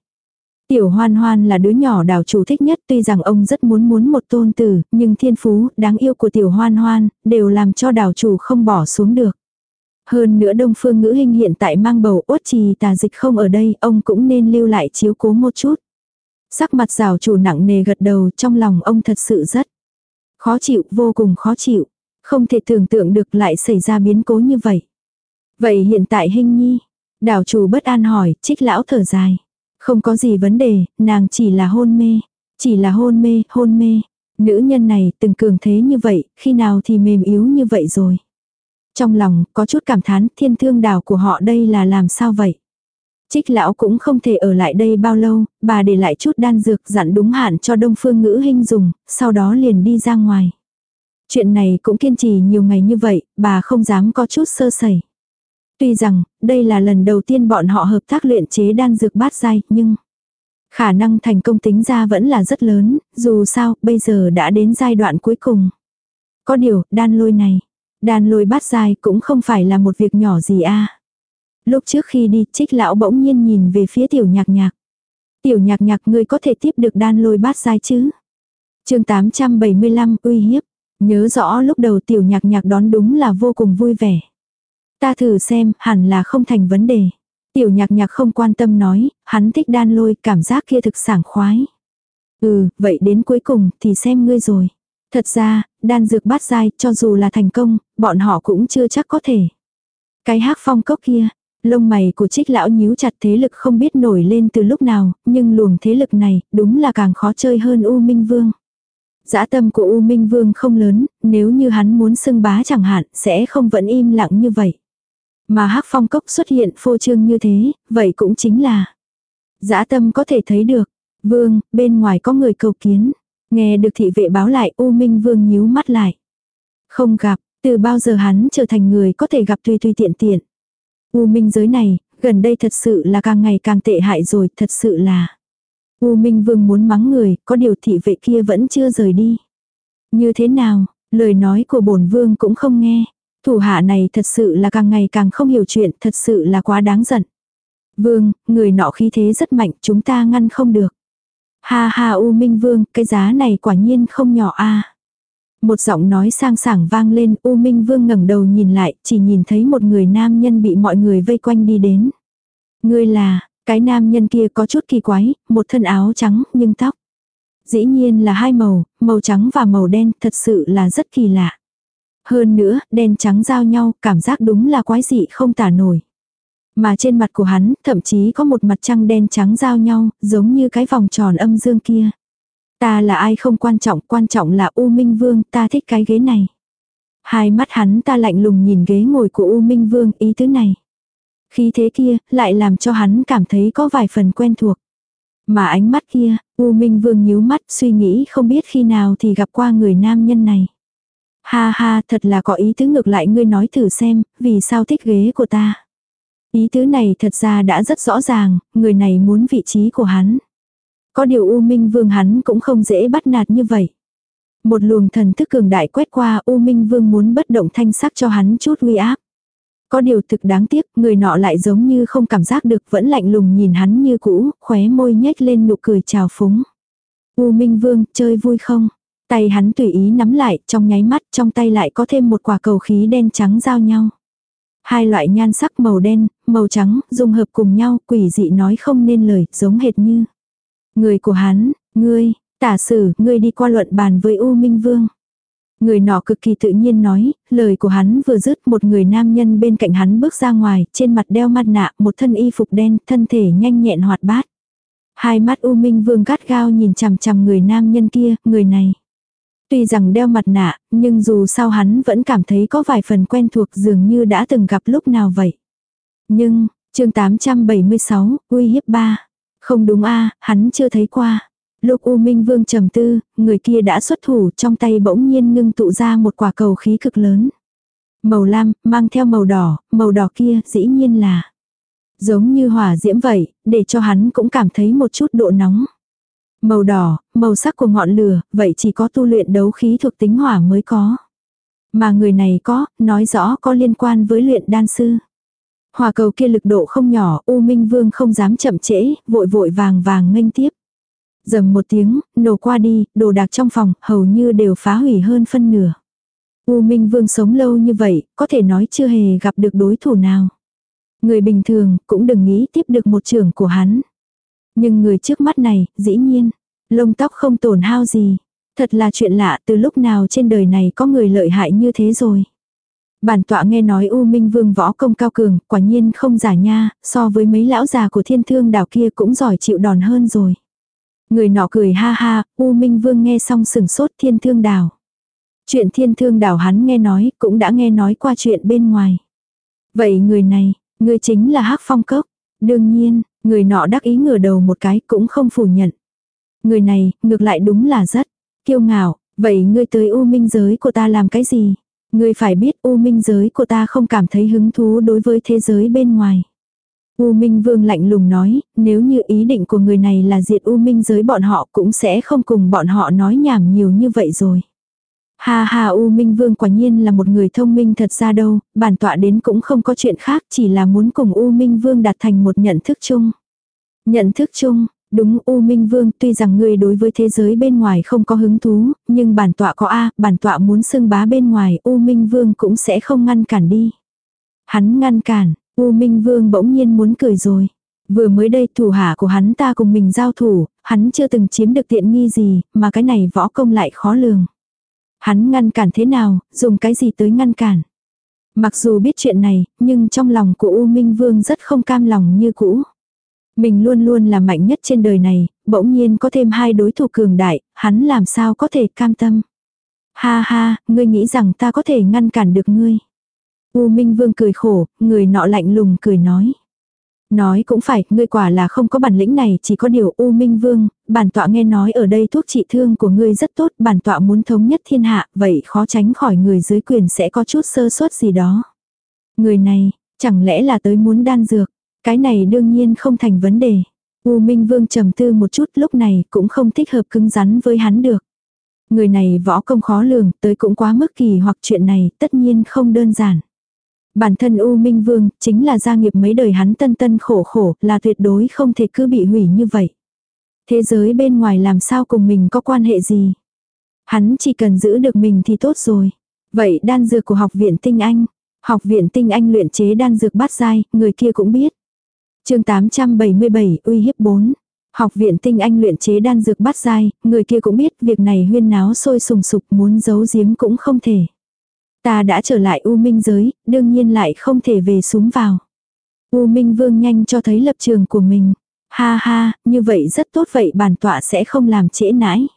Tiểu hoan hoan là đứa nhỏ đảo chủ thích nhất tuy rằng ông rất muốn muốn một tôn tử, nhưng thiên phú, đáng yêu của tiểu hoan hoan, đều làm cho đảo chủ không bỏ xuống được. Hơn nữa đông phương ngữ hình hiện tại mang bầu ốt trì tà dịch không ở đây, ông cũng nên lưu lại chiếu cố một chút. Sắc mặt rào chủ nặng nề gật đầu trong lòng ông thật sự rất khó chịu, vô cùng khó chịu. Không thể tưởng tượng được lại xảy ra biến cố như vậy. Vậy hiện tại hình nhi, đảo chủ bất an hỏi, trích lão thở dài. Không có gì vấn đề, nàng chỉ là hôn mê. Chỉ là hôn mê, hôn mê. Nữ nhân này từng cường thế như vậy, khi nào thì mềm yếu như vậy rồi. Trong lòng, có chút cảm thán thiên thương đảo của họ đây là làm sao vậy? Trích lão cũng không thể ở lại đây bao lâu, bà để lại chút đan dược dặn đúng hạn cho đông phương ngữ hình dùng, sau đó liền đi ra ngoài. Chuyện này cũng kiên trì nhiều ngày như vậy, bà không dám có chút sơ sẩy. Tuy rằng, đây là lần đầu tiên bọn họ hợp tác luyện chế đan dược bát dai, nhưng khả năng thành công tính ra vẫn là rất lớn, dù sao, bây giờ đã đến giai đoạn cuối cùng. Có điều, đan lôi này, đan lôi bát dai cũng không phải là một việc nhỏ gì a Lúc trước khi đi, trích lão bỗng nhiên nhìn về phía tiểu nhạc nhạc. Tiểu nhạc nhạc ngươi có thể tiếp được đan lôi bát dai chứ? chương 875 uy hiếp. Nhớ rõ lúc đầu tiểu nhạc nhạc đón đúng là vô cùng vui vẻ. Ta thử xem, hẳn là không thành vấn đề. Tiểu nhạc nhạc không quan tâm nói, hắn thích đan lôi, cảm giác kia thực sảng khoái. Ừ, vậy đến cuối cùng thì xem ngươi rồi. Thật ra, đan dược bát dai, cho dù là thành công, bọn họ cũng chưa chắc có thể. Cái hắc phong cốc kia, lông mày của trích lão nhíu chặt thế lực không biết nổi lên từ lúc nào, nhưng luồng thế lực này, đúng là càng khó chơi hơn U Minh Vương. Dã tâm của U Minh Vương không lớn, nếu như hắn muốn xưng bá chẳng hạn, sẽ không vẫn im lặng như vậy. Mà hắc phong cốc xuất hiện phô trương như thế, vậy cũng chính là dã tâm có thể thấy được. Vương, bên ngoài có người cầu kiến. Nghe được thị vệ báo lại U Minh Vương nhíu mắt lại. Không gặp, từ bao giờ hắn trở thành người có thể gặp tùy tùy tiện tiện. U Minh giới này, gần đây thật sự là càng ngày càng tệ hại rồi, thật sự là. U Minh Vương muốn mắng người, có điều thị vệ kia vẫn chưa rời đi. Như thế nào, lời nói của bổn vương cũng không nghe. Thủ hạ này thật sự là càng ngày càng không hiểu chuyện, thật sự là quá đáng giận. Vương, người nọ khí thế rất mạnh, chúng ta ngăn không được. Ha ha U Minh Vương, cái giá này quả nhiên không nhỏ a. Một giọng nói sang sảng vang lên, U Minh Vương ngẩng đầu nhìn lại, chỉ nhìn thấy một người nam nhân bị mọi người vây quanh đi đến. Ngươi là, cái nam nhân kia có chút kỳ quái, một thân áo trắng, nhưng tóc. Dĩ nhiên là hai màu, màu trắng và màu đen, thật sự là rất kỳ lạ. Hơn nữa, đen trắng giao nhau, cảm giác đúng là quái dị không tả nổi. Mà trên mặt của hắn, thậm chí có một mặt trăng đen trắng giao nhau, giống như cái vòng tròn âm dương kia. Ta là ai không quan trọng, quan trọng là U Minh Vương, ta thích cái ghế này. Hai mắt hắn ta lạnh lùng nhìn ghế ngồi của U Minh Vương, ý tứ này. Khí thế kia, lại làm cho hắn cảm thấy có vài phần quen thuộc. Mà ánh mắt kia, U Minh Vương nhíu mắt suy nghĩ không biết khi nào thì gặp qua người nam nhân này. Ha ha, thật là có ý tứ ngược lại ngươi nói thử xem, vì sao thích ghế của ta. Ý tứ này thật ra đã rất rõ ràng, người này muốn vị trí của hắn. Có điều U Minh Vương hắn cũng không dễ bắt nạt như vậy. Một luồng thần thức cường đại quét qua U Minh Vương muốn bất động thanh sắc cho hắn chút uy áp. Có điều thực đáng tiếc, người nọ lại giống như không cảm giác được vẫn lạnh lùng nhìn hắn như cũ, khóe môi nhếch lên nụ cười chào phúng. U Minh Vương, chơi vui không? Tay hắn tùy ý nắm lại, trong nháy mắt trong tay lại có thêm một quả cầu khí đen trắng giao nhau. Hai loại nhan sắc màu đen, màu trắng, dung hợp cùng nhau, quỷ dị nói không nên lời, giống hệt như. Người của hắn, ngươi, Tả sử, ngươi đi qua luận bàn với U Minh Vương. Người nọ cực kỳ tự nhiên nói, lời của hắn vừa dứt một người nam nhân bên cạnh hắn bước ra ngoài, trên mặt đeo mặt nạ, một thân y phục đen, thân thể nhanh nhẹn hoạt bát. Hai mắt U Minh Vương gắt gao nhìn chằm chằm người nam nhân kia, người này. Tuy rằng đeo mặt nạ, nhưng dù sao hắn vẫn cảm thấy có vài phần quen thuộc dường như đã từng gặp lúc nào vậy. Nhưng, chương 876, uy hiếp ba. Không đúng a hắn chưa thấy qua. Lúc U Minh Vương trầm tư, người kia đã xuất thủ trong tay bỗng nhiên ngưng tụ ra một quả cầu khí cực lớn. Màu lam, mang theo màu đỏ, màu đỏ kia dĩ nhiên là giống như hỏa diễm vậy, để cho hắn cũng cảm thấy một chút độ nóng. Màu đỏ, màu sắc của ngọn lửa, vậy chỉ có tu luyện đấu khí thuộc tính hỏa mới có. Mà người này có, nói rõ có liên quan với luyện đan sư. Hỏa cầu kia lực độ không nhỏ, U Minh Vương không dám chậm trễ, vội vội vàng vàng nghênh tiếp. Dầm một tiếng, nổ qua đi, đồ đạc trong phòng, hầu như đều phá hủy hơn phân nửa. U Minh Vương sống lâu như vậy, có thể nói chưa hề gặp được đối thủ nào. Người bình thường cũng đừng nghĩ tiếp được một trưởng của hắn. Nhưng người trước mắt này, dĩ nhiên, lông tóc không tổn hao gì. Thật là chuyện lạ từ lúc nào trên đời này có người lợi hại như thế rồi. Bản tọa nghe nói U Minh Vương võ công cao cường, quả nhiên không giả nha, so với mấy lão già của thiên thương đảo kia cũng giỏi chịu đòn hơn rồi. Người nọ cười ha ha, U Minh Vương nghe xong sừng sốt thiên thương đảo. Chuyện thiên thương đảo hắn nghe nói, cũng đã nghe nói qua chuyện bên ngoài. Vậy người này, người chính là hắc phong cốc. Đương nhiên, người nọ đắc ý ngửa đầu một cái cũng không phủ nhận. Người này, ngược lại đúng là rất kiêu ngạo, vậy ngươi tới u minh giới của ta làm cái gì? Ngươi phải biết u minh giới của ta không cảm thấy hứng thú đối với thế giới bên ngoài. U Minh Vương lạnh lùng nói, nếu như ý định của người này là diệt U Minh giới bọn họ cũng sẽ không cùng bọn họ nói nhảm nhiều như vậy rồi. Ha ha U Minh Vương quả nhiên là một người thông minh thật ra đâu, bản tọa đến cũng không có chuyện khác chỉ là muốn cùng U Minh Vương đạt thành một nhận thức chung. Nhận thức chung, đúng U Minh Vương tuy rằng ngươi đối với thế giới bên ngoài không có hứng thú, nhưng bản tọa có A, bản tọa muốn xưng bá bên ngoài U Minh Vương cũng sẽ không ngăn cản đi. Hắn ngăn cản, U Minh Vương bỗng nhiên muốn cười rồi. Vừa mới đây thủ hạ của hắn ta cùng mình giao thủ, hắn chưa từng chiếm được tiện nghi gì, mà cái này võ công lại khó lường. Hắn ngăn cản thế nào, dùng cái gì tới ngăn cản. Mặc dù biết chuyện này, nhưng trong lòng của U Minh Vương rất không cam lòng như cũ. Mình luôn luôn là mạnh nhất trên đời này, bỗng nhiên có thêm hai đối thủ cường đại, hắn làm sao có thể cam tâm. Ha ha, ngươi nghĩ rằng ta có thể ngăn cản được ngươi. U Minh Vương cười khổ, người nọ lạnh lùng cười nói. Nói cũng phải, ngươi quả là không có bản lĩnh này, chỉ có điều U Minh Vương, bản tọa nghe nói ở đây thuốc trị thương của ngươi rất tốt, bản tọa muốn thống nhất thiên hạ, vậy khó tránh khỏi người dưới quyền sẽ có chút sơ suất gì đó. Người này, chẳng lẽ là tới muốn đan dược, cái này đương nhiên không thành vấn đề. U Minh Vương trầm tư một chút lúc này cũng không thích hợp cứng rắn với hắn được. Người này võ công khó lường, tới cũng quá mức kỳ hoặc chuyện này tất nhiên không đơn giản. Bản thân U Minh Vương chính là gia nghiệp mấy đời hắn tân tân khổ khổ là tuyệt đối không thể cứ bị hủy như vậy. Thế giới bên ngoài làm sao cùng mình có quan hệ gì. Hắn chỉ cần giữ được mình thì tốt rồi. Vậy đan dược của học viện tinh anh. Học viện tinh anh luyện chế đan dược bát dai, người kia cũng biết chương 877 uy hiếp 4. Học viện tinh anh luyện chế đan dược bắt dai, người kia cũng biết việc này huyên náo sôi sùng sục muốn giấu giếm cũng không thể. Ta đã trở lại U Minh giới, đương nhiên lại không thể về súng vào. U Minh Vương nhanh cho thấy lập trường của mình. Ha ha, như vậy rất tốt vậy bản tọa sẽ không làm trễ nãi.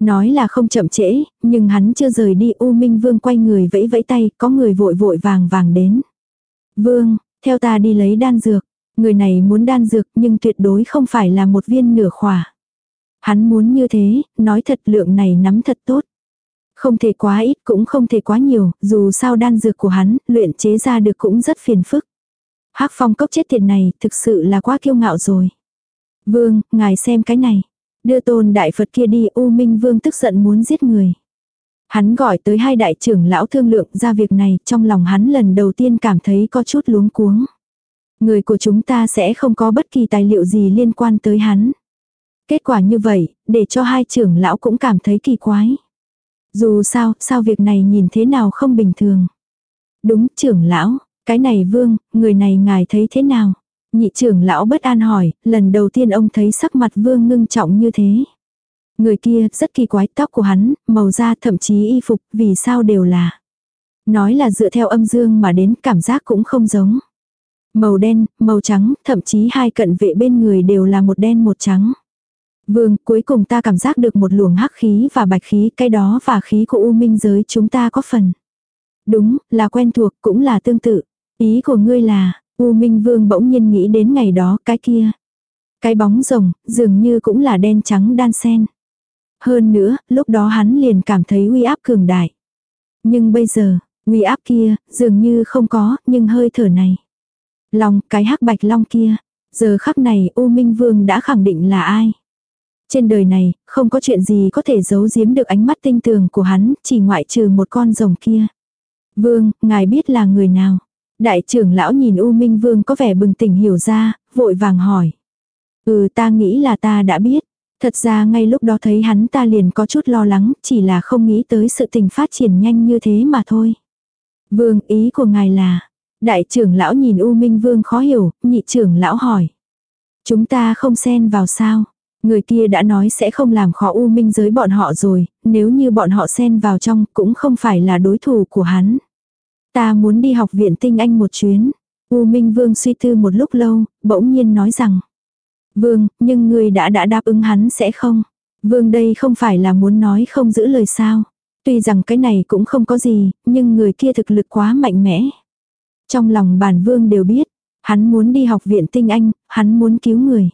Nói là không chậm trễ, nhưng hắn chưa rời đi U Minh Vương quay người vẫy vẫy tay, có người vội vội vàng vàng đến. Vương, theo ta đi lấy đan dược. Người này muốn đan dược nhưng tuyệt đối không phải là một viên nửa khỏa. Hắn muốn như thế, nói thật lượng này nắm thật tốt. Không thể quá ít cũng không thể quá nhiều, dù sao đan dược của hắn, luyện chế ra được cũng rất phiền phức. hắc phong cốc chết tiệt này, thực sự là quá kiêu ngạo rồi. Vương, ngài xem cái này. Đưa tôn đại Phật kia đi, U Minh Vương tức giận muốn giết người. Hắn gọi tới hai đại trưởng lão thương lượng ra việc này, trong lòng hắn lần đầu tiên cảm thấy có chút luống cuống. Người của chúng ta sẽ không có bất kỳ tài liệu gì liên quan tới hắn. Kết quả như vậy, để cho hai trưởng lão cũng cảm thấy kỳ quái. Dù sao, sao việc này nhìn thế nào không bình thường. Đúng, trưởng lão, cái này vương, người này ngài thấy thế nào? Nhị trưởng lão bất an hỏi, lần đầu tiên ông thấy sắc mặt vương ngưng trọng như thế. Người kia rất kỳ quái tóc của hắn, màu da thậm chí y phục, vì sao đều là. Nói là dựa theo âm dương mà đến cảm giác cũng không giống. Màu đen, màu trắng, thậm chí hai cận vệ bên người đều là một đen một trắng. Vương, cuối cùng ta cảm giác được một luồng hắc khí và bạch khí, cái đó và khí của U Minh giới chúng ta có phần. Đúng, là quen thuộc, cũng là tương tự. Ý của ngươi là, U Minh Vương bỗng nhiên nghĩ đến ngày đó, cái kia. Cái bóng rồng, dường như cũng là đen trắng đan sen. Hơn nữa, lúc đó hắn liền cảm thấy uy áp cường đại. Nhưng bây giờ, uy áp kia, dường như không có, nhưng hơi thở này. Long, cái hắc bạch long kia. Giờ khắc này U Minh Vương đã khẳng định là ai. Trên đời này, không có chuyện gì có thể giấu giếm được ánh mắt tinh tường của hắn, chỉ ngoại trừ một con rồng kia. Vương, ngài biết là người nào? Đại trưởng lão nhìn U Minh Vương có vẻ bừng tỉnh hiểu ra, vội vàng hỏi. Ừ ta nghĩ là ta đã biết. Thật ra ngay lúc đó thấy hắn ta liền có chút lo lắng, chỉ là không nghĩ tới sự tình phát triển nhanh như thế mà thôi. Vương, ý của ngài là, đại trưởng lão nhìn U Minh Vương khó hiểu, nhị trưởng lão hỏi. Chúng ta không xen vào sao? Người kia đã nói sẽ không làm khó U Minh giới bọn họ rồi, nếu như bọn họ xen vào trong cũng không phải là đối thủ của hắn. Ta muốn đi học viện tinh anh một chuyến. U Minh Vương suy tư một lúc lâu, bỗng nhiên nói rằng. Vương, nhưng người đã đã đáp ứng hắn sẽ không. Vương đây không phải là muốn nói không giữ lời sao. Tuy rằng cái này cũng không có gì, nhưng người kia thực lực quá mạnh mẽ. Trong lòng bản vương đều biết, hắn muốn đi học viện tinh anh, hắn muốn cứu người.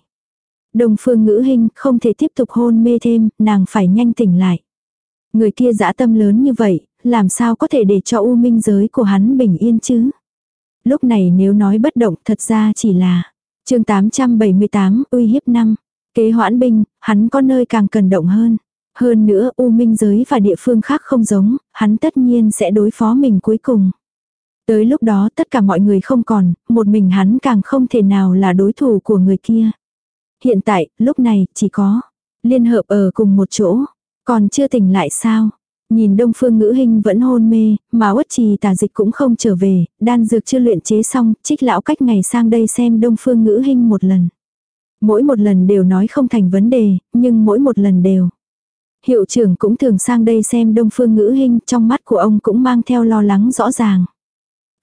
Đồng phương ngữ hình không thể tiếp tục hôn mê thêm, nàng phải nhanh tỉnh lại. Người kia dã tâm lớn như vậy, làm sao có thể để cho u minh giới của hắn bình yên chứ? Lúc này nếu nói bất động thật ra chỉ là chương 878 uy hiếp năm. Kế hoãn binh, hắn có nơi càng cần động hơn. Hơn nữa u minh giới và địa phương khác không giống, hắn tất nhiên sẽ đối phó mình cuối cùng. Tới lúc đó tất cả mọi người không còn, một mình hắn càng không thể nào là đối thủ của người kia. Hiện tại, lúc này, chỉ có liên hợp ở cùng một chỗ. Còn chưa tỉnh lại sao? Nhìn đông phương ngữ hình vẫn hôn mê, mà uất trì tà dịch cũng không trở về, đan dược chưa luyện chế xong, trích lão cách ngày sang đây xem đông phương ngữ hình một lần. Mỗi một lần đều nói không thành vấn đề, nhưng mỗi một lần đều. Hiệu trưởng cũng thường sang đây xem đông phương ngữ hình, trong mắt của ông cũng mang theo lo lắng rõ ràng.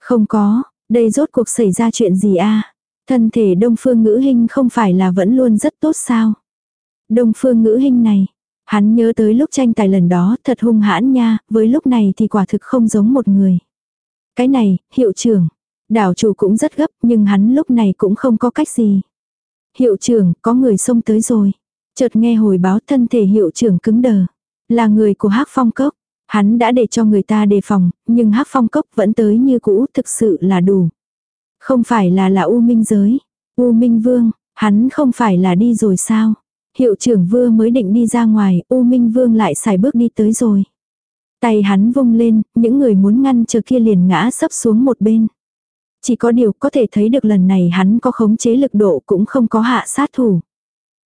Không có, đây rốt cuộc xảy ra chuyện gì a Thân thể đông phương ngữ hình không phải là vẫn luôn rất tốt sao? Đông phương ngữ hình này, hắn nhớ tới lúc tranh tài lần đó thật hung hãn nha, với lúc này thì quả thực không giống một người. Cái này, hiệu trưởng, đảo chủ cũng rất gấp nhưng hắn lúc này cũng không có cách gì. Hiệu trưởng, có người xông tới rồi. Chợt nghe hồi báo thân thể hiệu trưởng cứng đờ. Là người của hắc phong cốc. Hắn đã để cho người ta đề phòng, nhưng hắc phong cốc vẫn tới như cũ thực sự là đủ. Không phải là là U Minh giới. U Minh Vương, hắn không phải là đi rồi sao? Hiệu trưởng vương mới định đi ra ngoài, U Minh Vương lại xài bước đi tới rồi. Tay hắn vung lên, những người muốn ngăn chờ kia liền ngã sấp xuống một bên. Chỉ có điều có thể thấy được lần này hắn có khống chế lực độ cũng không có hạ sát thủ.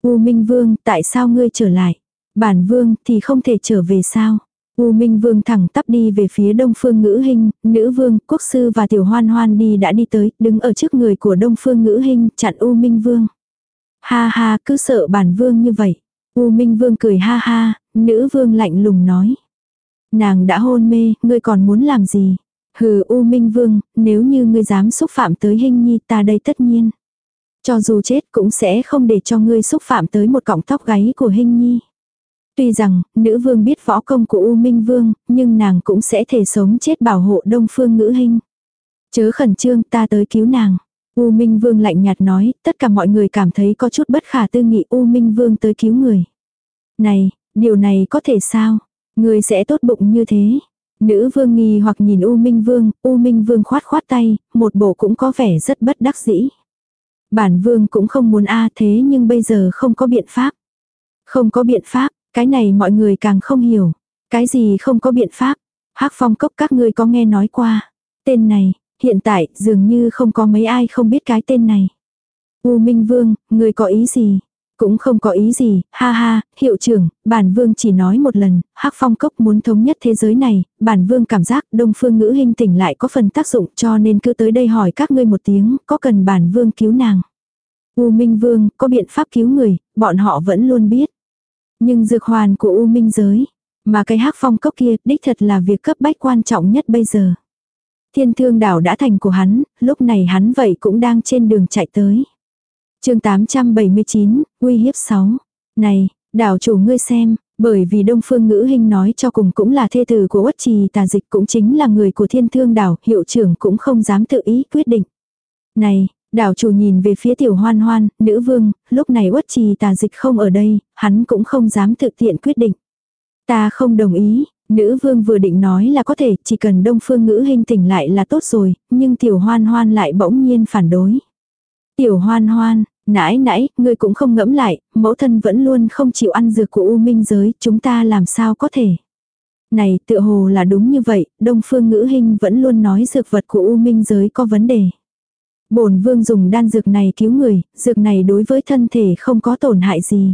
U Minh Vương, tại sao ngươi trở lại? Bản Vương thì không thể trở về sao? U Minh Vương thẳng tắp đi về phía Đông Phương Ngữ Hinh, Nữ Vương, Quốc Sư và Tiểu Hoan Hoan đi đã đi tới, đứng ở trước người của Đông Phương Ngữ Hinh, chặn U Minh Vương. Ha ha, cứ sợ bản Vương như vậy. U Minh Vương cười ha ha, Nữ Vương lạnh lùng nói. Nàng đã hôn mê, ngươi còn muốn làm gì? Hừ U Minh Vương, nếu như ngươi dám xúc phạm tới Hinh Nhi ta đây tất nhiên. Cho dù chết cũng sẽ không để cho ngươi xúc phạm tới một cọng tóc gáy của Hinh Nhi. Tuy rằng, nữ vương biết võ công của U Minh Vương, nhưng nàng cũng sẽ thể sống chết bảo hộ đông phương ngữ hình. Chớ khẩn trương ta tới cứu nàng. U Minh Vương lạnh nhạt nói, tất cả mọi người cảm thấy có chút bất khả tư nghị U Minh Vương tới cứu người. Này, điều này có thể sao? Người sẽ tốt bụng như thế. Nữ vương nghi hoặc nhìn U Minh Vương, U Minh Vương khoát khoát tay, một bộ cũng có vẻ rất bất đắc dĩ. Bản vương cũng không muốn a à thế nhưng bây giờ không có biện pháp. Không có biện pháp, cái này mọi người càng không hiểu. Cái gì không có biện pháp. hắc phong cốc các ngươi có nghe nói qua. Tên này, hiện tại dường như không có mấy ai không biết cái tên này. U Minh Vương, người có ý gì? Cũng không có ý gì, ha ha, hiệu trưởng, bản vương chỉ nói một lần, hắc phong cốc muốn thống nhất thế giới này, bản vương cảm giác đông phương ngữ hình tỉnh lại có phần tác dụng cho nên cứ tới đây hỏi các ngươi một tiếng, có cần bản vương cứu nàng. U Minh Vương, có biện pháp cứu người, bọn họ vẫn luôn biết. Nhưng dược hoàn của U Minh giới, mà cái hắc phong cốc kia đích thật là việc cấp bách quan trọng nhất bây giờ. Thiên thương đảo đã thành của hắn, lúc này hắn vậy cũng đang trên đường chạy tới. chương 879, uy hiếp 6. Này, đảo chủ ngươi xem, bởi vì Đông Phương Ngữ Hinh nói cho cùng cũng là thê tử của Uất Trì tà dịch cũng chính là người của thiên thương đảo, hiệu trưởng cũng không dám tự ý quyết định. Này, đảo chủ nhìn về phía tiểu hoan hoan, nữ vương, lúc này Uất Trì tà dịch không ở đây, hắn cũng không dám thực tiện quyết định. Ta không đồng ý, nữ vương vừa định nói là có thể, chỉ cần Đông Phương Ngữ hình tỉnh lại là tốt rồi, nhưng tiểu hoan hoan lại bỗng nhiên phản đối. Tiểu hoan hoan, Nãi nãi, ngươi cũng không ngẫm lại, mẫu thân vẫn luôn không chịu ăn dược của U Minh giới, chúng ta làm sao có thể. Này, tựa hồ là đúng như vậy, Đông Phương Ngữ hình vẫn luôn nói dược vật của U Minh giới có vấn đề. Bổn vương dùng đan dược này cứu người, dược này đối với thân thể không có tổn hại gì.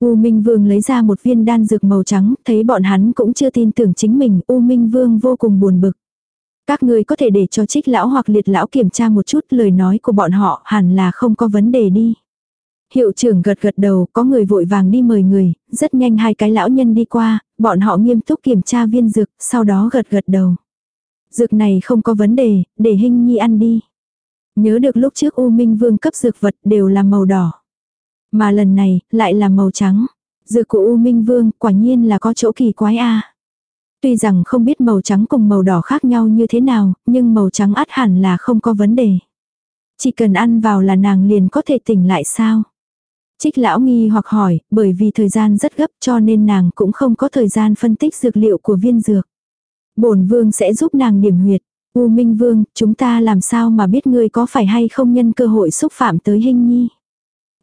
U Minh Vương lấy ra một viên đan dược màu trắng, thấy bọn hắn cũng chưa tin tưởng chính mình, U Minh Vương vô cùng buồn bực. Các người có thể để cho trích lão hoặc liệt lão kiểm tra một chút lời nói của bọn họ hẳn là không có vấn đề đi. Hiệu trưởng gật gật đầu, có người vội vàng đi mời người, rất nhanh hai cái lão nhân đi qua, bọn họ nghiêm túc kiểm tra viên dược, sau đó gật gật đầu. Dược này không có vấn đề, để hình nhi ăn đi. Nhớ được lúc trước U Minh Vương cấp dược vật đều là màu đỏ. Mà lần này, lại là màu trắng. Dược của U Minh Vương quả nhiên là có chỗ kỳ quái a Tuy rằng không biết màu trắng cùng màu đỏ khác nhau như thế nào, nhưng màu trắng át hẳn là không có vấn đề. Chỉ cần ăn vào là nàng liền có thể tỉnh lại sao? Trích lão nghi hoặc hỏi, bởi vì thời gian rất gấp cho nên nàng cũng không có thời gian phân tích dược liệu của viên dược. bổn vương sẽ giúp nàng điểm huyệt. U Minh Vương, chúng ta làm sao mà biết ngươi có phải hay không nhân cơ hội xúc phạm tới hình nhi.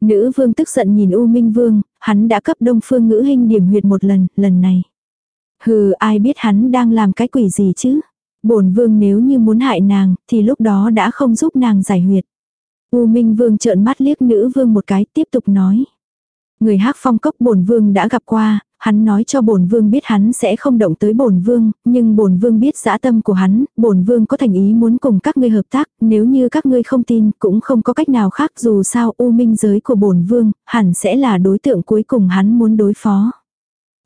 Nữ vương tức giận nhìn U Minh Vương, hắn đã cấp đông phương ngữ hình điểm huyệt một lần, lần này. Hừ ai biết hắn đang làm cái quỷ gì chứ. bổn vương nếu như muốn hại nàng thì lúc đó đã không giúp nàng giải huyệt. U Minh Vương trợn mắt liếc nữ vương một cái tiếp tục nói. Người hắc phong cốc bổn vương đã gặp qua, hắn nói cho bổn vương biết hắn sẽ không động tới bổn vương, nhưng bổn vương biết dã tâm của hắn, bổn vương có thành ý muốn cùng các ngươi hợp tác, nếu như các ngươi không tin, cũng không có cách nào khác dù sao u minh giới của bổn vương, hẳn sẽ là đối tượng cuối cùng hắn muốn đối phó.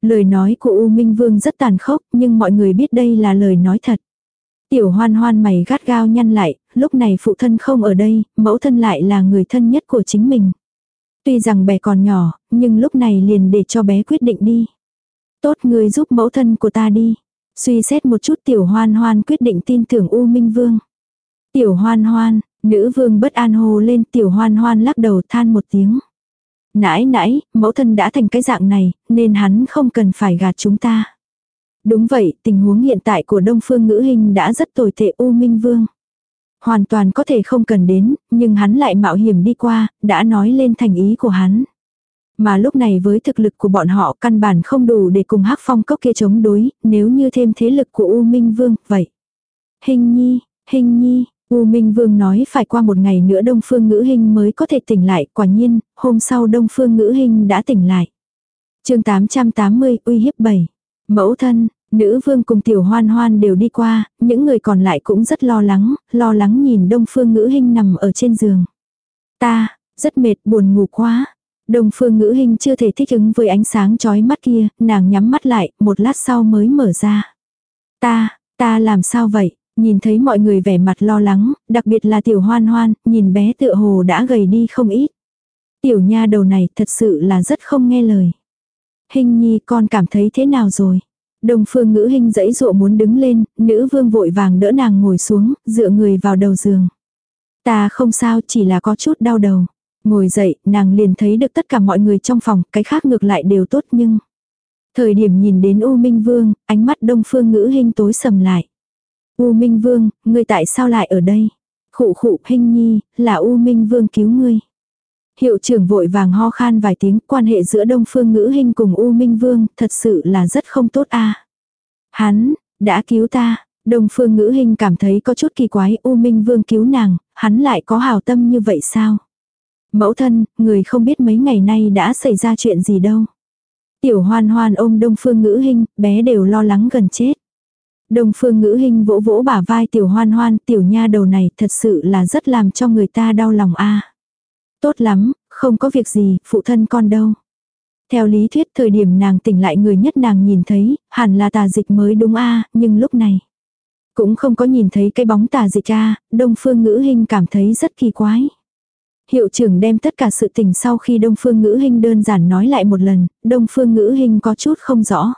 Lời nói của U Minh Vương rất tàn khốc, nhưng mọi người biết đây là lời nói thật. Tiểu hoan hoan mày gắt gao nhăn lại, lúc này phụ thân không ở đây, mẫu thân lại là người thân nhất của chính mình. Tuy rằng bé còn nhỏ, nhưng lúc này liền để cho bé quyết định đi. Tốt người giúp mẫu thân của ta đi. Suy xét một chút tiểu hoan hoan quyết định tin tưởng U Minh Vương. Tiểu hoan hoan, nữ vương bất an hồ lên tiểu hoan hoan lắc đầu than một tiếng. Nãi nãi, mẫu thân đã thành cái dạng này, nên hắn không cần phải gạt chúng ta. Đúng vậy, tình huống hiện tại của Đông Phương Ngữ Hình đã rất tồi tệ U Minh Vương. Hoàn toàn có thể không cần đến, nhưng hắn lại mạo hiểm đi qua, đã nói lên thành ý của hắn. Mà lúc này với thực lực của bọn họ căn bản không đủ để cùng hắc phong cốc kia chống đối, nếu như thêm thế lực của U Minh Vương, vậy. Hình nhi, hình nhi, U Minh Vương nói phải qua một ngày nữa Đông Phương Ngữ Hinh mới có thể tỉnh lại, quả nhiên, hôm sau Đông Phương Ngữ Hinh đã tỉnh lại. chương 880, uy hiếp 7. Mẫu thân, nữ vương cùng tiểu hoan hoan đều đi qua, những người còn lại cũng rất lo lắng, lo lắng nhìn Đông Phương Ngữ Hinh nằm ở trên giường. Ta, rất mệt, buồn ngủ quá. Đông Phương Ngữ hình chưa thể thích ứng với ánh sáng chói mắt kia, nàng nhắm mắt lại, một lát sau mới mở ra. Ta, ta làm sao vậy? Nhìn thấy mọi người vẻ mặt lo lắng, đặc biệt là tiểu hoan hoan, nhìn bé tựa hồ đã gầy đi không ít. Tiểu nha đầu này thật sự là rất không nghe lời. Hình nhi con cảm thấy thế nào rồi? Đông phương ngữ hình dãy dụa muốn đứng lên, nữ vương vội vàng đỡ nàng ngồi xuống, dựa người vào đầu giường. Ta không sao chỉ là có chút đau đầu. Ngồi dậy, nàng liền thấy được tất cả mọi người trong phòng, cái khác ngược lại đều tốt nhưng... Thời điểm nhìn đến U Minh Vương, ánh mắt đông phương ngữ hình tối sầm lại. U Minh Vương, ngươi tại sao lại ở đây? Khụ khụ hình nhi, là U Minh Vương cứu ngươi. Hiệu trưởng vội vàng ho khan vài tiếng, quan hệ giữa Đông Phương Ngữ Hinh cùng U Minh Vương, thật sự là rất không tốt a. Hắn, đã cứu ta, Đông Phương Ngữ Hinh cảm thấy có chút kỳ quái, U Minh Vương cứu nàng, hắn lại có hào tâm như vậy sao? Mẫu thân, người không biết mấy ngày nay đã xảy ra chuyện gì đâu. Tiểu hoan hoan ôm Đông Phương Ngữ hình bé đều lo lắng gần chết. Đông phương ngữ hình vỗ vỗ bả vai tiểu hoan hoan, tiểu nha đầu này thật sự là rất làm cho người ta đau lòng a. Tốt lắm, không có việc gì, phụ thân con đâu. Theo lý thuyết thời điểm nàng tỉnh lại người nhất nàng nhìn thấy, hẳn là tà dịch mới đúng a nhưng lúc này. Cũng không có nhìn thấy cái bóng tà dịch a đông phương ngữ hình cảm thấy rất kỳ quái. Hiệu trưởng đem tất cả sự tình sau khi Đông Phương Ngữ Hinh đơn giản nói lại một lần, Đông Phương Ngữ Hinh có chút không rõ.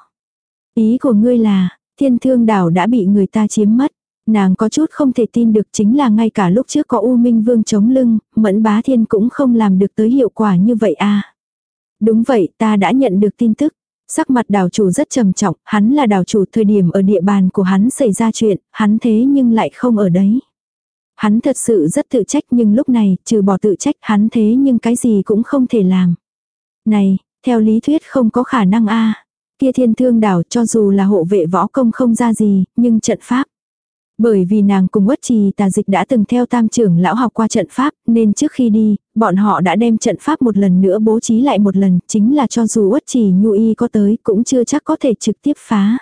Ý của ngươi là, thiên thương đảo đã bị người ta chiếm mất. Nàng có chút không thể tin được chính là ngay cả lúc trước có U Minh Vương chống lưng, Mẫn Bá Thiên cũng không làm được tới hiệu quả như vậy à. Đúng vậy, ta đã nhận được tin tức. Sắc mặt đảo chủ rất trầm trọng, hắn là đảo chủ thời điểm ở địa bàn của hắn xảy ra chuyện, hắn thế nhưng lại không ở đấy. Hắn thật sự rất tự trách nhưng lúc này, trừ bỏ tự trách hắn thế nhưng cái gì cũng không thể làm. Này, theo lý thuyết không có khả năng a Kia thiên thương đảo cho dù là hộ vệ võ công không ra gì, nhưng trận pháp. Bởi vì nàng cùng uất trì tà dịch đã từng theo tam trưởng lão học qua trận pháp, nên trước khi đi, bọn họ đã đem trận pháp một lần nữa bố trí lại một lần, chính là cho dù uất trì nhu y có tới cũng chưa chắc có thể trực tiếp phá.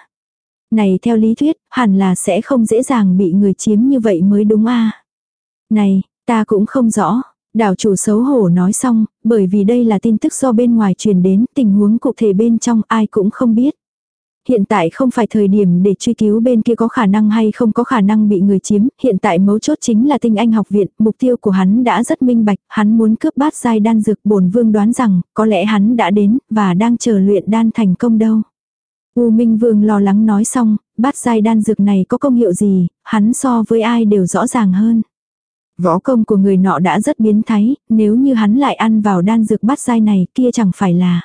Này theo lý thuyết, hẳn là sẽ không dễ dàng bị người chiếm như vậy mới đúng a này, ta cũng không rõ. Đảo chủ xấu hổ nói xong, bởi vì đây là tin tức do bên ngoài truyền đến, tình huống cụ thể bên trong ai cũng không biết. Hiện tại không phải thời điểm để truy cứu bên kia có khả năng hay không có khả năng bị người chiếm, hiện tại mấu chốt chính là tinh anh học viện, mục tiêu của hắn đã rất minh bạch, hắn muốn cướp bát giai đan dược bổn vương đoán rằng, có lẽ hắn đã đến, và đang chờ luyện đan thành công đâu. U Minh Vương lo lắng nói xong, bát giai đan dược này có công hiệu gì, hắn so với ai đều rõ ràng hơn. Võ công của người nọ đã rất biến thái, nếu như hắn lại ăn vào đan dược bát giai này kia chẳng phải là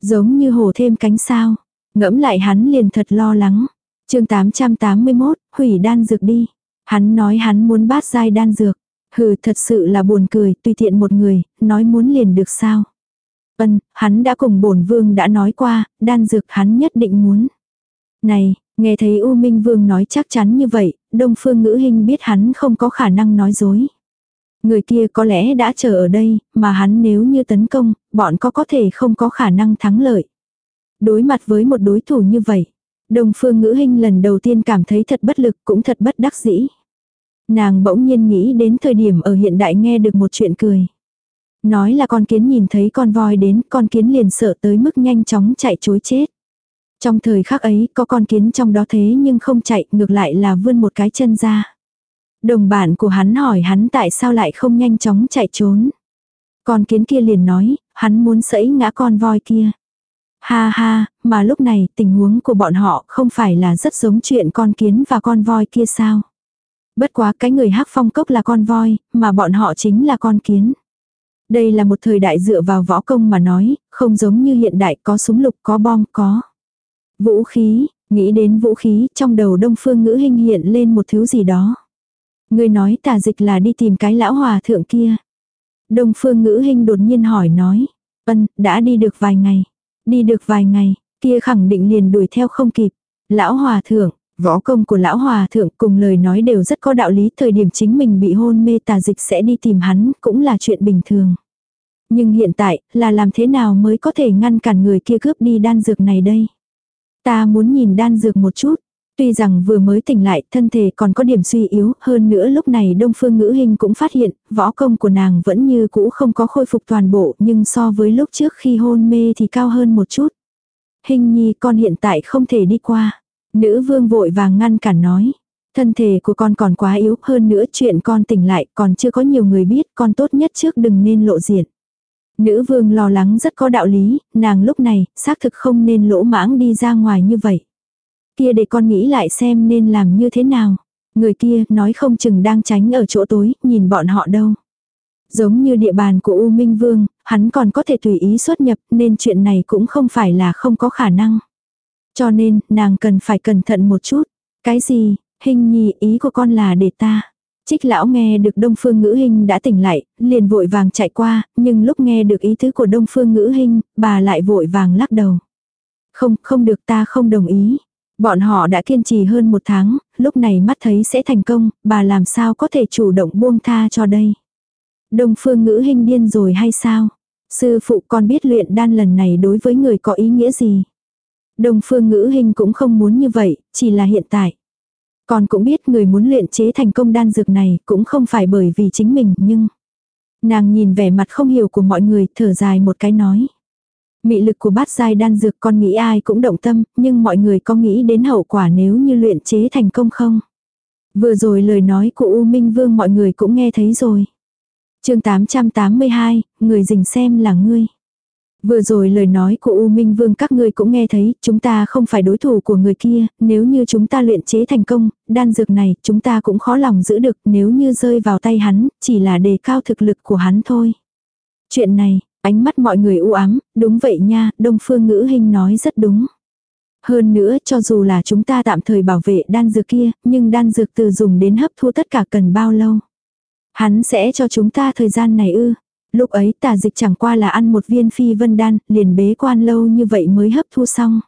giống như hồ thêm cánh sao. Ngẫm lại hắn liền thật lo lắng. chương 881, hủy đan dược đi. Hắn nói hắn muốn bát giai đan dược. Hừ thật sự là buồn cười, tùy tiện một người, nói muốn liền được sao. vân hắn đã cùng bổn vương đã nói qua, đan dược hắn nhất định muốn. Này, nghe thấy U Minh Vương nói chắc chắn như vậy, Đông Phương Ngữ Hinh biết hắn không có khả năng nói dối. Người kia có lẽ đã chờ ở đây, mà hắn nếu như tấn công, bọn có có thể không có khả năng thắng lợi. Đối mặt với một đối thủ như vậy, Đông Phương Ngữ Hinh lần đầu tiên cảm thấy thật bất lực cũng thật bất đắc dĩ. Nàng bỗng nhiên nghĩ đến thời điểm ở hiện đại nghe được một chuyện cười. Nói là con kiến nhìn thấy con voi đến, con kiến liền sợ tới mức nhanh chóng chạy chối chết. Trong thời khắc ấy có con kiến trong đó thế nhưng không chạy, ngược lại là vươn một cái chân ra. Đồng bạn của hắn hỏi hắn tại sao lại không nhanh chóng chạy trốn. Con kiến kia liền nói, hắn muốn sẫy ngã con voi kia. Ha ha, mà lúc này tình huống của bọn họ không phải là rất giống chuyện con kiến và con voi kia sao. Bất quá cái người hắc phong cốc là con voi, mà bọn họ chính là con kiến. Đây là một thời đại dựa vào võ công mà nói, không giống như hiện đại có súng lục có bom có. Vũ khí, nghĩ đến vũ khí trong đầu đông phương ngữ hình hiện lên một thứ gì đó. Người nói tà dịch là đi tìm cái lão hòa thượng kia. Đông phương ngữ hình đột nhiên hỏi nói. Ân, đã đi được vài ngày. Đi được vài ngày, kia khẳng định liền đuổi theo không kịp. Lão hòa thượng, võ công của lão hòa thượng cùng lời nói đều rất có đạo lý. Thời điểm chính mình bị hôn mê tà dịch sẽ đi tìm hắn cũng là chuyện bình thường. Nhưng hiện tại là làm thế nào mới có thể ngăn cản người kia cướp đi đan dược này đây? Ta muốn nhìn đan dược một chút. Tuy rằng vừa mới tỉnh lại, thân thể còn có điểm suy yếu, hơn nữa lúc này Đông Phương Ngữ Hình cũng phát hiện, võ công của nàng vẫn như cũ không có khôi phục toàn bộ, nhưng so với lúc trước khi hôn mê thì cao hơn một chút. Hình nhi con hiện tại không thể đi qua. Nữ vương vội vàng ngăn cản nói. Thân thể của con còn quá yếu, hơn nữa chuyện con tỉnh lại còn chưa có nhiều người biết, con tốt nhất trước đừng nên lộ diện. Nữ vương lo lắng rất có đạo lý, nàng lúc này, xác thực không nên lỗ mãng đi ra ngoài như vậy. Kia để con nghĩ lại xem nên làm như thế nào. Người kia nói không chừng đang tránh ở chỗ tối, nhìn bọn họ đâu. Giống như địa bàn của U Minh Vương, hắn còn có thể tùy ý xuất nhập nên chuyện này cũng không phải là không có khả năng. Cho nên, nàng cần phải cẩn thận một chút. Cái gì, hình nhi ý của con là để ta. Trích lão nghe được Đông Phương Ngữ Hinh đã tỉnh lại, liền vội vàng chạy qua, nhưng lúc nghe được ý tứ của Đông Phương Ngữ Hinh, bà lại vội vàng lắc đầu. Không, không được ta không đồng ý. Bọn họ đã kiên trì hơn một tháng, lúc này mắt thấy sẽ thành công, bà làm sao có thể chủ động buông tha cho đây. Đông Phương Ngữ Hinh điên rồi hay sao? Sư phụ con biết luyện đan lần này đối với người có ý nghĩa gì? Đông Phương Ngữ Hinh cũng không muốn như vậy, chỉ là hiện tại. Con cũng biết người muốn luyện chế thành công đan dược này cũng không phải bởi vì chính mình nhưng... Nàng nhìn vẻ mặt không hiểu của mọi người thở dài một cái nói. Mị lực của bát giai đan dược con nghĩ ai cũng động tâm, nhưng mọi người có nghĩ đến hậu quả nếu như luyện chế thành công không? Vừa rồi lời nói của U Minh Vương mọi người cũng nghe thấy rồi. chương 882, người dình xem là ngươi. Vừa rồi lời nói của U Minh Vương các ngươi cũng nghe thấy, chúng ta không phải đối thủ của người kia, nếu như chúng ta luyện chế thành công, đan dược này chúng ta cũng khó lòng giữ được, nếu như rơi vào tay hắn, chỉ là đề cao thực lực của hắn thôi. Chuyện này, ánh mắt mọi người u ám, đúng vậy nha, Đông Phương Ngữ Hinh nói rất đúng. Hơn nữa cho dù là chúng ta tạm thời bảo vệ đan dược kia, nhưng đan dược từ dùng đến hấp thu tất cả cần bao lâu. Hắn sẽ cho chúng ta thời gian này ư. Lúc ấy tà dịch chẳng qua là ăn một viên phi vân đan, liền bế quan lâu như vậy mới hấp thu xong.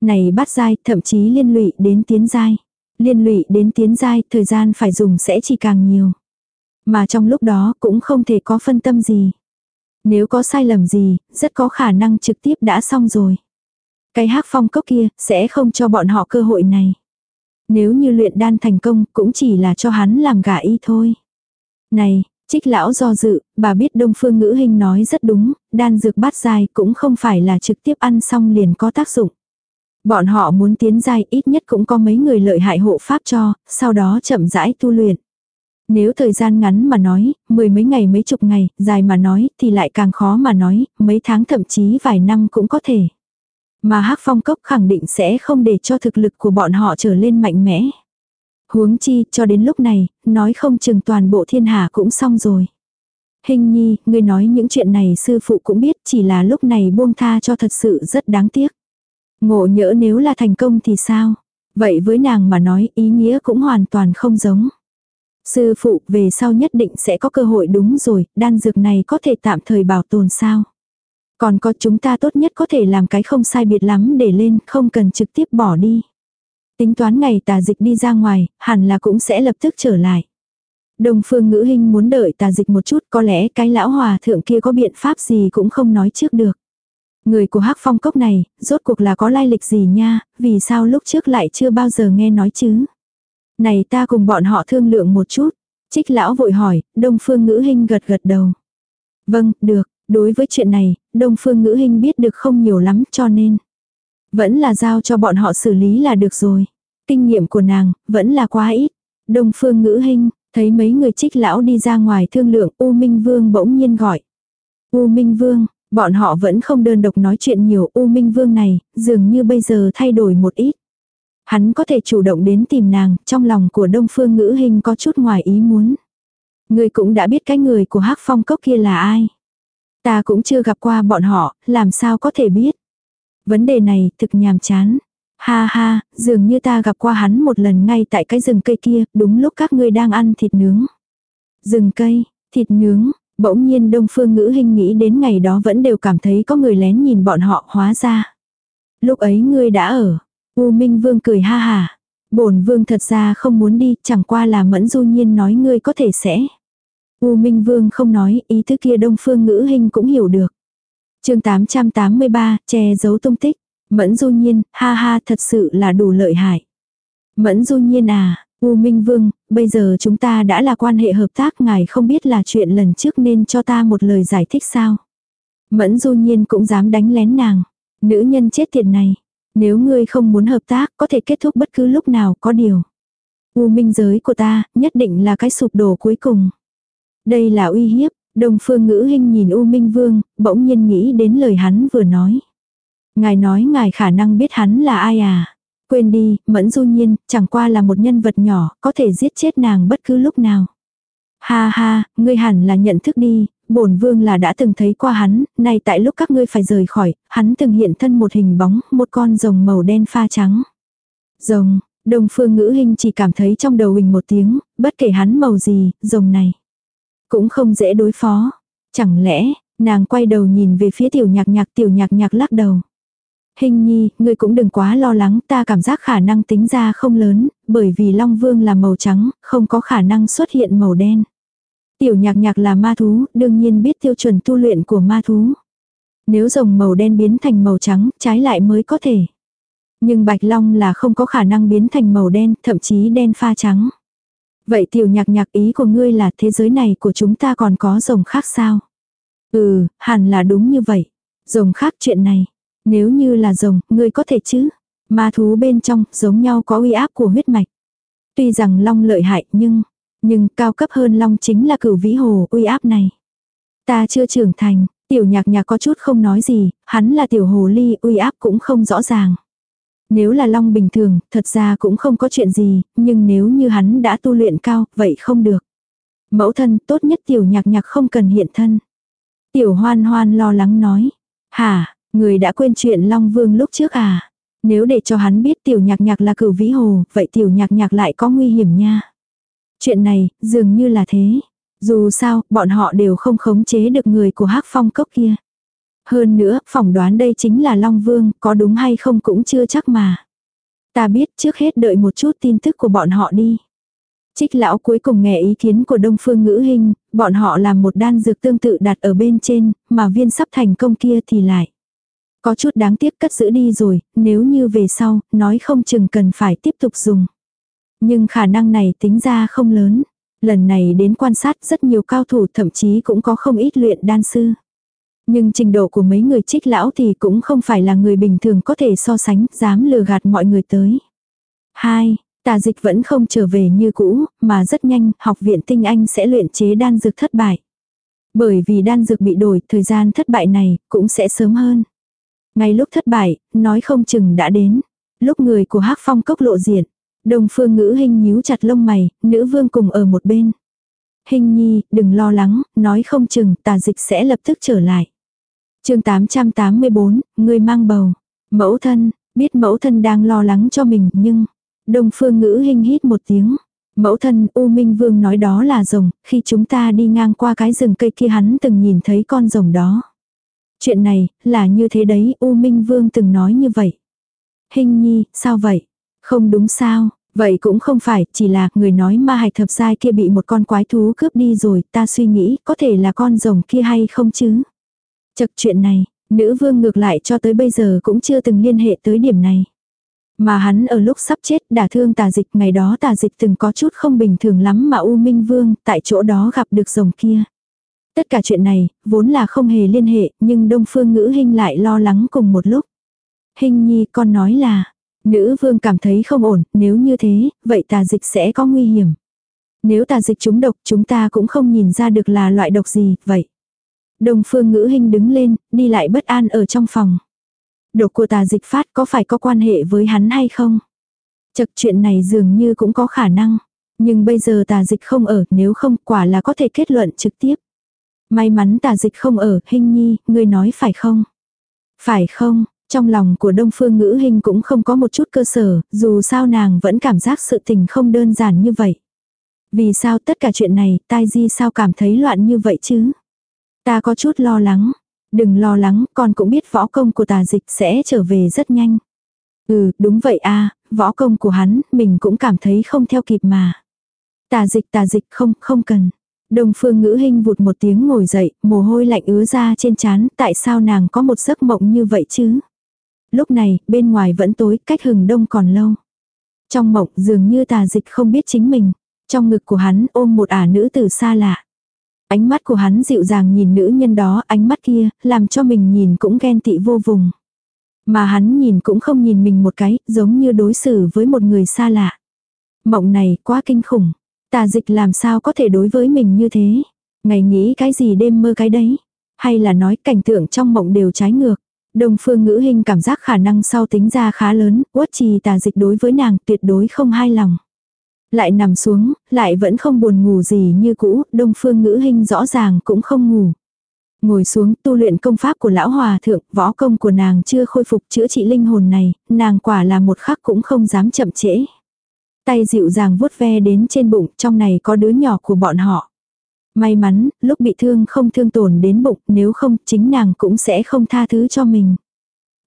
Này bắt dai, thậm chí liên lụy đến tiến dai. Liên lụy đến tiến dai, thời gian phải dùng sẽ chỉ càng nhiều. Mà trong lúc đó cũng không thể có phân tâm gì. Nếu có sai lầm gì, rất có khả năng trực tiếp đã xong rồi. Cái hắc phong cốc kia, sẽ không cho bọn họ cơ hội này. Nếu như luyện đan thành công, cũng chỉ là cho hắn làm gà y thôi. Này, trích lão do dự, bà biết đông phương ngữ hình nói rất đúng, đan dược bát dài cũng không phải là trực tiếp ăn xong liền có tác dụng. Bọn họ muốn tiến dài ít nhất cũng có mấy người lợi hại hộ pháp cho, sau đó chậm rãi tu luyện. Nếu thời gian ngắn mà nói, mười mấy ngày mấy chục ngày, dài mà nói thì lại càng khó mà nói, mấy tháng thậm chí vài năm cũng có thể. Mà hắc phong cốc khẳng định sẽ không để cho thực lực của bọn họ trở lên mạnh mẽ. Huống chi, cho đến lúc này, nói không chừng toàn bộ thiên hạ cũng xong rồi. Hình nhi, người nói những chuyện này sư phụ cũng biết chỉ là lúc này buông tha cho thật sự rất đáng tiếc. Ngộ nhỡ nếu là thành công thì sao? Vậy với nàng mà nói ý nghĩa cũng hoàn toàn không giống. Sư phụ về sau nhất định sẽ có cơ hội đúng rồi, đan dược này có thể tạm thời bảo tồn sao. Còn có chúng ta tốt nhất có thể làm cái không sai biệt lắm để lên, không cần trực tiếp bỏ đi. Tính toán ngày tà dịch đi ra ngoài, hẳn là cũng sẽ lập tức trở lại. Đồng phương ngữ hình muốn đợi tà dịch một chút có lẽ cái lão hòa thượng kia có biện pháp gì cũng không nói trước được. Người của hắc phong cốc này, rốt cuộc là có lai lịch gì nha, vì sao lúc trước lại chưa bao giờ nghe nói chứ. Này ta cùng bọn họ thương lượng một chút. Trích lão vội hỏi, đông phương ngữ hình gật gật đầu. Vâng, được, đối với chuyện này, đông phương ngữ hình biết được không nhiều lắm cho nên. Vẫn là giao cho bọn họ xử lý là được rồi. Kinh nghiệm của nàng, vẫn là quá ít. Đông phương ngữ hình, thấy mấy người trích lão đi ra ngoài thương lượng U Minh Vương bỗng nhiên gọi. U Minh Vương, bọn họ vẫn không đơn độc nói chuyện nhiều U Minh Vương này, dường như bây giờ thay đổi một ít. Hắn có thể chủ động đến tìm nàng, trong lòng của Đông Phương Ngữ Hình có chút ngoài ý muốn. Người cũng đã biết cái người của hắc phong cốc kia là ai. Ta cũng chưa gặp qua bọn họ, làm sao có thể biết. Vấn đề này thực nhàm chán. Ha ha, dường như ta gặp qua hắn một lần ngay tại cái rừng cây kia, đúng lúc các ngươi đang ăn thịt nướng. Rừng cây, thịt nướng, bỗng nhiên đông phương ngữ hình nghĩ đến ngày đó vẫn đều cảm thấy có người lén nhìn bọn họ hóa ra. Lúc ấy ngươi đã ở, U Minh Vương cười ha hà. Bổn Vương thật ra không muốn đi, chẳng qua là mẫn du nhiên nói ngươi có thể sẽ. U Minh Vương không nói, ý thứ kia Đông Phương Ngữ Hình cũng hiểu được chương 883, che giấu tung tích. Mẫn du nhiên, ha ha thật sự là đủ lợi hại. Mẫn du nhiên à, U Minh Vương, bây giờ chúng ta đã là quan hệ hợp tác ngài không biết là chuyện lần trước nên cho ta một lời giải thích sao. Mẫn du nhiên cũng dám đánh lén nàng. Nữ nhân chết tiệt này. Nếu ngươi không muốn hợp tác, có thể kết thúc bất cứ lúc nào có điều. U minh giới của ta, nhất định là cái sụp đổ cuối cùng. Đây là uy hiếp, đồng phương ngữ hình nhìn U Minh Vương, bỗng nhiên nghĩ đến lời hắn vừa nói. Ngài nói ngài khả năng biết hắn là ai à? Quên đi, mẫn du nhiên, chẳng qua là một nhân vật nhỏ, có thể giết chết nàng bất cứ lúc nào. Ha ha, ngươi hẳn là nhận thức đi, bổn vương là đã từng thấy qua hắn, nay tại lúc các ngươi phải rời khỏi, hắn từng hiện thân một hình bóng, một con rồng màu đen pha trắng. Rồng, đồng phương ngữ hình chỉ cảm thấy trong đầu hình một tiếng, bất kể hắn màu gì, rồng này. Cũng không dễ đối phó. Chẳng lẽ, nàng quay đầu nhìn về phía tiểu nhạc nhạc tiểu nhạc nhạc lắc đầu. Hình nhi, ngươi cũng đừng quá lo lắng, ta cảm giác khả năng tính ra không lớn, bởi vì Long Vương là màu trắng, không có khả năng xuất hiện màu đen. Tiểu nhạc nhạc là ma thú, đương nhiên biết tiêu chuẩn tu luyện của ma thú. Nếu rồng màu đen biến thành màu trắng, trái lại mới có thể. Nhưng bạch long là không có khả năng biến thành màu đen, thậm chí đen pha trắng. Vậy tiểu nhạc nhạc ý của ngươi là thế giới này của chúng ta còn có rồng khác sao? Ừ, hẳn là đúng như vậy. Rồng khác chuyện này. Nếu như là rồng, ngươi có thể chứ? Ma thú bên trong, giống nhau có uy áp của huyết mạch. Tuy rằng long lợi hại nhưng, nhưng cao cấp hơn long chính là cửu vĩ hồ uy áp này. Ta chưa trưởng thành, tiểu nhạc nhạc có chút không nói gì, hắn là tiểu hồ ly uy áp cũng không rõ ràng. Nếu là long bình thường, thật ra cũng không có chuyện gì, nhưng nếu như hắn đã tu luyện cao, vậy không được. Mẫu thân tốt nhất tiểu nhạc nhạc không cần hiện thân. Tiểu hoan hoan lo lắng nói. Hả, người đã quên chuyện Long Vương lúc trước à? Nếu để cho hắn biết tiểu nhạc nhạc là cửu vĩ hồ, vậy tiểu nhạc nhạc lại có nguy hiểm nha. Chuyện này, dường như là thế. Dù sao, bọn họ đều không khống chế được người của hắc phong cốc kia. Hơn nữa, phỏng đoán đây chính là Long Vương, có đúng hay không cũng chưa chắc mà. Ta biết trước hết đợi một chút tin tức của bọn họ đi. Trích lão cuối cùng nghe ý kiến của Đông Phương Ngữ Hinh, bọn họ làm một đan dược tương tự đặt ở bên trên, mà viên sắp thành công kia thì lại. Có chút đáng tiếc cất giữ đi rồi, nếu như về sau, nói không chừng cần phải tiếp tục dùng. Nhưng khả năng này tính ra không lớn. Lần này đến quan sát rất nhiều cao thủ thậm chí cũng có không ít luyện đan sư. Nhưng trình độ của mấy người trích lão thì cũng không phải là người bình thường có thể so sánh, dám lừa gạt mọi người tới. 2. Tà dịch vẫn không trở về như cũ, mà rất nhanh, học viện tinh anh sẽ luyện chế đan dược thất bại. Bởi vì đan dược bị đổi, thời gian thất bại này cũng sẽ sớm hơn. Ngay lúc thất bại, nói không chừng đã đến. Lúc người của hắc phong cốc lộ diện, đồng phương ngữ hình nhíu chặt lông mày, nữ vương cùng ở một bên. Hình nhi, đừng lo lắng, nói không chừng tà dịch sẽ lập tức trở lại chương 884, người mang bầu. Mẫu thân, biết mẫu thân đang lo lắng cho mình nhưng, Đông phương ngữ hình hít một tiếng. Mẫu thân U Minh Vương nói đó là rồng, khi chúng ta đi ngang qua cái rừng cây kia hắn từng nhìn thấy con rồng đó. Chuyện này, là như thế đấy, U Minh Vương từng nói như vậy. Hình nhi, sao vậy? Không đúng sao, vậy cũng không phải, chỉ là người nói ma hạch thập giai kia bị một con quái thú cướp đi rồi, ta suy nghĩ có thể là con rồng kia hay không chứ? Chật chuyện này, nữ vương ngược lại cho tới bây giờ cũng chưa từng liên hệ tới điểm này. Mà hắn ở lúc sắp chết đả thương tà dịch ngày đó tà dịch từng có chút không bình thường lắm mà U Minh Vương tại chỗ đó gặp được rồng kia. Tất cả chuyện này, vốn là không hề liên hệ, nhưng Đông Phương Ngữ Hinh lại lo lắng cùng một lúc. Hinh Nhi con nói là, nữ vương cảm thấy không ổn, nếu như thế, vậy tà dịch sẽ có nguy hiểm. Nếu tà dịch trúng độc chúng ta cũng không nhìn ra được là loại độc gì, vậy. Đông Phương Ngữ hình đứng lên, đi lại bất an ở trong phòng. Độc của tà dịch phát có phải có quan hệ với hắn hay không? Chật chuyện này dường như cũng có khả năng. Nhưng bây giờ tà dịch không ở, nếu không quả là có thể kết luận trực tiếp. May mắn tà dịch không ở, hình nhi, ngươi nói phải không? Phải không? Trong lòng của đông phương ngữ hình cũng không có một chút cơ sở, dù sao nàng vẫn cảm giác sự tình không đơn giản như vậy. Vì sao tất cả chuyện này, tai di sao cảm thấy loạn như vậy chứ? Ta có chút lo lắng. Đừng lo lắng, con cũng biết võ công của tà dịch sẽ trở về rất nhanh. Ừ, đúng vậy a võ công của hắn, mình cũng cảm thấy không theo kịp mà. Tà dịch tà dịch không, không cần. Đồng phương ngữ hình vụt một tiếng ngồi dậy, mồ hôi lạnh ứa ra trên trán, tại sao nàng có một giấc mộng như vậy chứ? Lúc này, bên ngoài vẫn tối, cách hừng đông còn lâu. Trong mộng dường như tà dịch không biết chính mình. Trong ngực của hắn ôm một ả nữ từ xa lạ. Ánh mắt của hắn dịu dàng nhìn nữ nhân đó, ánh mắt kia, làm cho mình nhìn cũng ghen tị vô vùng. Mà hắn nhìn cũng không nhìn mình một cái, giống như đối xử với một người xa lạ. Mộng này quá kinh khủng. Tà dịch làm sao có thể đối với mình như thế. Ngày nghĩ cái gì đêm mơ cái đấy. Hay là nói cảnh tượng trong mộng đều trái ngược. Đồng phương ngữ hình cảm giác khả năng sau tính ra khá lớn, uất trì tà dịch đối với nàng tuyệt đối không hai lòng lại nằm xuống, lại vẫn không buồn ngủ gì như cũ, đông phương ngữ hình rõ ràng cũng không ngủ. Ngồi xuống tu luyện công pháp của lão hòa thượng, võ công của nàng chưa khôi phục chữa trị linh hồn này, nàng quả là một khắc cũng không dám chậm trễ. Tay dịu dàng vuốt ve đến trên bụng, trong này có đứa nhỏ của bọn họ. May mắn, lúc bị thương không thương tổn đến bụng, nếu không chính nàng cũng sẽ không tha thứ cho mình.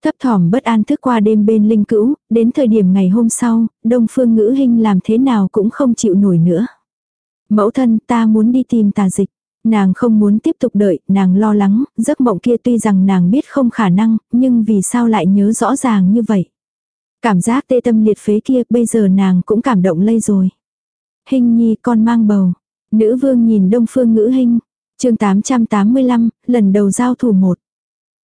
Thấp thỏm bất an thức qua đêm bên linh cữu, đến thời điểm ngày hôm sau, đông phương ngữ hình làm thế nào cũng không chịu nổi nữa. Mẫu thân ta muốn đi tìm tà dịch. Nàng không muốn tiếp tục đợi, nàng lo lắng, giấc mộng kia tuy rằng nàng biết không khả năng, nhưng vì sao lại nhớ rõ ràng như vậy. Cảm giác tê tâm liệt phế kia bây giờ nàng cũng cảm động lây rồi. Hình nhi con mang bầu. Nữ vương nhìn đông phương ngữ hình. chương 885, lần đầu giao thủ một.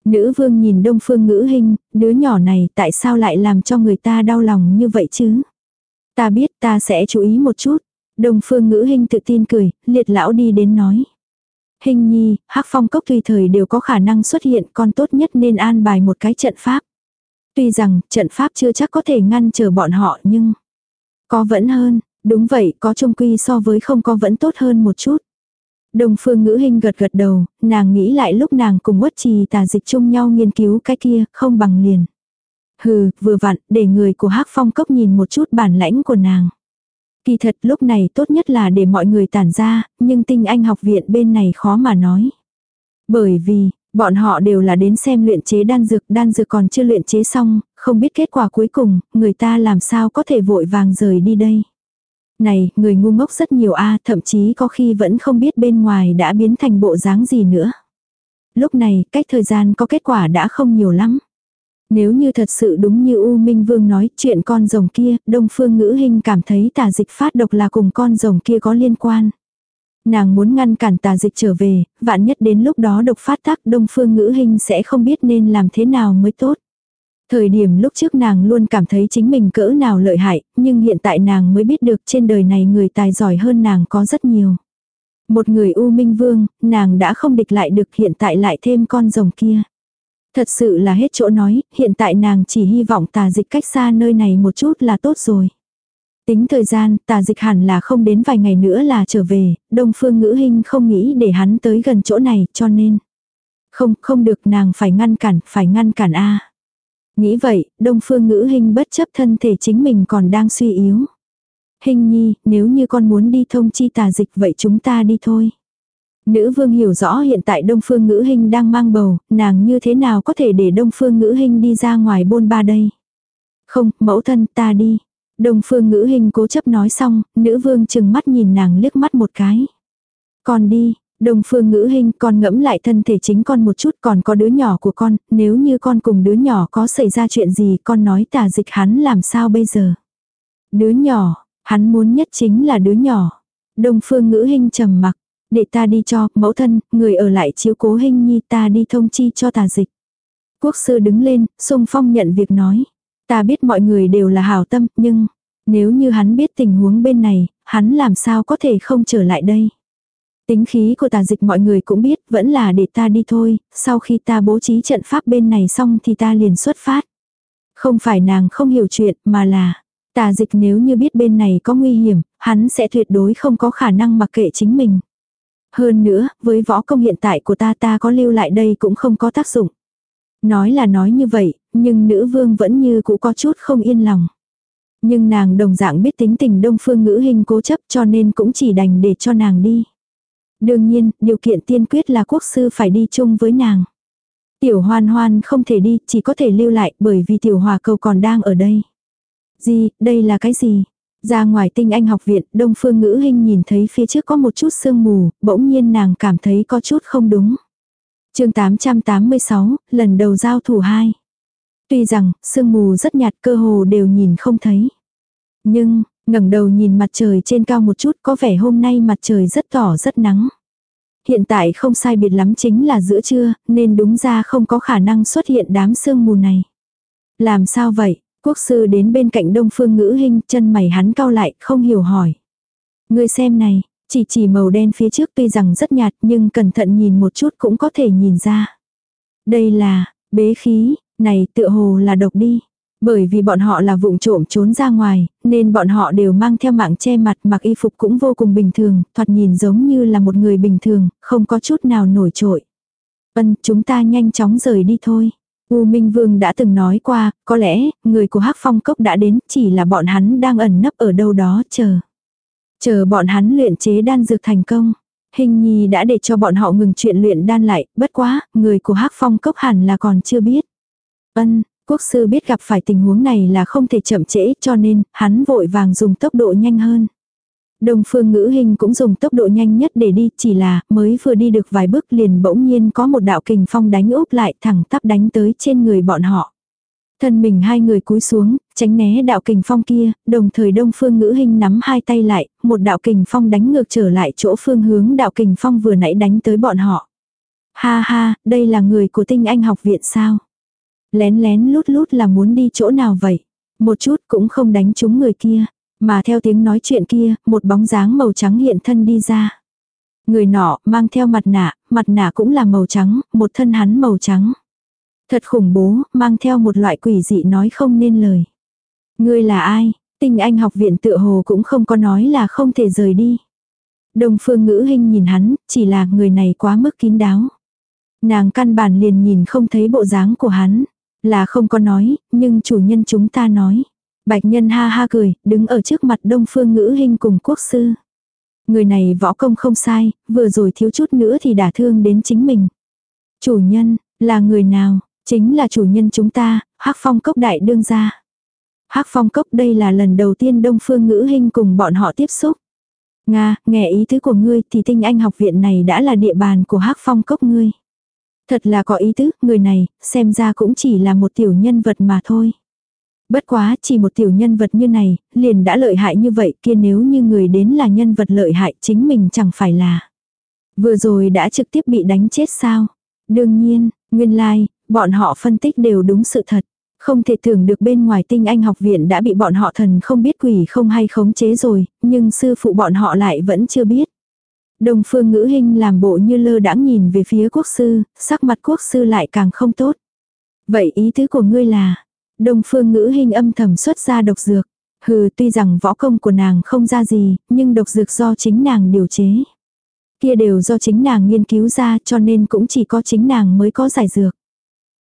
Nữ vương nhìn đông phương ngữ hình, đứa nhỏ này tại sao lại làm cho người ta đau lòng như vậy chứ? Ta biết ta sẽ chú ý một chút. Đông phương ngữ hình tự tin cười, liệt lão đi đến nói. Hình nhi, hắc phong cốc tùy thời đều có khả năng xuất hiện con tốt nhất nên an bài một cái trận pháp. Tuy rằng trận pháp chưa chắc có thể ngăn trở bọn họ nhưng có vẫn hơn, đúng vậy có trung quy so với không có vẫn tốt hơn một chút. Đồng phương ngữ hình gật gật đầu, nàng nghĩ lại lúc nàng cùng quất trì tà dịch chung nhau nghiên cứu cái kia, không bằng liền. Hừ, vừa vặn, để người của hắc phong cốc nhìn một chút bản lãnh của nàng. Kỳ thật lúc này tốt nhất là để mọi người tản ra, nhưng tinh anh học viện bên này khó mà nói. Bởi vì, bọn họ đều là đến xem luyện chế đan dược, đan dược còn chưa luyện chế xong, không biết kết quả cuối cùng, người ta làm sao có thể vội vàng rời đi đây. Này, người ngu ngốc rất nhiều a thậm chí có khi vẫn không biết bên ngoài đã biến thành bộ dáng gì nữa. Lúc này, cách thời gian có kết quả đã không nhiều lắm. Nếu như thật sự đúng như U Minh Vương nói chuyện con rồng kia, Đông Phương Ngữ Hinh cảm thấy tà dịch phát độc là cùng con rồng kia có liên quan. Nàng muốn ngăn cản tà dịch trở về, vạn nhất đến lúc đó độc phát tác Đông Phương Ngữ Hinh sẽ không biết nên làm thế nào mới tốt. Thời điểm lúc trước nàng luôn cảm thấy chính mình cỡ nào lợi hại, nhưng hiện tại nàng mới biết được trên đời này người tài giỏi hơn nàng có rất nhiều. Một người U Minh Vương, nàng đã không địch lại được hiện tại lại thêm con rồng kia. Thật sự là hết chỗ nói, hiện tại nàng chỉ hy vọng tà dịch cách xa nơi này một chút là tốt rồi. Tính thời gian, tà dịch hẳn là không đến vài ngày nữa là trở về, đông phương ngữ hình không nghĩ để hắn tới gần chỗ này cho nên. Không, không được nàng phải ngăn cản, phải ngăn cản a Nghĩ vậy, đông phương ngữ hình bất chấp thân thể chính mình còn đang suy yếu. Hình nhi, nếu như con muốn đi thông chi tà dịch vậy chúng ta đi thôi. Nữ vương hiểu rõ hiện tại Đông Phương Ngữ hình đang mang bầu, nàng như thế nào có thể để Đông Phương Ngữ hình đi ra ngoài bôn ba đây. Không, mẫu thân ta đi. Đông Phương Ngữ hình cố chấp nói xong, nữ vương chừng mắt nhìn nàng liếc mắt một cái. còn đi, Đông Phương Ngữ Hinh con ngẫm lại thân thể chính con một chút còn có đứa nhỏ của con, nếu như con cùng đứa nhỏ có xảy ra chuyện gì con nói tà dịch hắn làm sao bây giờ. Đứa nhỏ, hắn muốn nhất chính là đứa nhỏ. Đông Phương Ngữ Hinh trầm mặc, để ta đi cho, mẫu thân, người ở lại chiếu cố hình nhi ta đi thông chi cho tà dịch. Quốc sư đứng lên, sung phong nhận việc nói. Ta biết mọi người đều là hảo tâm, nhưng, nếu như hắn biết tình huống bên này, hắn làm sao có thể không trở lại đây. Tính khí của tà dịch mọi người cũng biết, vẫn là để ta đi thôi, sau khi ta bố trí trận pháp bên này xong thì ta liền xuất phát. Không phải nàng không hiểu chuyện, mà là, tà dịch nếu như biết bên này có nguy hiểm, hắn sẽ tuyệt đối không có khả năng mặc kệ chính mình. Hơn nữa, với võ công hiện tại của ta ta có lưu lại đây cũng không có tác dụng. Nói là nói như vậy, nhưng nữ vương vẫn như cũng có chút không yên lòng. Nhưng nàng đồng dạng biết tính tình đông phương ngữ hình cố chấp cho nên cũng chỉ đành để cho nàng đi. Đương nhiên, điều kiện tiên quyết là quốc sư phải đi chung với nàng. Tiểu hoan hoan không thể đi, chỉ có thể lưu lại bởi vì tiểu hòa cầu còn đang ở đây. Gì, đây là cái gì? Ra ngoài tinh anh học viện, đông phương ngữ hình nhìn thấy phía trước có một chút sương mù, bỗng nhiên nàng cảm thấy có chút không đúng. chương 886, lần đầu giao thủ hai. Tuy rằng, sương mù rất nhạt cơ hồ đều nhìn không thấy. Nhưng, ngẩng đầu nhìn mặt trời trên cao một chút có vẻ hôm nay mặt trời rất tỏ rất nắng. Hiện tại không sai biệt lắm chính là giữa trưa, nên đúng ra không có khả năng xuất hiện đám sương mù này. Làm sao vậy? Quốc sư đến bên cạnh đông phương ngữ hình, chân mày hắn cau lại, không hiểu hỏi. Ngươi xem này, chỉ chỉ màu đen phía trước tuy rằng rất nhạt nhưng cẩn thận nhìn một chút cũng có thể nhìn ra. Đây là, bế khí, này tựa hồ là độc đi. Bởi vì bọn họ là vụng trộm trốn ra ngoài, nên bọn họ đều mang theo mạng che mặt mặc y phục cũng vô cùng bình thường, thoạt nhìn giống như là một người bình thường, không có chút nào nổi trội. Ân, chúng ta nhanh chóng rời đi thôi. U Minh Vương đã từng nói qua, có lẽ, người của Hắc Phong Cốc đã đến, chỉ là bọn hắn đang ẩn nấp ở đâu đó chờ. Chờ bọn hắn luyện chế đan dược thành công. Hình nhi đã để cho bọn họ ngừng chuyện luyện đan lại, bất quá, người của Hắc Phong Cốc hẳn là còn chưa biết. Ân, quốc sư biết gặp phải tình huống này là không thể chậm trễ cho nên, hắn vội vàng dùng tốc độ nhanh hơn. Đông phương ngữ hình cũng dùng tốc độ nhanh nhất để đi, chỉ là mới vừa đi được vài bước liền bỗng nhiên có một đạo kình phong đánh úp lại thẳng tắp đánh tới trên người bọn họ. Thân mình hai người cúi xuống, tránh né đạo kình phong kia, đồng thời đông phương ngữ hình nắm hai tay lại, một đạo kình phong đánh ngược trở lại chỗ phương hướng đạo kình phong vừa nãy đánh tới bọn họ. Ha ha, đây là người của tinh anh học viện sao? Lén lén lút lút là muốn đi chỗ nào vậy? Một chút cũng không đánh trúng người kia. Mà theo tiếng nói chuyện kia, một bóng dáng màu trắng hiện thân đi ra. Người nọ mang theo mặt nạ, mặt nạ cũng là màu trắng, một thân hắn màu trắng. Thật khủng bố, mang theo một loại quỷ dị nói không nên lời. Ngươi là ai? Tinh Anh học viện tựa hồ cũng không có nói là không thể rời đi. Đồng phương ngữ hình nhìn hắn, chỉ là người này quá mức kín đáo. Nàng căn bản liền nhìn không thấy bộ dáng của hắn. Là không có nói, nhưng chủ nhân chúng ta nói. Bạch nhân ha ha cười, đứng ở trước mặt đông phương ngữ hình cùng quốc sư. Người này võ công không sai, vừa rồi thiếu chút nữa thì đả thương đến chính mình. Chủ nhân, là người nào? Chính là chủ nhân chúng ta, hắc phong cốc đại đương gia. hắc phong cốc đây là lần đầu tiên đông phương ngữ hình cùng bọn họ tiếp xúc. Nga, nghe ý tứ của ngươi thì tinh anh học viện này đã là địa bàn của hắc phong cốc ngươi. Thật là có ý tứ, người này, xem ra cũng chỉ là một tiểu nhân vật mà thôi. Bất quá, chỉ một tiểu nhân vật như này, liền đã lợi hại như vậy kia nếu như người đến là nhân vật lợi hại chính mình chẳng phải là. Vừa rồi đã trực tiếp bị đánh chết sao? Đương nhiên, nguyên lai, like, bọn họ phân tích đều đúng sự thật. Không thể tưởng được bên ngoài tinh anh học viện đã bị bọn họ thần không biết quỷ không hay khống chế rồi, nhưng sư phụ bọn họ lại vẫn chưa biết. Đồng phương ngữ hình làm bộ như lơ đãng nhìn về phía quốc sư, sắc mặt quốc sư lại càng không tốt. Vậy ý tứ của ngươi là, đồng phương ngữ hình âm thầm xuất ra độc dược. Hừ tuy rằng võ công của nàng không ra gì, nhưng độc dược do chính nàng điều chế. Kia đều do chính nàng nghiên cứu ra cho nên cũng chỉ có chính nàng mới có giải dược.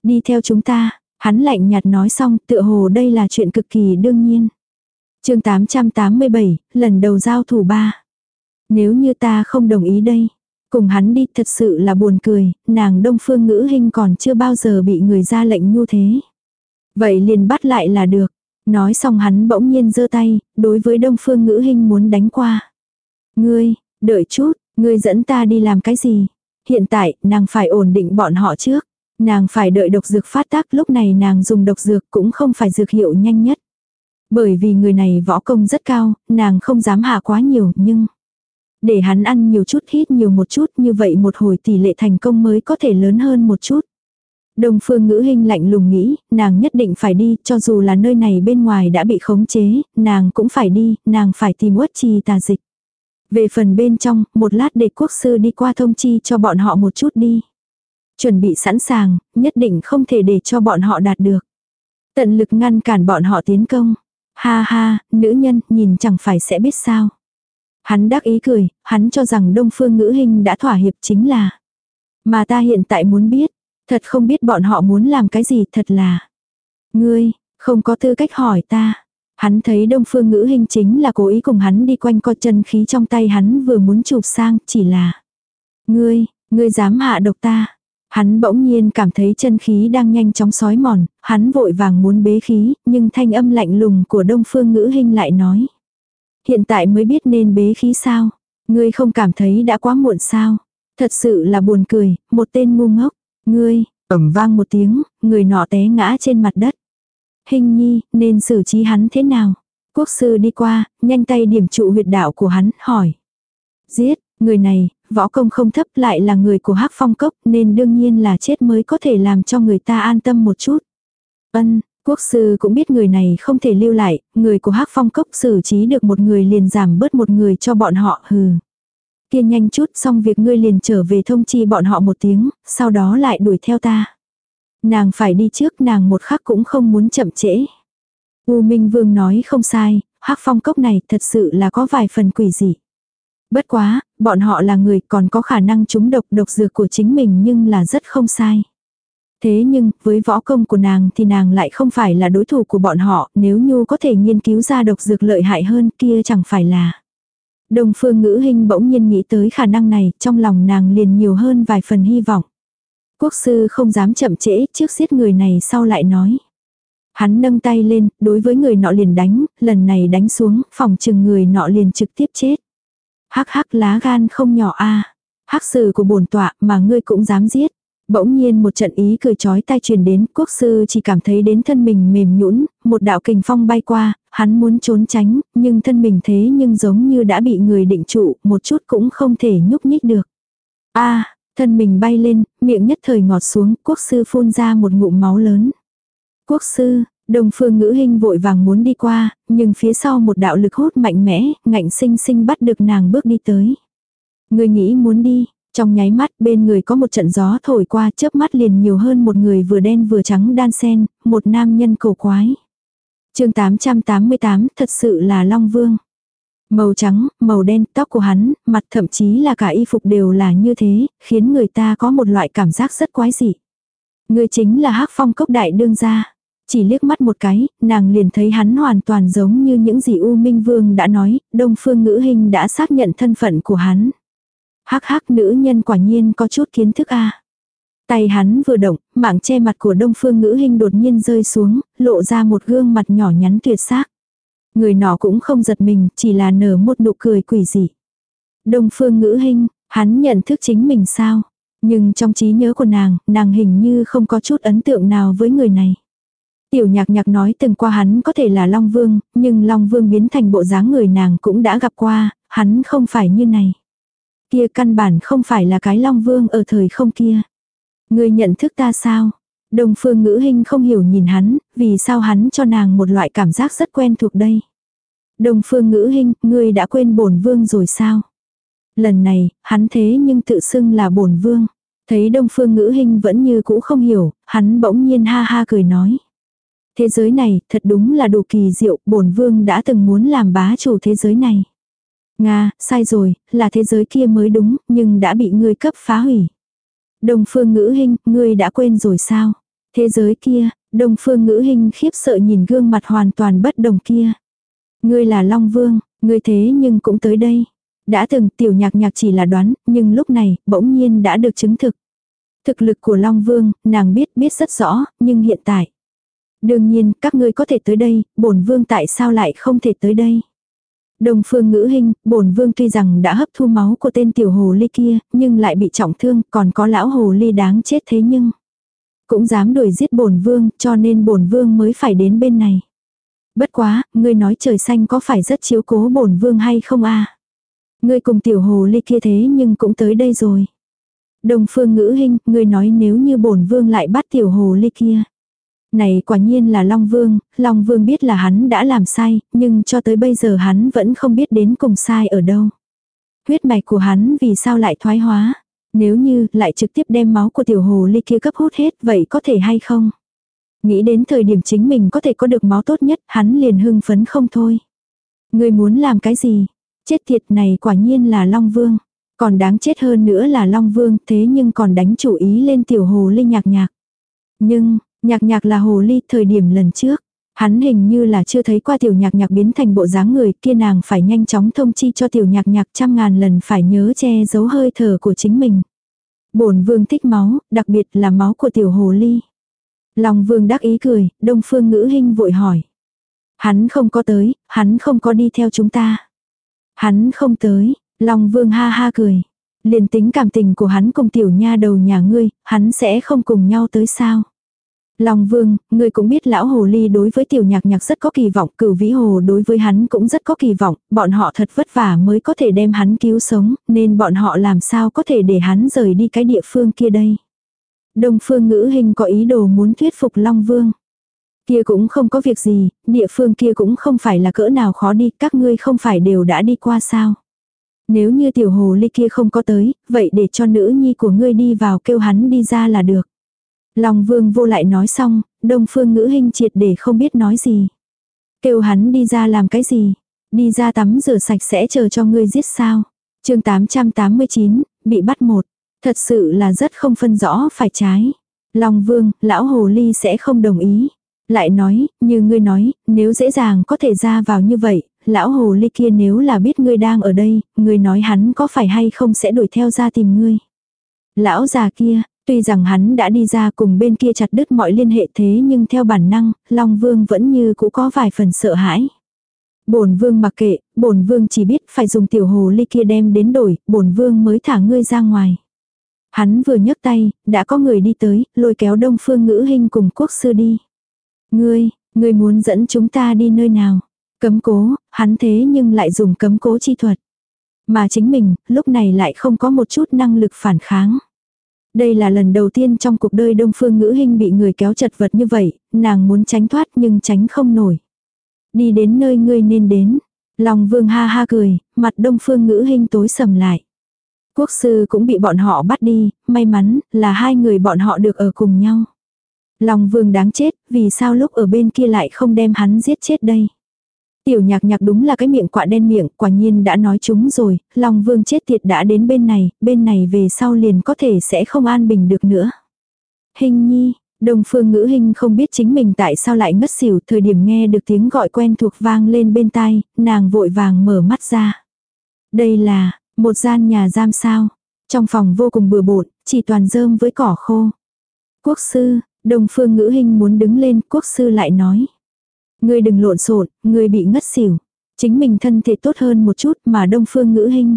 Đi theo chúng ta, hắn lạnh nhạt nói xong tựa hồ đây là chuyện cực kỳ đương nhiên. chương 887, lần đầu giao thủ ba. Nếu như ta không đồng ý đây, cùng hắn đi thật sự là buồn cười, nàng đông phương ngữ hình còn chưa bao giờ bị người ra lệnh như thế. Vậy liền bắt lại là được. Nói xong hắn bỗng nhiên giơ tay, đối với đông phương ngữ hình muốn đánh qua. Ngươi, đợi chút, ngươi dẫn ta đi làm cái gì? Hiện tại, nàng phải ổn định bọn họ trước. Nàng phải đợi độc dược phát tác lúc này nàng dùng độc dược cũng không phải dược hiệu nhanh nhất. Bởi vì người này võ công rất cao, nàng không dám hạ quá nhiều nhưng... Để hắn ăn nhiều chút hít nhiều một chút như vậy một hồi tỷ lệ thành công mới có thể lớn hơn một chút. Đồng phương ngữ hình lạnh lùng nghĩ, nàng nhất định phải đi, cho dù là nơi này bên ngoài đã bị khống chế, nàng cũng phải đi, nàng phải tìm uất trì tà dịch. Về phần bên trong, một lát để quốc sư đi qua thông chi cho bọn họ một chút đi. Chuẩn bị sẵn sàng, nhất định không thể để cho bọn họ đạt được. Tận lực ngăn cản bọn họ tiến công. Ha ha, nữ nhân, nhìn chẳng phải sẽ biết sao. Hắn đắc ý cười, hắn cho rằng đông phương ngữ hình đã thỏa hiệp chính là. Mà ta hiện tại muốn biết, thật không biết bọn họ muốn làm cái gì thật là. Ngươi, không có tư cách hỏi ta. Hắn thấy đông phương ngữ hình chính là cố ý cùng hắn đi quanh co chân khí trong tay hắn vừa muốn chụp sang, chỉ là. Ngươi, ngươi dám hạ độc ta. Hắn bỗng nhiên cảm thấy chân khí đang nhanh chóng sói mòn, hắn vội vàng muốn bế khí, nhưng thanh âm lạnh lùng của đông phương ngữ hình lại nói. Hiện tại mới biết nên bế khí sao? Ngươi không cảm thấy đã quá muộn sao? Thật sự là buồn cười, một tên ngu ngốc. Ngươi, ẩm vang một tiếng, người nọ té ngã trên mặt đất. Hình nhi, nên xử trí hắn thế nào? Quốc sư đi qua, nhanh tay điểm trụ huyệt đạo của hắn, hỏi. Giết, người này, võ công không thấp lại là người của hắc phong cốc nên đương nhiên là chết mới có thể làm cho người ta an tâm một chút. Ân, quốc sư cũng biết người này không thể lưu lại, người của hắc phong cốc xử trí được một người liền giảm bớt một người cho bọn họ hừ. Kia nhanh chút xong việc ngươi liền trở về thông chi bọn họ một tiếng, sau đó lại đuổi theo ta. Nàng phải đi trước nàng một khắc cũng không muốn chậm trễ. U Minh Vương nói không sai, hắc phong cốc này thật sự là có vài phần quỷ dị. Bất quá, bọn họ là người còn có khả năng trúng độc độc dược của chính mình nhưng là rất không sai. Thế nhưng, với võ công của nàng thì nàng lại không phải là đối thủ của bọn họ, nếu Nhu có thể nghiên cứu ra độc dược lợi hại hơn kia chẳng phải là. Đồng phương ngữ hình bỗng nhiên nghĩ tới khả năng này, trong lòng nàng liền nhiều hơn vài phần hy vọng. Quốc sư không dám chậm trễ, trước giết người này sau lại nói. Hắn nâng tay lên, đối với người nọ liền đánh, lần này đánh xuống, phòng chừng người nọ liền trực tiếp chết. Hắc hắc lá gan không nhỏ a Hắc sử của bổn tọa mà ngươi cũng dám giết. Bỗng nhiên một trận ý cười chói tai truyền đến, quốc sư chỉ cảm thấy đến thân mình mềm nhũn, một đạo kình phong bay qua, hắn muốn trốn tránh, nhưng thân mình thế nhưng giống như đã bị người định trụ, một chút cũng không thể nhúc nhích được. A, Thân mình bay lên, miệng nhất thời ngọt xuống, quốc sư phun ra một ngụm máu lớn. Quốc sư, Đông phương ngữ hình vội vàng muốn đi qua, nhưng phía sau một đạo lực hút mạnh mẽ, ngạnh sinh sinh bắt được nàng bước đi tới. Người nghĩ muốn đi, trong nháy mắt bên người có một trận gió thổi qua chớp mắt liền nhiều hơn một người vừa đen vừa trắng đan sen, một nam nhân cổ quái. chương 888 thật sự là Long Vương. Màu trắng, màu đen, tóc của hắn, mặt thậm chí là cả y phục đều là như thế, khiến người ta có một loại cảm giác rất quái dị. Người chính là hắc phong cốc đại đương gia. Chỉ liếc mắt một cái, nàng liền thấy hắn hoàn toàn giống như những gì U Minh Vương đã nói, Đông Phương Ngữ Hình đã xác nhận thân phận của hắn. Hắc hắc nữ nhân quả nhiên có chút kiến thức a. Tay hắn vừa động, mạng che mặt của Đông Phương Ngữ Hình đột nhiên rơi xuống, lộ ra một gương mặt nhỏ nhắn tuyệt sắc. Người nọ cũng không giật mình, chỉ là nở một nụ cười quỷ dị. Đông Phương Ngữ Hình, hắn nhận thức chính mình sao? Nhưng trong trí nhớ của nàng, nàng hình như không có chút ấn tượng nào với người này. Tiểu nhạc nhạc nói từng qua hắn có thể là Long Vương, nhưng Long Vương biến thành bộ dáng người nàng cũng đã gặp qua, hắn không phải như này. Kia căn bản không phải là cái Long Vương ở thời không kia. Người nhận thức ta sao? Đồng phương ngữ hình không hiểu nhìn hắn, vì sao hắn cho nàng một loại cảm giác rất quen thuộc đây. Đồng phương ngữ hình, ngươi đã quên bổn vương rồi sao? Lần này, hắn thế nhưng tự xưng là bổn vương. Thấy đông phương ngữ hình vẫn như cũ không hiểu, hắn bỗng nhiên ha ha cười nói. Thế giới này, thật đúng là đủ kỳ diệu, bổn vương đã từng muốn làm bá chủ thế giới này. Nga, sai rồi, là thế giới kia mới đúng, nhưng đã bị ngươi cấp phá hủy. Đông phương ngữ hình, ngươi đã quên rồi sao? Thế giới kia, đông phương ngữ hình khiếp sợ nhìn gương mặt hoàn toàn bất đồng kia. Ngươi là Long Vương, ngươi thế nhưng cũng tới đây. Đã từng tiểu nhạc nhạc chỉ là đoán, nhưng lúc này, bỗng nhiên đã được chứng thực. Thực lực của Long Vương, nàng biết biết rất rõ, nhưng hiện tại. Đương nhiên, các ngươi có thể tới đây, bổn vương tại sao lại không thể tới đây? Đồng phương ngữ hình, bổn vương tuy rằng đã hấp thu máu của tên tiểu hồ ly kia, nhưng lại bị trọng thương, còn có lão hồ ly đáng chết thế nhưng. Cũng dám đuổi giết bổn vương, cho nên bổn vương mới phải đến bên này. Bất quá, ngươi nói trời xanh có phải rất chiếu cố bổn vương hay không a? Ngươi cùng tiểu hồ ly kia thế nhưng cũng tới đây rồi. Đồng phương ngữ hình, ngươi nói nếu như bổn vương lại bắt tiểu hồ ly kia. Này quả nhiên là Long Vương, Long Vương biết là hắn đã làm sai, nhưng cho tới bây giờ hắn vẫn không biết đến cùng sai ở đâu. Huyết mạch của hắn vì sao lại thoái hóa? Nếu như lại trực tiếp đem máu của tiểu hồ ly kia cấp hút hết vậy có thể hay không? Nghĩ đến thời điểm chính mình có thể có được máu tốt nhất, hắn liền hưng phấn không thôi. Người muốn làm cái gì? Chết tiệt này quả nhiên là Long Vương. Còn đáng chết hơn nữa là Long Vương thế nhưng còn đánh chủ ý lên tiểu hồ ly nhạc nhạc. Nhưng, Nhạc nhạc là hồ ly thời điểm lần trước. Hắn hình như là chưa thấy qua tiểu nhạc nhạc biến thành bộ dáng người kia nàng phải nhanh chóng thông chi cho tiểu nhạc nhạc trăm ngàn lần phải nhớ che giấu hơi thở của chính mình. bổn vương thích máu, đặc biệt là máu của tiểu hồ ly. Lòng vương đắc ý cười, đông phương ngữ hình vội hỏi. Hắn không có tới, hắn không có đi theo chúng ta. Hắn không tới, Long vương ha ha cười. Liền tính cảm tình của hắn cùng tiểu nha đầu nhà ngươi, hắn sẽ không cùng nhau tới sao. Long Vương, ngươi cũng biết lão hồ ly đối với tiểu nhạc nhạc rất có kỳ vọng, cửu vĩ hồ đối với hắn cũng rất có kỳ vọng, bọn họ thật vất vả mới có thể đem hắn cứu sống, nên bọn họ làm sao có thể để hắn rời đi cái địa phương kia đây. Đông phương ngữ hình có ý đồ muốn thuyết phục Long Vương. Kia cũng không có việc gì, địa phương kia cũng không phải là cỡ nào khó đi, các ngươi không phải đều đã đi qua sao. Nếu như tiểu hồ ly kia không có tới, vậy để cho nữ nhi của ngươi đi vào kêu hắn đi ra là được. Long vương vô lại nói xong, đông phương ngữ hình triệt để không biết nói gì. Kêu hắn đi ra làm cái gì? Đi ra tắm rửa sạch sẽ chờ cho ngươi giết sao? chương 889, bị bắt một. Thật sự là rất không phân rõ phải trái. Long vương, lão hồ ly sẽ không đồng ý. Lại nói, như ngươi nói, nếu dễ dàng có thể ra vào như vậy, lão hồ ly kia nếu là biết ngươi đang ở đây, ngươi nói hắn có phải hay không sẽ đuổi theo ra tìm ngươi. Lão già kia, Tuy rằng hắn đã đi ra cùng bên kia chặt đứt mọi liên hệ thế nhưng theo bản năng, Long Vương vẫn như cũ có vài phần sợ hãi. Bổn vương mặc kệ, bổn vương chỉ biết phải dùng tiểu hồ ly kia đem đến đổi, bổn vương mới thả ngươi ra ngoài. Hắn vừa nhấc tay, đã có người đi tới, lôi kéo đông phương ngữ hình cùng quốc sư đi. Ngươi, ngươi muốn dẫn chúng ta đi nơi nào? Cấm cố, hắn thế nhưng lại dùng cấm cố chi thuật. Mà chính mình, lúc này lại không có một chút năng lực phản kháng. Đây là lần đầu tiên trong cuộc đời Đông Phương Ngữ Hinh bị người kéo chật vật như vậy, nàng muốn tránh thoát nhưng tránh không nổi. Đi đến nơi ngươi nên đến. Long Vương ha ha cười, mặt Đông Phương Ngữ Hinh tối sầm lại. Quốc sư cũng bị bọn họ bắt đi, may mắn là hai người bọn họ được ở cùng nhau. Long Vương đáng chết, vì sao lúc ở bên kia lại không đem hắn giết chết đây? Tiểu nhạc nhạc đúng là cái miệng quạ đen miệng, quả nhiên đã nói chúng rồi, Long Vương chết tiệt đã đến bên này, bên này về sau liền có thể sẽ không an bình được nữa. Hình nhi, Đông phương ngữ hình không biết chính mình tại sao lại ngất xỉu, thời điểm nghe được tiếng gọi quen thuộc vang lên bên tai, nàng vội vàng mở mắt ra. Đây là, một gian nhà giam sao. Trong phòng vô cùng bừa bộn, chỉ toàn rơm với cỏ khô. Quốc sư, Đông phương ngữ hình muốn đứng lên, quốc sư lại nói. Ngươi đừng lộn xộn, ngươi bị ngất xỉu. Chính mình thân thể tốt hơn một chút mà đông phương ngữ hình.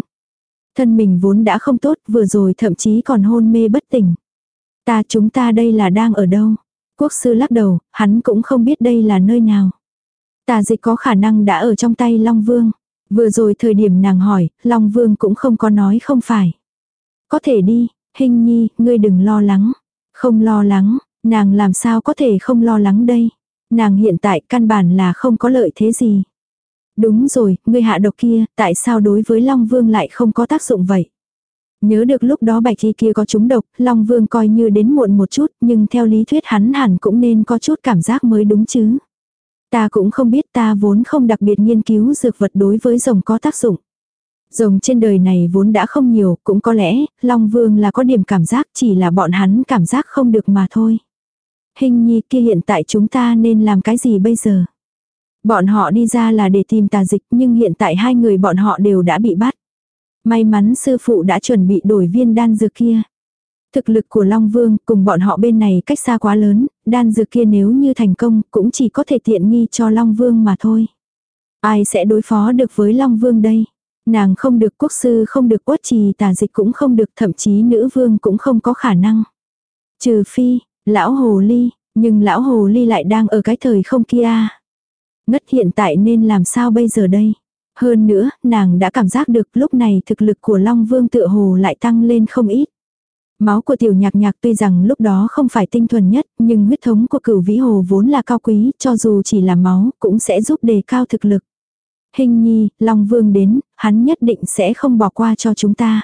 Thân mình vốn đã không tốt, vừa rồi thậm chí còn hôn mê bất tỉnh. Ta chúng ta đây là đang ở đâu? Quốc sư lắc đầu, hắn cũng không biết đây là nơi nào. Tà dịch có khả năng đã ở trong tay Long Vương. Vừa rồi thời điểm nàng hỏi, Long Vương cũng không có nói không phải. Có thể đi, hình nhi, ngươi đừng lo lắng. Không lo lắng, nàng làm sao có thể không lo lắng đây. Nàng hiện tại căn bản là không có lợi thế gì. Đúng rồi, ngươi hạ độc kia, tại sao đối với Long Vương lại không có tác dụng vậy? Nhớ được lúc đó bạch y kia có trúng độc, Long Vương coi như đến muộn một chút, nhưng theo lý thuyết hắn hẳn cũng nên có chút cảm giác mới đúng chứ. Ta cũng không biết ta vốn không đặc biệt nghiên cứu dược vật đối với rồng có tác dụng. Rồng trên đời này vốn đã không nhiều, cũng có lẽ, Long Vương là có điểm cảm giác chỉ là bọn hắn cảm giác không được mà thôi. Hình nhi kia hiện tại chúng ta nên làm cái gì bây giờ? Bọn họ đi ra là để tìm tà dịch nhưng hiện tại hai người bọn họ đều đã bị bắt. May mắn sư phụ đã chuẩn bị đổi viên đan dược kia. Thực lực của Long Vương cùng bọn họ bên này cách xa quá lớn, đan dược kia nếu như thành công cũng chỉ có thể tiện nghi cho Long Vương mà thôi. Ai sẽ đối phó được với Long Vương đây? Nàng không được quốc sư không được uất trì tà dịch cũng không được thậm chí nữ vương cũng không có khả năng. Trừ phi, lão hồ ly, nhưng lão hồ ly lại đang ở cái thời không kia. Ngất hiện tại nên làm sao bây giờ đây? Hơn nữa, nàng đã cảm giác được lúc này thực lực của Long Vương tựa hồ lại tăng lên không ít. Máu của tiểu nhạc nhạc tuy rằng lúc đó không phải tinh thuần nhất, nhưng huyết thống của cửu vĩ hồ vốn là cao quý, cho dù chỉ là máu, cũng sẽ giúp đề cao thực lực. Hình nhi, Long Vương đến, hắn nhất định sẽ không bỏ qua cho chúng ta.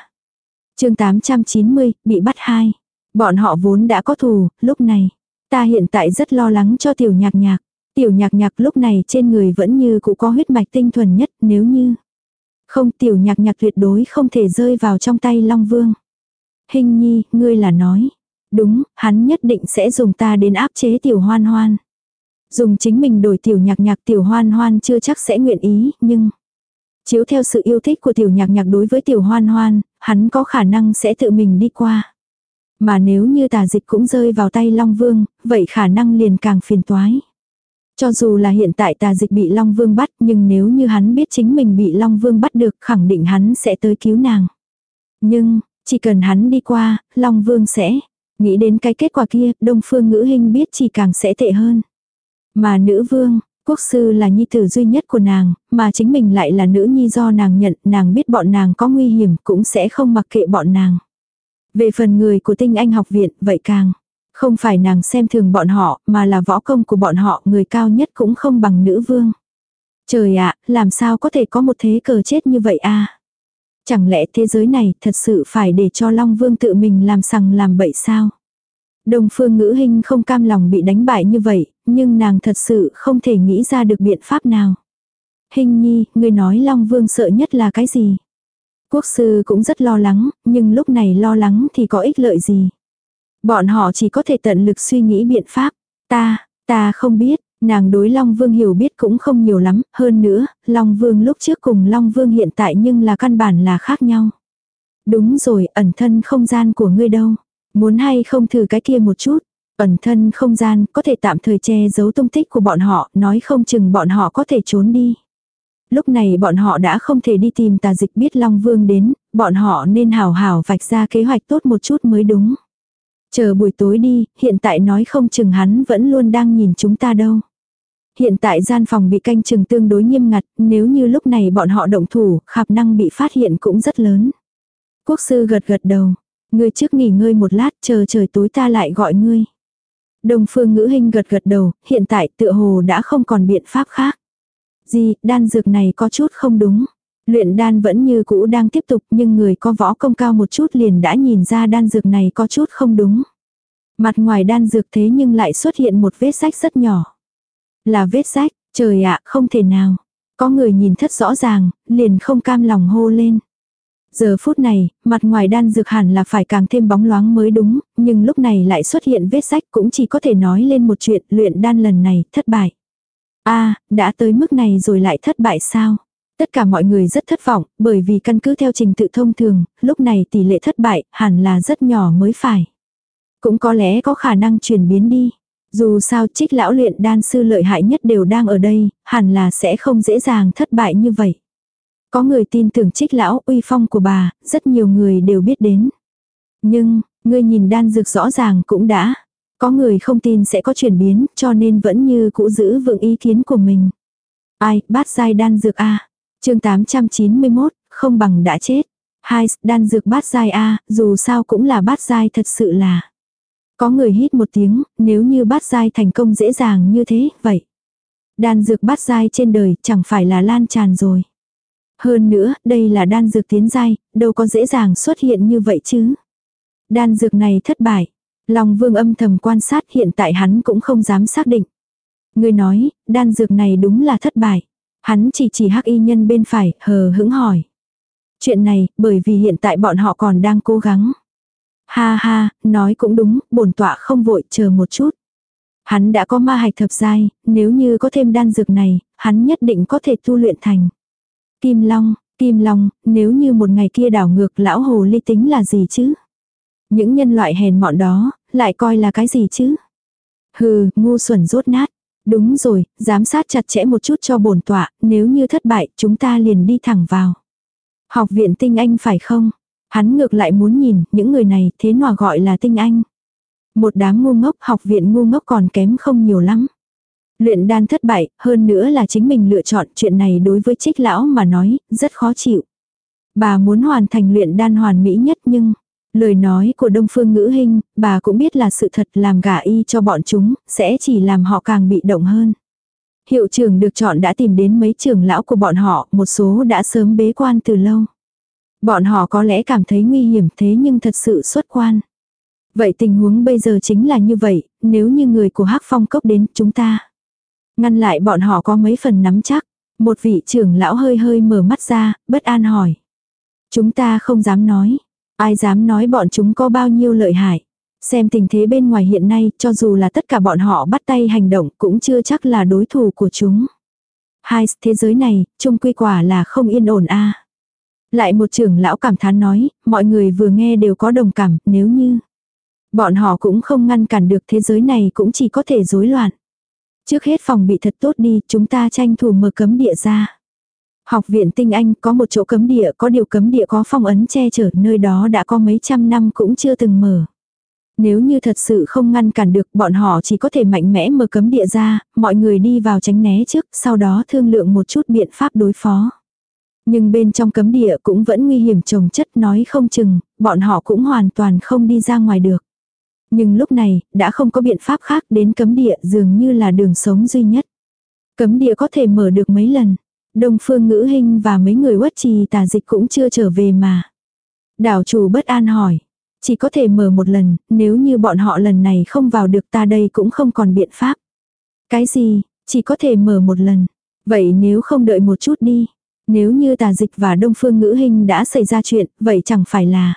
chương 890, bị bắt hai. Bọn họ vốn đã có thù, lúc này. Ta hiện tại rất lo lắng cho tiểu nhạc nhạc. Tiểu nhạc nhạc lúc này trên người vẫn như cũ có huyết mạch tinh thuần nhất nếu như. Không tiểu nhạc nhạc tuyệt đối không thể rơi vào trong tay Long Vương. Hình nhi, ngươi là nói. Đúng, hắn nhất định sẽ dùng ta đến áp chế tiểu hoan hoan. Dùng chính mình đổi tiểu nhạc nhạc tiểu hoan hoan chưa chắc sẽ nguyện ý, nhưng... Chiếu theo sự yêu thích của tiểu nhạc nhạc đối với tiểu hoan hoan, hắn có khả năng sẽ tự mình đi qua. Mà nếu như tà dịch cũng rơi vào tay Long Vương, vậy khả năng liền càng phiền toái. Cho dù là hiện tại tà dịch bị Long Vương bắt, nhưng nếu như hắn biết chính mình bị Long Vương bắt được, khẳng định hắn sẽ tới cứu nàng. Nhưng, chỉ cần hắn đi qua, Long Vương sẽ. Nghĩ đến cái kết quả kia, Đông Phương Ngữ Hinh biết chỉ càng sẽ tệ hơn. Mà nữ vương, quốc sư là nhi tử duy nhất của nàng, mà chính mình lại là nữ nhi do nàng nhận, nàng biết bọn nàng có nguy hiểm cũng sẽ không mặc kệ bọn nàng. Về phần người của tinh anh học viện, vậy càng. Không phải nàng xem thường bọn họ, mà là võ công của bọn họ người cao nhất cũng không bằng nữ vương. Trời ạ, làm sao có thể có một thế cờ chết như vậy a Chẳng lẽ thế giới này thật sự phải để cho Long Vương tự mình làm sằng làm bậy sao? Đồng phương ngữ hình không cam lòng bị đánh bại như vậy, nhưng nàng thật sự không thể nghĩ ra được biện pháp nào. Hình nhi, người nói Long Vương sợ nhất là cái gì? Quốc sư cũng rất lo lắng, nhưng lúc này lo lắng thì có ích lợi gì? Bọn họ chỉ có thể tận lực suy nghĩ biện pháp. Ta, ta không biết, nàng đối Long Vương hiểu biết cũng không nhiều lắm, hơn nữa, Long Vương lúc trước cùng Long Vương hiện tại nhưng là căn bản là khác nhau. Đúng rồi, ẩn thân không gian của ngươi đâu. Muốn hay không thử cái kia một chút. Ẩn thân không gian có thể tạm thời che giấu tung tích của bọn họ, nói không chừng bọn họ có thể trốn đi. Lúc này bọn họ đã không thể đi tìm tà dịch biết Long Vương đến, bọn họ nên hào hào vạch ra kế hoạch tốt một chút mới đúng. Chờ buổi tối đi, hiện tại nói không chừng hắn vẫn luôn đang nhìn chúng ta đâu. Hiện tại gian phòng bị canh chừng tương đối nghiêm ngặt, nếu như lúc này bọn họ động thủ, khả năng bị phát hiện cũng rất lớn. Quốc sư gật gật đầu. Ngươi trước nghỉ ngơi một lát chờ trời tối ta lại gọi ngươi. Đông phương ngữ hình gật gật đầu, hiện tại tựa hồ đã không còn biện pháp khác. Gì, đan dược này có chút không đúng. Luyện đan vẫn như cũ đang tiếp tục nhưng người có võ công cao một chút liền đã nhìn ra đan dược này có chút không đúng. Mặt ngoài đan dược thế nhưng lại xuất hiện một vết sách rất nhỏ. Là vết sách, trời ạ, không thể nào. Có người nhìn thất rõ ràng, liền không cam lòng hô lên. Giờ phút này, mặt ngoài đan dược hẳn là phải càng thêm bóng loáng mới đúng, nhưng lúc này lại xuất hiện vết sách cũng chỉ có thể nói lên một chuyện luyện đan lần này thất bại a đã tới mức này rồi lại thất bại sao? Tất cả mọi người rất thất vọng, bởi vì căn cứ theo trình tự thông thường, lúc này tỷ lệ thất bại hẳn là rất nhỏ mới phải. Cũng có lẽ có khả năng chuyển biến đi. Dù sao trích lão luyện đan sư lợi hại nhất đều đang ở đây, hẳn là sẽ không dễ dàng thất bại như vậy. Có người tin tưởng trích lão uy phong của bà, rất nhiều người đều biết đến. Nhưng, người nhìn đan dược rõ ràng cũng đã. Có người không tin sẽ có chuyển biến, cho nên vẫn như cũ giữ vững ý kiến của mình. Ai, bát giai đan dược A. chương 891, không bằng đã chết. Hai, đan dược bát giai A, dù sao cũng là bát giai thật sự là. Có người hít một tiếng, nếu như bát giai thành công dễ dàng như thế, vậy. Đan dược bát giai trên đời chẳng phải là lan tràn rồi. Hơn nữa, đây là đan dược tiến giai, đâu có dễ dàng xuất hiện như vậy chứ. Đan dược này thất bại. Long vương âm thầm quan sát hiện tại hắn cũng không dám xác định. Người nói, đan dược này đúng là thất bại. Hắn chỉ chỉ hắc y nhân bên phải, hờ hững hỏi. Chuyện này, bởi vì hiện tại bọn họ còn đang cố gắng. Ha ha, nói cũng đúng, bổn tọa không vội, chờ một chút. Hắn đã có ma hạch thập giai, nếu như có thêm đan dược này, hắn nhất định có thể tu luyện thành. Kim Long, Kim Long, nếu như một ngày kia đảo ngược lão hồ ly tính là gì chứ? Những nhân loại hèn mọn đó, lại coi là cái gì chứ? Hừ, ngu xuẩn rốt nát. Đúng rồi, giám sát chặt chẽ một chút cho bổn tọa, nếu như thất bại, chúng ta liền đi thẳng vào. Học viện tinh anh phải không? Hắn ngược lại muốn nhìn, những người này thế nào gọi là tinh anh. Một đám ngu ngốc học viện ngu ngốc còn kém không nhiều lắm. Luyện đan thất bại, hơn nữa là chính mình lựa chọn chuyện này đối với trích lão mà nói, rất khó chịu. Bà muốn hoàn thành luyện đan hoàn mỹ nhất nhưng, lời nói của Đông Phương Ngữ Hinh, bà cũng biết là sự thật làm gả y cho bọn chúng, sẽ chỉ làm họ càng bị động hơn. Hiệu trưởng được chọn đã tìm đến mấy trưởng lão của bọn họ, một số đã sớm bế quan từ lâu. Bọn họ có lẽ cảm thấy nguy hiểm thế nhưng thật sự xuất quan. Vậy tình huống bây giờ chính là như vậy, nếu như người của hắc phong cốc đến chúng ta. Ngăn lại bọn họ có mấy phần nắm chắc. Một vị trưởng lão hơi hơi mở mắt ra, bất an hỏi. Chúng ta không dám nói. Ai dám nói bọn chúng có bao nhiêu lợi hại. Xem tình thế bên ngoài hiện nay, cho dù là tất cả bọn họ bắt tay hành động cũng chưa chắc là đối thủ của chúng. Hai, thế giới này, chung quy quả là không yên ổn a Lại một trưởng lão cảm thán nói, mọi người vừa nghe đều có đồng cảm, nếu như bọn họ cũng không ngăn cản được thế giới này cũng chỉ có thể rối loạn. Trước hết phòng bị thật tốt đi, chúng ta tranh thủ mở cấm địa ra. Học viện tinh anh có một chỗ cấm địa, có điều cấm địa có phong ấn che chở, nơi đó đã có mấy trăm năm cũng chưa từng mở. Nếu như thật sự không ngăn cản được, bọn họ chỉ có thể mạnh mẽ mở cấm địa ra, mọi người đi vào tránh né trước, sau đó thương lượng một chút biện pháp đối phó. Nhưng bên trong cấm địa cũng vẫn nguy hiểm trồng chất nói không chừng, bọn họ cũng hoàn toàn không đi ra ngoài được. Nhưng lúc này, đã không có biện pháp khác đến cấm địa dường như là đường sống duy nhất. Cấm địa có thể mở được mấy lần. Đông phương ngữ hình và mấy người quất trì tà dịch cũng chưa trở về mà. Đảo chủ bất an hỏi. Chỉ có thể mở một lần, nếu như bọn họ lần này không vào được ta đây cũng không còn biện pháp. Cái gì, chỉ có thể mở một lần. Vậy nếu không đợi một chút đi. Nếu như tà dịch và đông phương ngữ hình đã xảy ra chuyện, vậy chẳng phải là.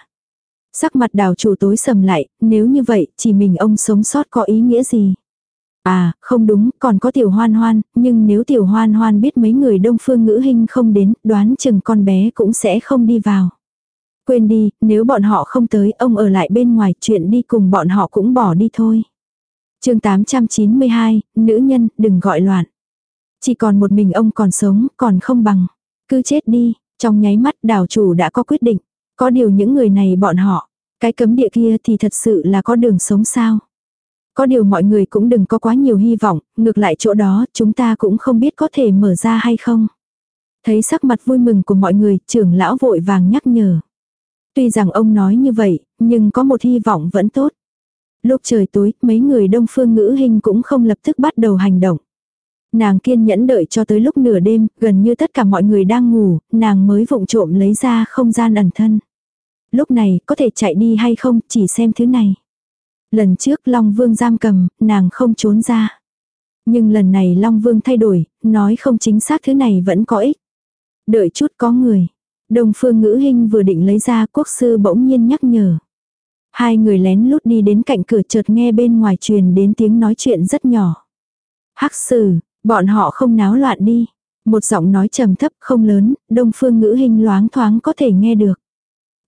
Sắc mặt đào chủ tối sầm lại, nếu như vậy, chỉ mình ông sống sót có ý nghĩa gì? À, không đúng, còn có tiểu hoan hoan, nhưng nếu tiểu hoan hoan biết mấy người đông phương ngữ hình không đến, đoán chừng con bé cũng sẽ không đi vào. Quên đi, nếu bọn họ không tới, ông ở lại bên ngoài, chuyện đi cùng bọn họ cũng bỏ đi thôi. chương 892, nữ nhân, đừng gọi loạn. Chỉ còn một mình ông còn sống, còn không bằng. Cứ chết đi, trong nháy mắt đảo chủ đã có quyết định. Có điều những người này bọn họ, cái cấm địa kia thì thật sự là có đường sống sao. Có điều mọi người cũng đừng có quá nhiều hy vọng, ngược lại chỗ đó chúng ta cũng không biết có thể mở ra hay không. Thấy sắc mặt vui mừng của mọi người, trưởng lão vội vàng nhắc nhở. Tuy rằng ông nói như vậy, nhưng có một hy vọng vẫn tốt. Lúc trời tối, mấy người đông phương ngữ hình cũng không lập tức bắt đầu hành động. Nàng kiên nhẫn đợi cho tới lúc nửa đêm, gần như tất cả mọi người đang ngủ, nàng mới vụng trộm lấy ra không gian ẩn thân. Lúc này, có thể chạy đi hay không, chỉ xem thứ này. Lần trước Long Vương giam cầm, nàng không trốn ra. Nhưng lần này Long Vương thay đổi, nói không chính xác thứ này vẫn có ích. Đợi chút có người. Đồng phương ngữ hình vừa định lấy ra quốc sư bỗng nhiên nhắc nhở. Hai người lén lút đi đến cạnh cửa chợt nghe bên ngoài truyền đến tiếng nói chuyện rất nhỏ. Hắc sử, bọn họ không náo loạn đi. Một giọng nói trầm thấp không lớn, đông phương ngữ hình loáng thoáng có thể nghe được.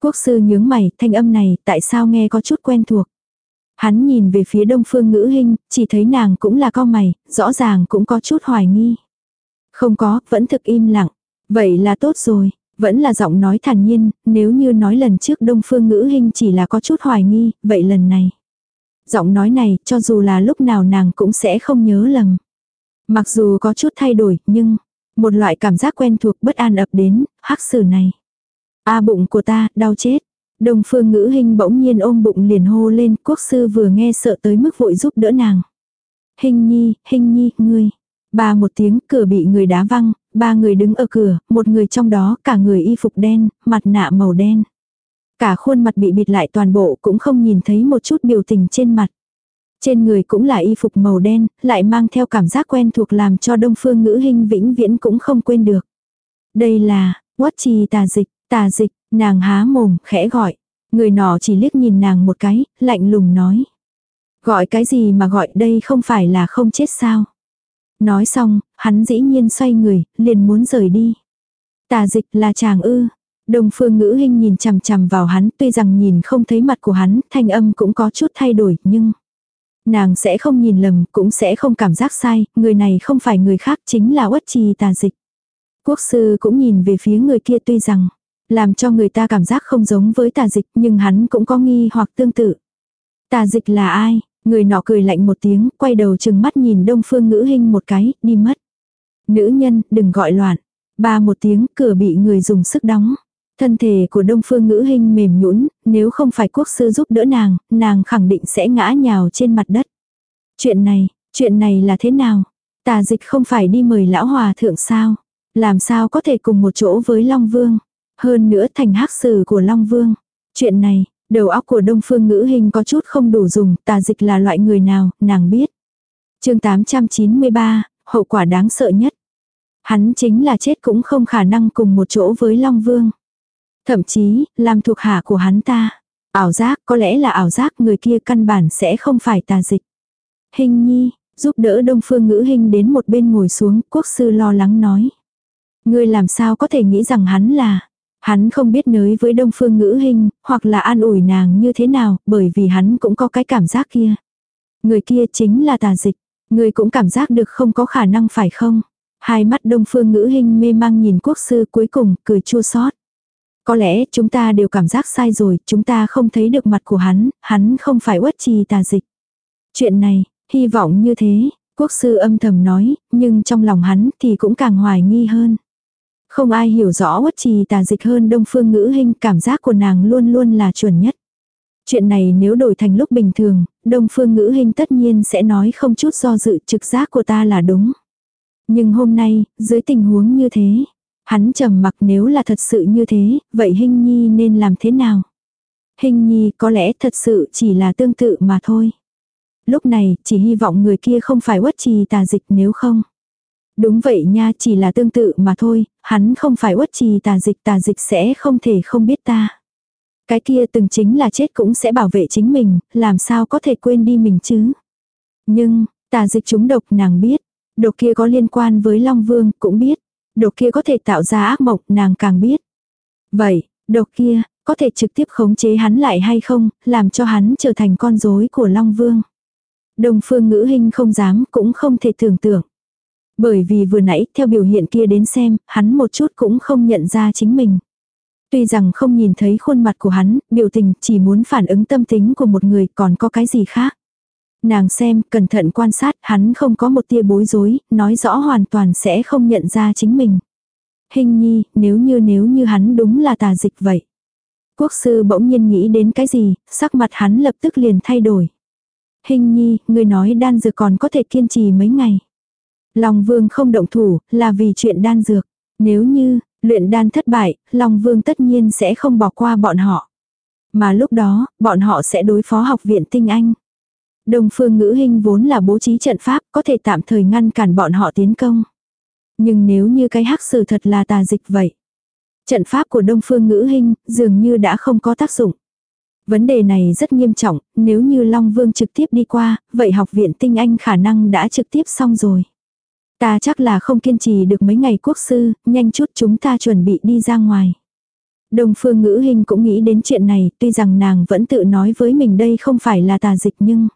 Quốc sư nhướng mày, thanh âm này tại sao nghe có chút quen thuộc. Hắn nhìn về phía đông phương ngữ hình, chỉ thấy nàng cũng là co mày, rõ ràng cũng có chút hoài nghi. Không có, vẫn thực im lặng. Vậy là tốt rồi, vẫn là giọng nói thản nhiên, nếu như nói lần trước đông phương ngữ hình chỉ là có chút hoài nghi, vậy lần này. Giọng nói này, cho dù là lúc nào nàng cũng sẽ không nhớ lầm. Mặc dù có chút thay đổi, nhưng, một loại cảm giác quen thuộc bất an ập đến, hắc sử này. A bụng của ta, đau chết. Đồng phương ngữ hình bỗng nhiên ôm bụng liền hô lên, quốc sư vừa nghe sợ tới mức vội giúp đỡ nàng. Hình nhi, hình nhi, ngươi. Ba một tiếng cửa bị người đá văng, ba người đứng ở cửa, một người trong đó cả người y phục đen, mặt nạ màu đen. Cả khuôn mặt bị bịt lại toàn bộ cũng không nhìn thấy một chút biểu tình trên mặt. Trên người cũng là y phục màu đen, lại mang theo cảm giác quen thuộc làm cho đông phương ngữ hình vĩnh viễn cũng không quên được. Đây là, quát trì tà dịch, tà dịch, nàng há mồm, khẽ gọi. Người nọ chỉ liếc nhìn nàng một cái, lạnh lùng nói. Gọi cái gì mà gọi đây không phải là không chết sao. Nói xong, hắn dĩ nhiên xoay người, liền muốn rời đi. Tà dịch là chàng ư. Đồng phương ngữ hình nhìn chằm chằm vào hắn, tuy rằng nhìn không thấy mặt của hắn, thanh âm cũng có chút thay đổi, nhưng... Nàng sẽ không nhìn lầm, cũng sẽ không cảm giác sai, người này không phải người khác chính là uất trì tà dịch. Quốc sư cũng nhìn về phía người kia tuy rằng, làm cho người ta cảm giác không giống với tà dịch nhưng hắn cũng có nghi hoặc tương tự. Tà dịch là ai? Người nọ cười lạnh một tiếng, quay đầu chừng mắt nhìn đông phương ngữ hình một cái, đi mất. Nữ nhân, đừng gọi loạn. Ba một tiếng, cửa bị người dùng sức đóng. Thân thể của đông phương ngữ hình mềm nhũn nếu không phải quốc sư giúp đỡ nàng, nàng khẳng định sẽ ngã nhào trên mặt đất. Chuyện này, chuyện này là thế nào? Tà dịch không phải đi mời lão hòa thượng sao? Làm sao có thể cùng một chỗ với Long Vương? Hơn nữa thành hắc sử của Long Vương. Chuyện này, đầu óc của Đông Phương Ngữ Hình có chút không đủ dùng, tà dịch là loại người nào, nàng biết. chương 893, hậu quả đáng sợ nhất. Hắn chính là chết cũng không khả năng cùng một chỗ với Long Vương. Thậm chí, làm thuộc hạ của hắn ta. Ảo giác, có lẽ là ảo giác người kia căn bản sẽ không phải tà dịch. Hình nhi, giúp đỡ Đông Phương Ngữ Hình đến một bên ngồi xuống, quốc sư lo lắng nói. Ngươi làm sao có thể nghĩ rằng hắn là Hắn không biết nới với đông phương ngữ hình, hoặc là an ủi nàng như thế nào, bởi vì hắn cũng có cái cảm giác kia. Người kia chính là tà dịch. Người cũng cảm giác được không có khả năng phải không? Hai mắt đông phương ngữ hình mê mang nhìn quốc sư cuối cùng cười chua xót. Có lẽ chúng ta đều cảm giác sai rồi, chúng ta không thấy được mặt của hắn, hắn không phải uất trì tà dịch. Chuyện này, hy vọng như thế, quốc sư âm thầm nói, nhưng trong lòng hắn thì cũng càng hoài nghi hơn. Không ai hiểu rõ uất trì tà dịch hơn đông phương ngữ hình cảm giác của nàng luôn luôn là chuẩn nhất. Chuyện này nếu đổi thành lúc bình thường, đông phương ngữ hình tất nhiên sẽ nói không chút do dự trực giác của ta là đúng. Nhưng hôm nay, dưới tình huống như thế, hắn trầm mặc nếu là thật sự như thế, vậy hình nhi nên làm thế nào? Hình nhi có lẽ thật sự chỉ là tương tự mà thôi. Lúc này, chỉ hy vọng người kia không phải uất trì tà dịch nếu không. Đúng vậy nha, chỉ là tương tự mà thôi, hắn không phải uất trì tà dịch tà dịch sẽ không thể không biết ta. Cái kia từng chính là chết cũng sẽ bảo vệ chính mình, làm sao có thể quên đi mình chứ. Nhưng, tà dịch chúng độc nàng biết, độc kia có liên quan với Long Vương cũng biết, độc kia có thể tạo ra ác mộng nàng càng biết. Vậy, độc kia, có thể trực tiếp khống chế hắn lại hay không, làm cho hắn trở thành con rối của Long Vương. Đồng phương ngữ hình không dám cũng không thể tưởng tượng. Bởi vì vừa nãy theo biểu hiện kia đến xem, hắn một chút cũng không nhận ra chính mình. Tuy rằng không nhìn thấy khuôn mặt của hắn, biểu tình chỉ muốn phản ứng tâm tính của một người còn có cái gì khác. Nàng xem, cẩn thận quan sát, hắn không có một tia bối rối, nói rõ hoàn toàn sẽ không nhận ra chính mình. Hình nhi, nếu như nếu như hắn đúng là tà dịch vậy. Quốc sư bỗng nhiên nghĩ đến cái gì, sắc mặt hắn lập tức liền thay đổi. Hình nhi, người nói đan dược còn có thể kiên trì mấy ngày. Long vương không động thủ, là vì chuyện đan dược. Nếu như, luyện đan thất bại, Long vương tất nhiên sẽ không bỏ qua bọn họ. Mà lúc đó, bọn họ sẽ đối phó học viện tinh anh. Đông phương ngữ hình vốn là bố trí trận pháp, có thể tạm thời ngăn cản bọn họ tiến công. Nhưng nếu như cái hắc sử thật là tà dịch vậy. Trận pháp của đông phương ngữ hình dường như đã không có tác dụng. Vấn đề này rất nghiêm trọng, nếu như Long Vương trực tiếp đi qua, vậy học viện tinh anh khả năng đã trực tiếp xong rồi. Ta chắc là không kiên trì được mấy ngày quốc sư, nhanh chút chúng ta chuẩn bị đi ra ngoài. Đồng phương ngữ hình cũng nghĩ đến chuyện này, tuy rằng nàng vẫn tự nói với mình đây không phải là tà dịch nhưng...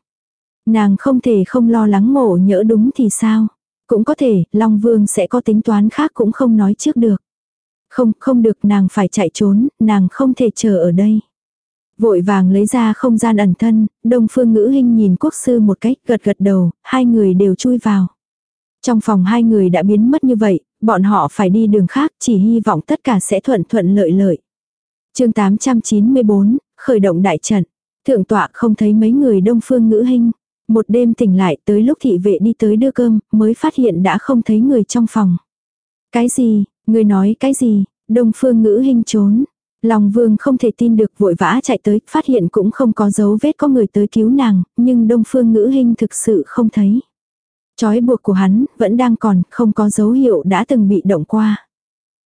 Nàng không thể không lo lắng ngộ nhỡ đúng thì sao. Cũng có thể, Long Vương sẽ có tính toán khác cũng không nói trước được. Không, không được nàng phải chạy trốn, nàng không thể chờ ở đây. Vội vàng lấy ra không gian ẩn thân, đông phương ngữ hình nhìn quốc sư một cách gật gật đầu, hai người đều chui vào. Trong phòng hai người đã biến mất như vậy, bọn họ phải đi đường khác chỉ hy vọng tất cả sẽ thuận thuận lợi lợi. chương 894, khởi động đại trận. Thượng tọa không thấy mấy người đông phương ngữ hình. Một đêm tỉnh lại tới lúc thị vệ đi tới đưa cơm, mới phát hiện đã không thấy người trong phòng. Cái gì, người nói cái gì, đông phương ngữ hình trốn. Long vương không thể tin được vội vã chạy tới, phát hiện cũng không có dấu vết có người tới cứu nàng, nhưng đông phương ngữ hình thực sự không thấy. Chói buộc của hắn vẫn đang còn, không có dấu hiệu đã từng bị động qua.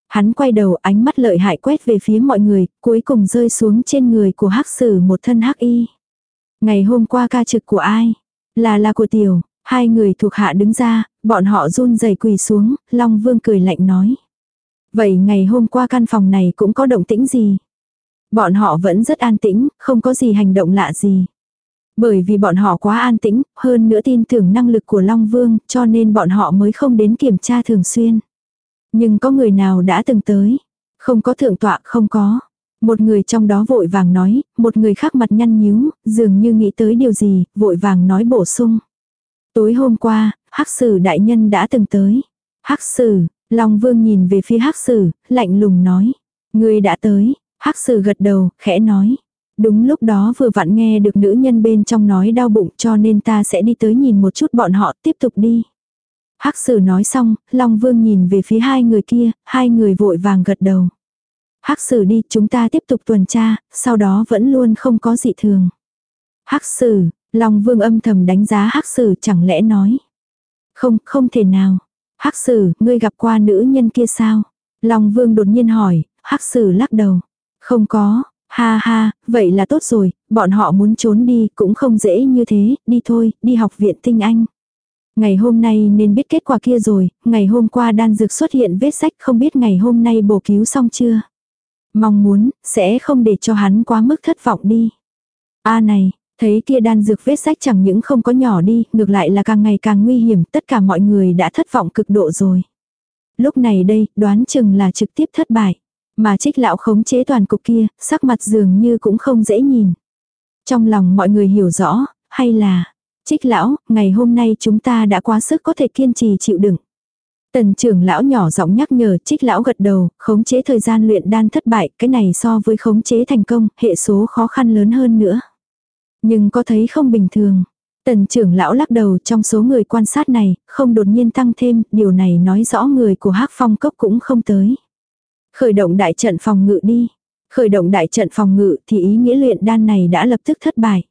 Hắn quay đầu ánh mắt lợi hại quét về phía mọi người, cuối cùng rơi xuống trên người của hắc sử một thân hắc y. Ngày hôm qua ca trực của ai? Là là của tiểu, hai người thuộc hạ đứng ra, bọn họ run rẩy quỳ xuống, Long Vương cười lạnh nói. Vậy ngày hôm qua căn phòng này cũng có động tĩnh gì? Bọn họ vẫn rất an tĩnh, không có gì hành động lạ gì. Bởi vì bọn họ quá an tĩnh, hơn nữa tin tưởng năng lực của Long Vương, cho nên bọn họ mới không đến kiểm tra thường xuyên. Nhưng có người nào đã từng tới? Không có thượng tọa, không có. Một người trong đó vội vàng nói, một người khác mặt nhăn nhíu, dường như nghĩ tới điều gì, vội vàng nói bổ sung. Tối hôm qua, hắc sử đại nhân đã từng tới. Hắc sử, Long Vương nhìn về phía hắc sử, lạnh lùng nói. Người đã tới, hắc sử gật đầu, khẽ nói. Đúng lúc đó vừa vặn nghe được nữ nhân bên trong nói đau bụng cho nên ta sẽ đi tới nhìn một chút bọn họ tiếp tục đi. Hắc sử nói xong, Long Vương nhìn về phía hai người kia, hai người vội vàng gật đầu. Hắc sử đi, chúng ta tiếp tục tuần tra, sau đó vẫn luôn không có dị thường. Hắc sử, Long Vương âm thầm đánh giá Hắc sử chẳng lẽ nói. Không, không thể nào. Hắc sử, ngươi gặp qua nữ nhân kia sao? Long Vương đột nhiên hỏi, Hắc sử lắc đầu. Không có, ha ha, vậy là tốt rồi, bọn họ muốn trốn đi cũng không dễ như thế, đi thôi, đi học viện tinh anh. Ngày hôm nay nên biết kết quả kia rồi, ngày hôm qua đan dược xuất hiện vết sách không biết ngày hôm nay bổ cứu xong chưa. Mong muốn, sẽ không để cho hắn quá mức thất vọng đi. A này, thấy kia đan dược vết sách chẳng những không có nhỏ đi, ngược lại là càng ngày càng nguy hiểm, tất cả mọi người đã thất vọng cực độ rồi. Lúc này đây, đoán chừng là trực tiếp thất bại. Mà trích lão khống chế toàn cục kia, sắc mặt dường như cũng không dễ nhìn. Trong lòng mọi người hiểu rõ, hay là, trích lão, ngày hôm nay chúng ta đã quá sức có thể kiên trì chịu đựng. Tần trưởng lão nhỏ giọng nhắc nhở trích lão gật đầu, khống chế thời gian luyện đan thất bại, cái này so với khống chế thành công, hệ số khó khăn lớn hơn nữa. Nhưng có thấy không bình thường. Tần trưởng lão lắc đầu trong số người quan sát này, không đột nhiên tăng thêm, điều này nói rõ người của hắc phong cốc cũng không tới. Khởi động đại trận phòng ngự đi. Khởi động đại trận phòng ngự thì ý nghĩa luyện đan này đã lập tức thất bại.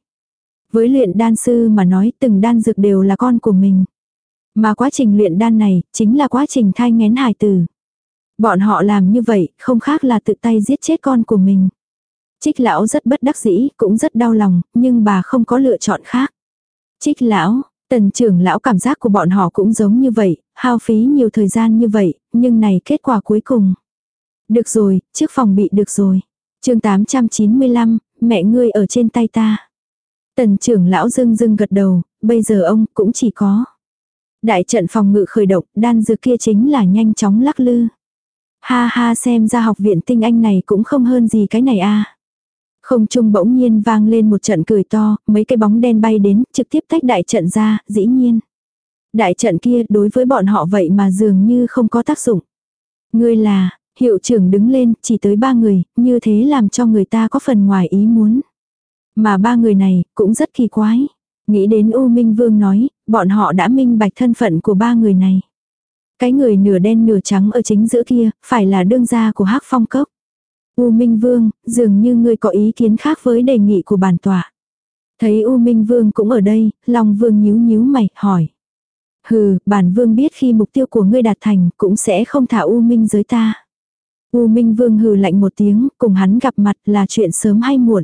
Với luyện đan sư mà nói từng đan dược đều là con của mình. Mà quá trình luyện đan này, chính là quá trình thai ngén hài tử. Bọn họ làm như vậy, không khác là tự tay giết chết con của mình. Trích lão rất bất đắc dĩ, cũng rất đau lòng, nhưng bà không có lựa chọn khác. Trích lão, tần trưởng lão cảm giác của bọn họ cũng giống như vậy, hao phí nhiều thời gian như vậy, nhưng này kết quả cuối cùng. Được rồi, trước phòng bị được rồi. chương 895, mẹ ngươi ở trên tay ta. Tần trưởng lão dưng dưng gật đầu, bây giờ ông cũng chỉ có. Đại trận phòng ngự khởi động, đan dược kia chính là nhanh chóng lắc lư. Ha ha xem ra học viện tinh anh này cũng không hơn gì cái này a Không trung bỗng nhiên vang lên một trận cười to, mấy cái bóng đen bay đến, trực tiếp tách đại trận ra, dĩ nhiên. Đại trận kia đối với bọn họ vậy mà dường như không có tác dụng. Ngươi là, Hiệu trưởng đứng lên, chỉ tới ba người, như thế làm cho người ta có phần ngoài ý muốn. Mà ba người này, cũng rất kỳ quái. Nghĩ đến U Minh Vương nói, bọn họ đã minh bạch thân phận của ba người này. Cái người nửa đen nửa trắng ở chính giữa kia, phải là đương gia của hắc phong cốc. U Minh Vương, dường như ngươi có ý kiến khác với đề nghị của bản tòa. Thấy U Minh Vương cũng ở đây, Long Vương nhíu nhíu mày, hỏi. Hừ, bản Vương biết khi mục tiêu của ngươi đạt thành, cũng sẽ không thả U Minh giới ta. U Minh Vương hừ lạnh một tiếng, cùng hắn gặp mặt là chuyện sớm hay muộn.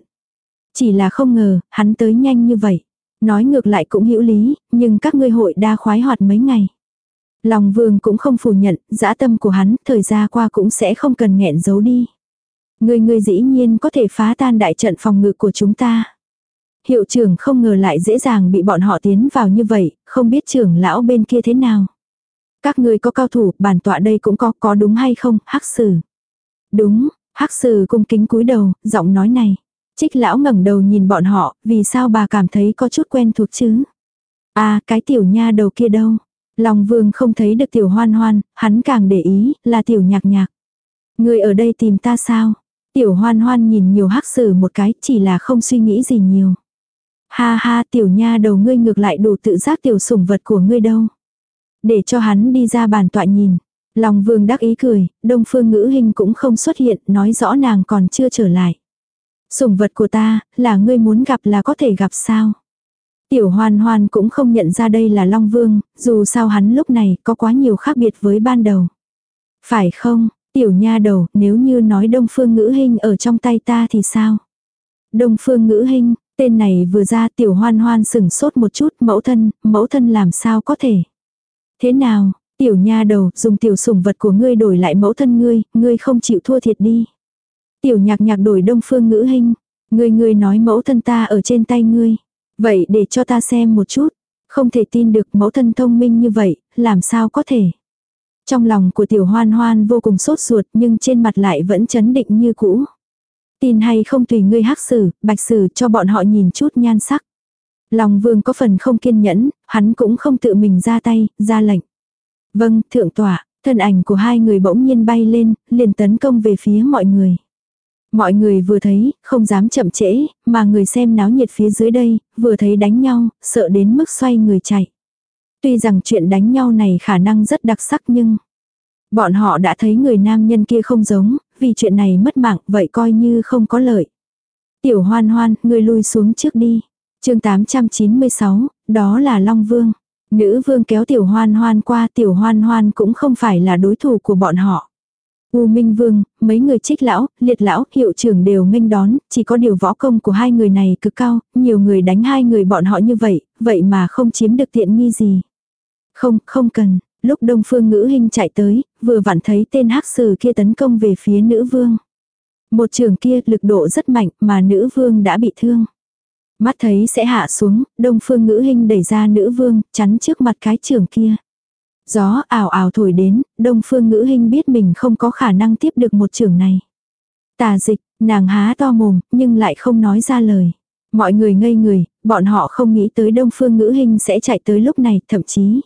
Chỉ là không ngờ, hắn tới nhanh như vậy. Nói ngược lại cũng hữu lý, nhưng các ngươi hội đa khoái hoạt mấy ngày. lòng Vương cũng không phủ nhận, dã tâm của hắn, thời gian qua cũng sẽ không cần nghẹn giấu đi. Ngươi ngươi dĩ nhiên có thể phá tan đại trận phòng ngự của chúng ta. Hiệu trưởng không ngờ lại dễ dàng bị bọn họ tiến vào như vậy, không biết trưởng lão bên kia thế nào. Các ngươi có cao thủ, bản tọa đây cũng có, có đúng hay không, hắc sử. Đúng, hắc sử cung kính cúi đầu, giọng nói này. Trích lão ngẩng đầu nhìn bọn họ, vì sao bà cảm thấy có chút quen thuộc chứ? À, cái tiểu nha đầu kia đâu? Long vương không thấy được tiểu hoan hoan, hắn càng để ý, là tiểu nhạc nhạc. Người ở đây tìm ta sao? Tiểu hoan hoan nhìn nhiều hắc sử một cái, chỉ là không suy nghĩ gì nhiều. Ha ha tiểu nha đầu ngươi ngược lại đủ tự giác tiểu sủng vật của ngươi đâu. Để cho hắn đi ra bàn tọa nhìn. Long vương đắc ý cười, đông phương ngữ hình cũng không xuất hiện, nói rõ nàng còn chưa trở lại. Sủng vật của ta, là ngươi muốn gặp là có thể gặp sao. Tiểu hoan hoan cũng không nhận ra đây là Long Vương, dù sao hắn lúc này có quá nhiều khác biệt với ban đầu. Phải không, tiểu nha đầu, nếu như nói đông phương ngữ hình ở trong tay ta thì sao? Đông phương ngữ hình, tên này vừa ra tiểu hoan hoan sừng sốt một chút, mẫu thân, mẫu thân làm sao có thể? Thế nào, tiểu nha đầu, dùng tiểu sủng vật của ngươi đổi lại mẫu thân ngươi, ngươi không chịu thua thiệt đi. Tiểu nhạc nhạc đổi đông phương ngữ hình, ngươi ngươi nói mẫu thân ta ở trên tay ngươi. Vậy để cho ta xem một chút. Không thể tin được mẫu thân thông minh như vậy, làm sao có thể. Trong lòng của tiểu hoan hoan vô cùng sốt ruột nhưng trên mặt lại vẫn chấn định như cũ. Tin hay không tùy ngươi hắc sử, bạch sử cho bọn họ nhìn chút nhan sắc. Lòng vương có phần không kiên nhẫn, hắn cũng không tự mình ra tay, ra lệnh. Vâng, thượng tọa thân ảnh của hai người bỗng nhiên bay lên, liền tấn công về phía mọi người. Mọi người vừa thấy, không dám chậm trễ, mà người xem náo nhiệt phía dưới đây, vừa thấy đánh nhau, sợ đến mức xoay người chạy. Tuy rằng chuyện đánh nhau này khả năng rất đặc sắc nhưng bọn họ đã thấy người nam nhân kia không giống, vì chuyện này mất mạng vậy coi như không có lợi. Tiểu hoan hoan, người lui xuống trước đi. chương 896, đó là Long Vương. Nữ vương kéo tiểu hoan hoan qua tiểu hoan hoan cũng không phải là đối thủ của bọn họ. U Minh Vương, mấy người trích lão, liệt lão, hiệu trưởng đều nghênh đón, chỉ có điều võ công của hai người này cực cao, nhiều người đánh hai người bọn họ như vậy, vậy mà không chiếm được tiện nghi gì. Không, không cần, lúc Đông Phương Ngữ Hinh chạy tới, vừa vặn thấy tên hắc sử kia tấn công về phía nữ vương. Một trường kia lực độ rất mạnh mà nữ vương đã bị thương. Mắt thấy sẽ hạ xuống, Đông Phương Ngữ hình đẩy ra nữ vương, chắn trước mặt cái trường kia. Gió ảo ảo thổi đến, đông phương ngữ hình biết mình không có khả năng tiếp được một trường này. Tà dịch, nàng há to mồm, nhưng lại không nói ra lời. Mọi người ngây người, bọn họ không nghĩ tới đông phương ngữ hình sẽ chạy tới lúc này, thậm chí.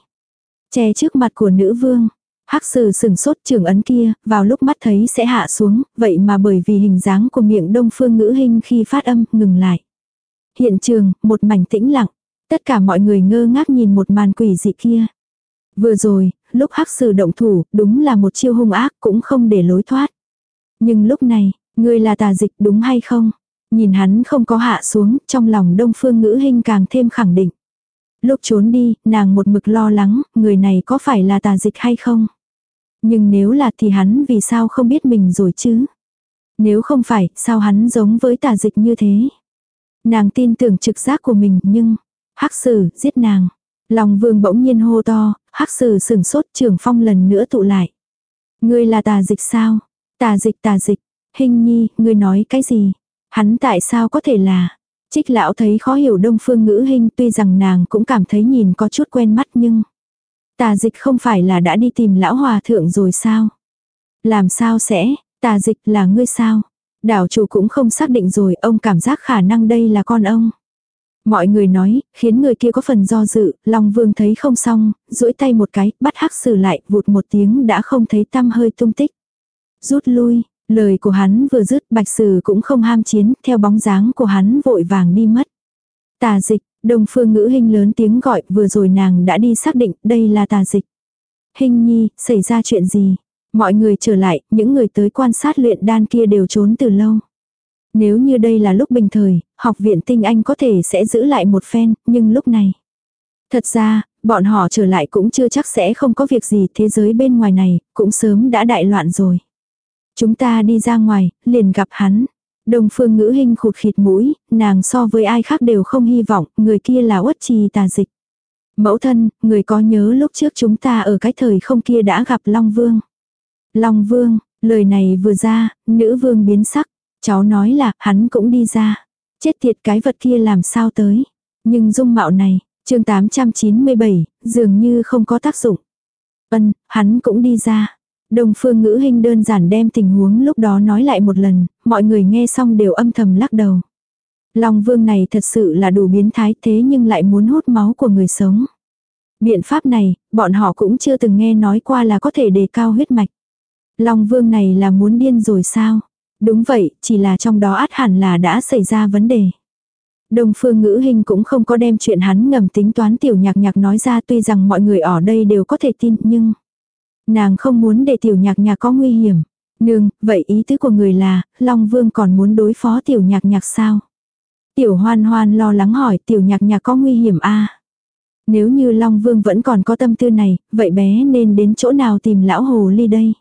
Che trước mặt của nữ vương. Hắc sử sừng sốt trường ấn kia, vào lúc mắt thấy sẽ hạ xuống, vậy mà bởi vì hình dáng của miệng đông phương ngữ hình khi phát âm, ngừng lại. Hiện trường, một mảnh tĩnh lặng. Tất cả mọi người ngơ ngác nhìn một màn quỷ dị kia. Vừa rồi, lúc hắc sử động thủ, đúng là một chiêu hung ác cũng không để lối thoát. Nhưng lúc này, ngươi là tà dịch đúng hay không? Nhìn hắn không có hạ xuống, trong lòng đông phương ngữ hình càng thêm khẳng định. Lúc trốn đi, nàng một mực lo lắng, người này có phải là tà dịch hay không? Nhưng nếu là thì hắn vì sao không biết mình rồi chứ? Nếu không phải, sao hắn giống với tà dịch như thế? Nàng tin tưởng trực giác của mình nhưng, hắc sử, giết nàng. lòng vương bỗng nhiên hô to, hắc sử sừng sốt trưởng phong lần nữa tụ lại. Ngươi là tà dịch sao? Tà dịch tà dịch. Hình nhi, ngươi nói cái gì? Hắn tại sao có thể là? Trích lão thấy khó hiểu đông phương ngữ hình tuy rằng nàng cũng cảm thấy nhìn có chút quen mắt nhưng. Tà dịch không phải là đã đi tìm lão hòa thượng rồi sao? Làm sao sẽ, tà dịch là ngươi sao? Đảo chủ cũng không xác định rồi, ông cảm giác khả năng đây là con ông. Mọi người nói, khiến người kia có phần do dự, Long Vương thấy không xong, duỗi tay một cái, bắt hắc sử lại, vụt một tiếng đã không thấy tăm hơi tung tích. Rút lui, lời của hắn vừa dứt bạch sử cũng không ham chiến, theo bóng dáng của hắn vội vàng đi mất. Tà dịch, đông phương ngữ hình lớn tiếng gọi vừa rồi nàng đã đi xác định đây là tà dịch. Hình nhi, xảy ra chuyện gì? Mọi người trở lại, những người tới quan sát luyện đan kia đều trốn từ lâu. Nếu như đây là lúc bình thời, học viện tinh anh có thể sẽ giữ lại một phen, nhưng lúc này. Thật ra, bọn họ trở lại cũng chưa chắc sẽ không có việc gì thế giới bên ngoài này, cũng sớm đã đại loạn rồi. Chúng ta đi ra ngoài, liền gặp hắn. Đồng phương ngữ hình khụt khịt mũi, nàng so với ai khác đều không hy vọng, người kia là uất trì tà dịch. Mẫu thân, người có nhớ lúc trước chúng ta ở cái thời không kia đã gặp Long Vương. Long Vương, lời này vừa ra, nữ vương biến sắc. Cháu nói là, hắn cũng đi ra. Chết tiệt cái vật kia làm sao tới. Nhưng dung mạo này, chương 897, dường như không có tác dụng. Ân, hắn cũng đi ra. Đồng phương ngữ hình đơn giản đem tình huống lúc đó nói lại một lần, mọi người nghe xong đều âm thầm lắc đầu. Long vương này thật sự là đủ biến thái thế nhưng lại muốn hút máu của người sống. Biện pháp này, bọn họ cũng chưa từng nghe nói qua là có thể đề cao huyết mạch. Long vương này là muốn điên rồi sao? Đúng vậy, chỉ là trong đó át hẳn là đã xảy ra vấn đề. Đồng phương ngữ hình cũng không có đem chuyện hắn ngầm tính toán tiểu nhạc nhạc nói ra tuy rằng mọi người ở đây đều có thể tin nhưng nàng không muốn để tiểu nhạc nhạc có nguy hiểm. Nương, vậy ý tứ của người là, Long Vương còn muốn đối phó tiểu nhạc nhạc sao? Tiểu hoan hoan lo lắng hỏi tiểu nhạc nhạc có nguy hiểm a Nếu như Long Vương vẫn còn có tâm tư này, vậy bé nên đến chỗ nào tìm lão hồ ly đây?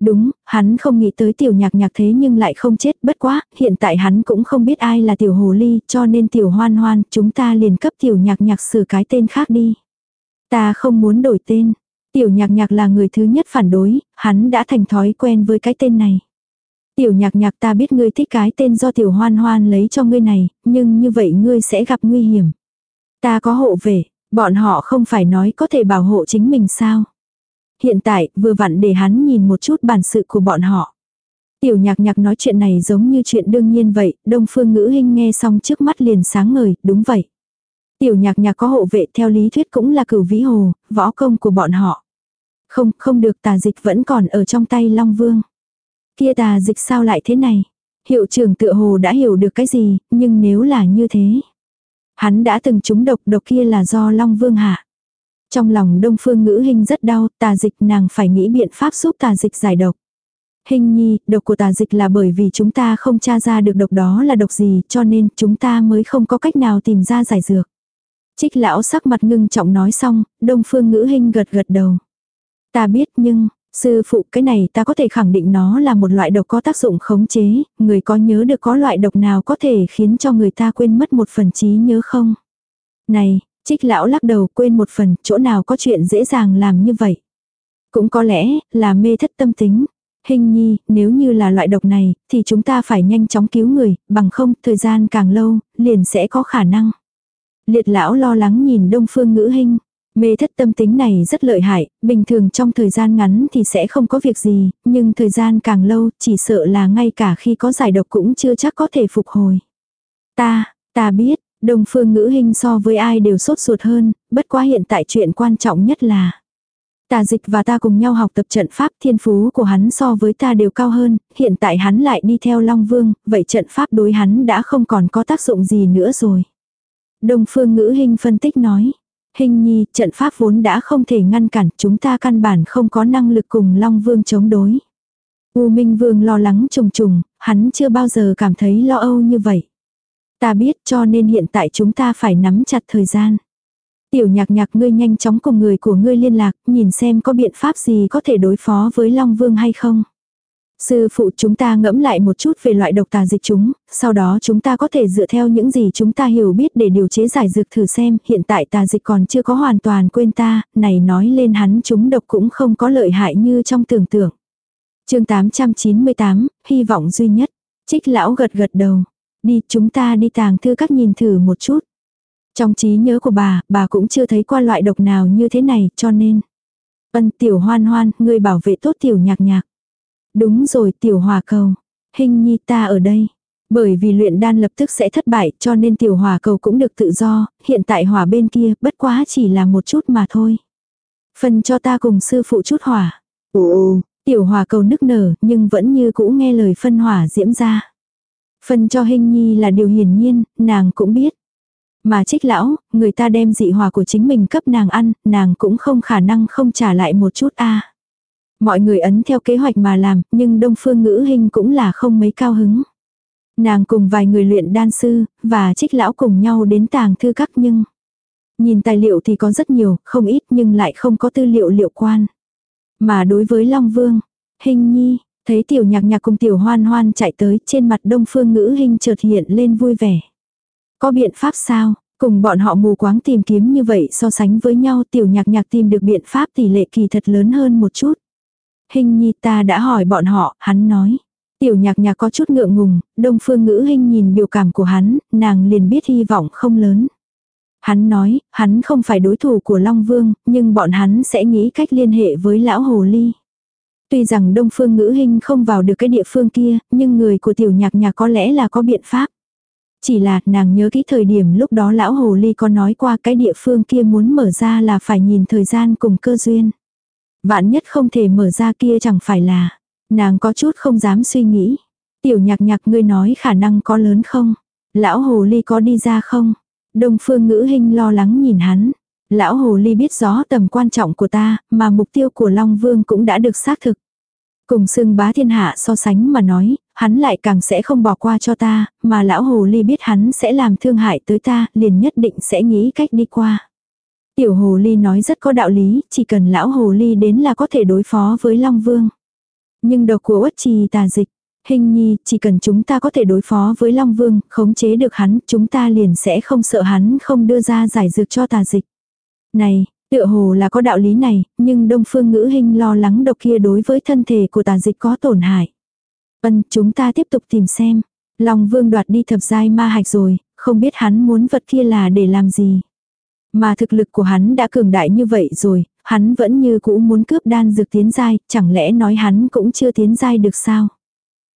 Đúng, hắn không nghĩ tới tiểu nhạc nhạc thế nhưng lại không chết bất quá, hiện tại hắn cũng không biết ai là tiểu hồ ly, cho nên tiểu hoan hoan, chúng ta liền cấp tiểu nhạc nhạc sửa cái tên khác đi. Ta không muốn đổi tên. Tiểu nhạc nhạc là người thứ nhất phản đối, hắn đã thành thói quen với cái tên này. Tiểu nhạc nhạc ta biết ngươi thích cái tên do tiểu hoan hoan lấy cho ngươi này, nhưng như vậy ngươi sẽ gặp nguy hiểm. Ta có hộ vệ, bọn họ không phải nói có thể bảo hộ chính mình sao. Hiện tại, vừa vặn để hắn nhìn một chút bản sự của bọn họ. Tiểu nhạc nhạc nói chuyện này giống như chuyện đương nhiên vậy, đông phương ngữ hình nghe xong trước mắt liền sáng ngời, đúng vậy. Tiểu nhạc nhạc có hộ vệ theo lý thuyết cũng là cửu vĩ hồ, võ công của bọn họ. Không, không được tà dịch vẫn còn ở trong tay Long Vương. Kia tà dịch sao lại thế này? Hiệu trưởng tựa hồ đã hiểu được cái gì, nhưng nếu là như thế. Hắn đã từng trúng độc, độc kia là do Long Vương hạ. Trong lòng đông phương ngữ hình rất đau, tà dịch nàng phải nghĩ biện pháp giúp tà dịch giải độc. Hình nhi, độc của tà dịch là bởi vì chúng ta không tra ra được độc đó là độc gì cho nên chúng ta mới không có cách nào tìm ra giải dược. Trích lão sắc mặt ngưng trọng nói xong, đông phương ngữ hình gật gật đầu. Ta biết nhưng, sư phụ cái này ta có thể khẳng định nó là một loại độc có tác dụng khống chế, người có nhớ được có loại độc nào có thể khiến cho người ta quên mất một phần trí nhớ không? Này, Trích lão lắc đầu quên một phần, chỗ nào có chuyện dễ dàng làm như vậy. Cũng có lẽ là mê thất tâm tính. Hình nhi, nếu như là loại độc này, thì chúng ta phải nhanh chóng cứu người, bằng không, thời gian càng lâu, liền sẽ có khả năng. Liệt lão lo lắng nhìn đông phương ngữ hình. Mê thất tâm tính này rất lợi hại, bình thường trong thời gian ngắn thì sẽ không có việc gì, nhưng thời gian càng lâu, chỉ sợ là ngay cả khi có giải độc cũng chưa chắc có thể phục hồi. Ta, ta biết, Đông phương ngữ hình so với ai đều sốt ruột hơn, bất quá hiện tại chuyện quan trọng nhất là Tà dịch và ta cùng nhau học tập trận pháp thiên phú của hắn so với ta đều cao hơn, hiện tại hắn lại đi theo Long Vương, vậy trận pháp đối hắn đã không còn có tác dụng gì nữa rồi. Đông phương ngữ hình phân tích nói, hình nhi, trận pháp vốn đã không thể ngăn cản, chúng ta căn bản không có năng lực cùng Long Vương chống đối. U Minh Vương lo lắng trùng trùng, hắn chưa bao giờ cảm thấy lo âu như vậy. Ta biết cho nên hiện tại chúng ta phải nắm chặt thời gian. Tiểu nhạc nhạc ngươi nhanh chóng cùng người của ngươi liên lạc, nhìn xem có biện pháp gì có thể đối phó với Long Vương hay không. Sư phụ chúng ta ngẫm lại một chút về loại độc tà dịch chúng, sau đó chúng ta có thể dựa theo những gì chúng ta hiểu biết để điều chế giải dược thử xem, hiện tại tà dịch còn chưa có hoàn toàn quên ta, này nói lên hắn chúng độc cũng không có lợi hại như trong tưởng tượng. chương 898, hy vọng duy nhất. Trích lão gật gật đầu. Đi, chúng ta đi tàng thư các nhìn thử một chút. Trong trí nhớ của bà, bà cũng chưa thấy qua loại độc nào như thế này, cho nên. Ân tiểu hoan hoan, người bảo vệ tốt tiểu nhạc nhạc. Đúng rồi tiểu hòa cầu. Hình nhi ta ở đây. Bởi vì luyện đan lập tức sẽ thất bại cho nên tiểu hòa cầu cũng được tự do, hiện tại hỏa bên kia bất quá chỉ là một chút mà thôi. Phần cho ta cùng sư phụ chút hỏa. Ồ, Tiểu hòa cầu nức nở nhưng vẫn như cũ nghe lời phân hỏa diễm ra. Phân cho hình nhi là điều hiển nhiên, nàng cũng biết. Mà trích lão, người ta đem dị hòa của chính mình cấp nàng ăn, nàng cũng không khả năng không trả lại một chút a Mọi người ấn theo kế hoạch mà làm, nhưng đông phương ngữ hình cũng là không mấy cao hứng. Nàng cùng vài người luyện đan sư, và trích lão cùng nhau đến tàng thư các nhưng. Nhìn tài liệu thì có rất nhiều, không ít nhưng lại không có tư liệu liệu quan. Mà đối với Long Vương, hình nhi, thấy tiểu nhạc nhạc cùng tiểu hoan hoan chạy tới trên mặt đông phương ngữ hình chợt hiện lên vui vẻ. Có biện pháp sao? Cùng bọn họ mù quáng tìm kiếm như vậy so sánh với nhau tiểu nhạc nhạc tìm được biện pháp tỷ lệ kỳ thật lớn hơn một chút. Hình nhi ta đã hỏi bọn họ, hắn nói. Tiểu nhạc nhạc có chút ngượng ngùng, đông phương ngữ hình nhìn biểu cảm của hắn, nàng liền biết hy vọng không lớn. Hắn nói, hắn không phải đối thủ của Long Vương, nhưng bọn hắn sẽ nghĩ cách liên hệ với lão hồ ly. Tuy rằng đông phương ngữ hình không vào được cái địa phương kia, nhưng người của tiểu nhạc nhạc có lẽ là có biện pháp. Chỉ là nàng nhớ kỹ thời điểm lúc đó lão hồ ly có nói qua cái địa phương kia muốn mở ra là phải nhìn thời gian cùng cơ duyên. Vạn nhất không thể mở ra kia chẳng phải là. Nàng có chút không dám suy nghĩ. Tiểu nhạc nhạc ngươi nói khả năng có lớn không? Lão hồ ly có đi ra không? Đông phương ngữ hình lo lắng nhìn hắn. Lão hồ ly biết rõ tầm quan trọng của ta, mà mục tiêu của Long Vương cũng đã được xác thực. Cùng xưng bá thiên hạ so sánh mà nói, hắn lại càng sẽ không bỏ qua cho ta, mà lão hồ ly biết hắn sẽ làm thương hại tới ta, liền nhất định sẽ nghĩ cách đi qua. Tiểu hồ ly nói rất có đạo lý, chỉ cần lão hồ ly đến là có thể đối phó với Long Vương. Nhưng độc của uất trì tà dịch, hình nhi, chỉ cần chúng ta có thể đối phó với Long Vương, khống chế được hắn, chúng ta liền sẽ không sợ hắn không đưa ra giải dược cho tà dịch. Này, tựa hồ là có đạo lý này, nhưng đông phương ngữ hình lo lắng độc kia đối với thân thể của tà dịch có tổn hại. Ân, chúng ta tiếp tục tìm xem. Long Vương đoạt đi thập giai ma hạch rồi, không biết hắn muốn vật kia là để làm gì. Mà thực lực của hắn đã cường đại như vậy rồi, hắn vẫn như cũ muốn cướp đan dược tiến giai, chẳng lẽ nói hắn cũng chưa tiến giai được sao?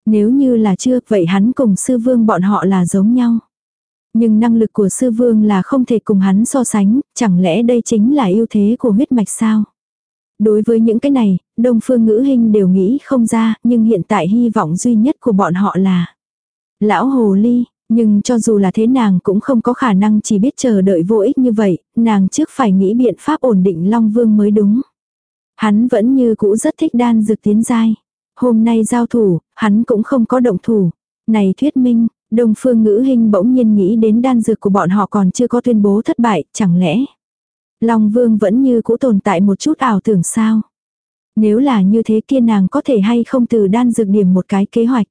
Nếu như là chưa, vậy hắn cùng sư vương bọn họ là giống nhau. Nhưng năng lực của sư vương là không thể cùng hắn so sánh, chẳng lẽ đây chính là ưu thế của huyết mạch sao? Đối với những cái này, đông phương ngữ hình đều nghĩ không ra, nhưng hiện tại hy vọng duy nhất của bọn họ là Lão Hồ Ly, nhưng cho dù là thế nàng cũng không có khả năng chỉ biết chờ đợi vô ích như vậy, nàng trước phải nghĩ biện pháp ổn định Long Vương mới đúng. Hắn vẫn như cũ rất thích đan dược tiến giai. Hôm nay giao thủ, hắn cũng không có động thủ. Này thuyết minh, Đông Phương Ngữ Hinh bỗng nhiên nghĩ đến đan dược của bọn họ còn chưa có tuyên bố thất bại, chẳng lẽ Long Vương vẫn như cũ tồn tại một chút ảo tưởng sao? Nếu là như thế kia nàng có thể hay không từ đan dược điểm một cái kế hoạch.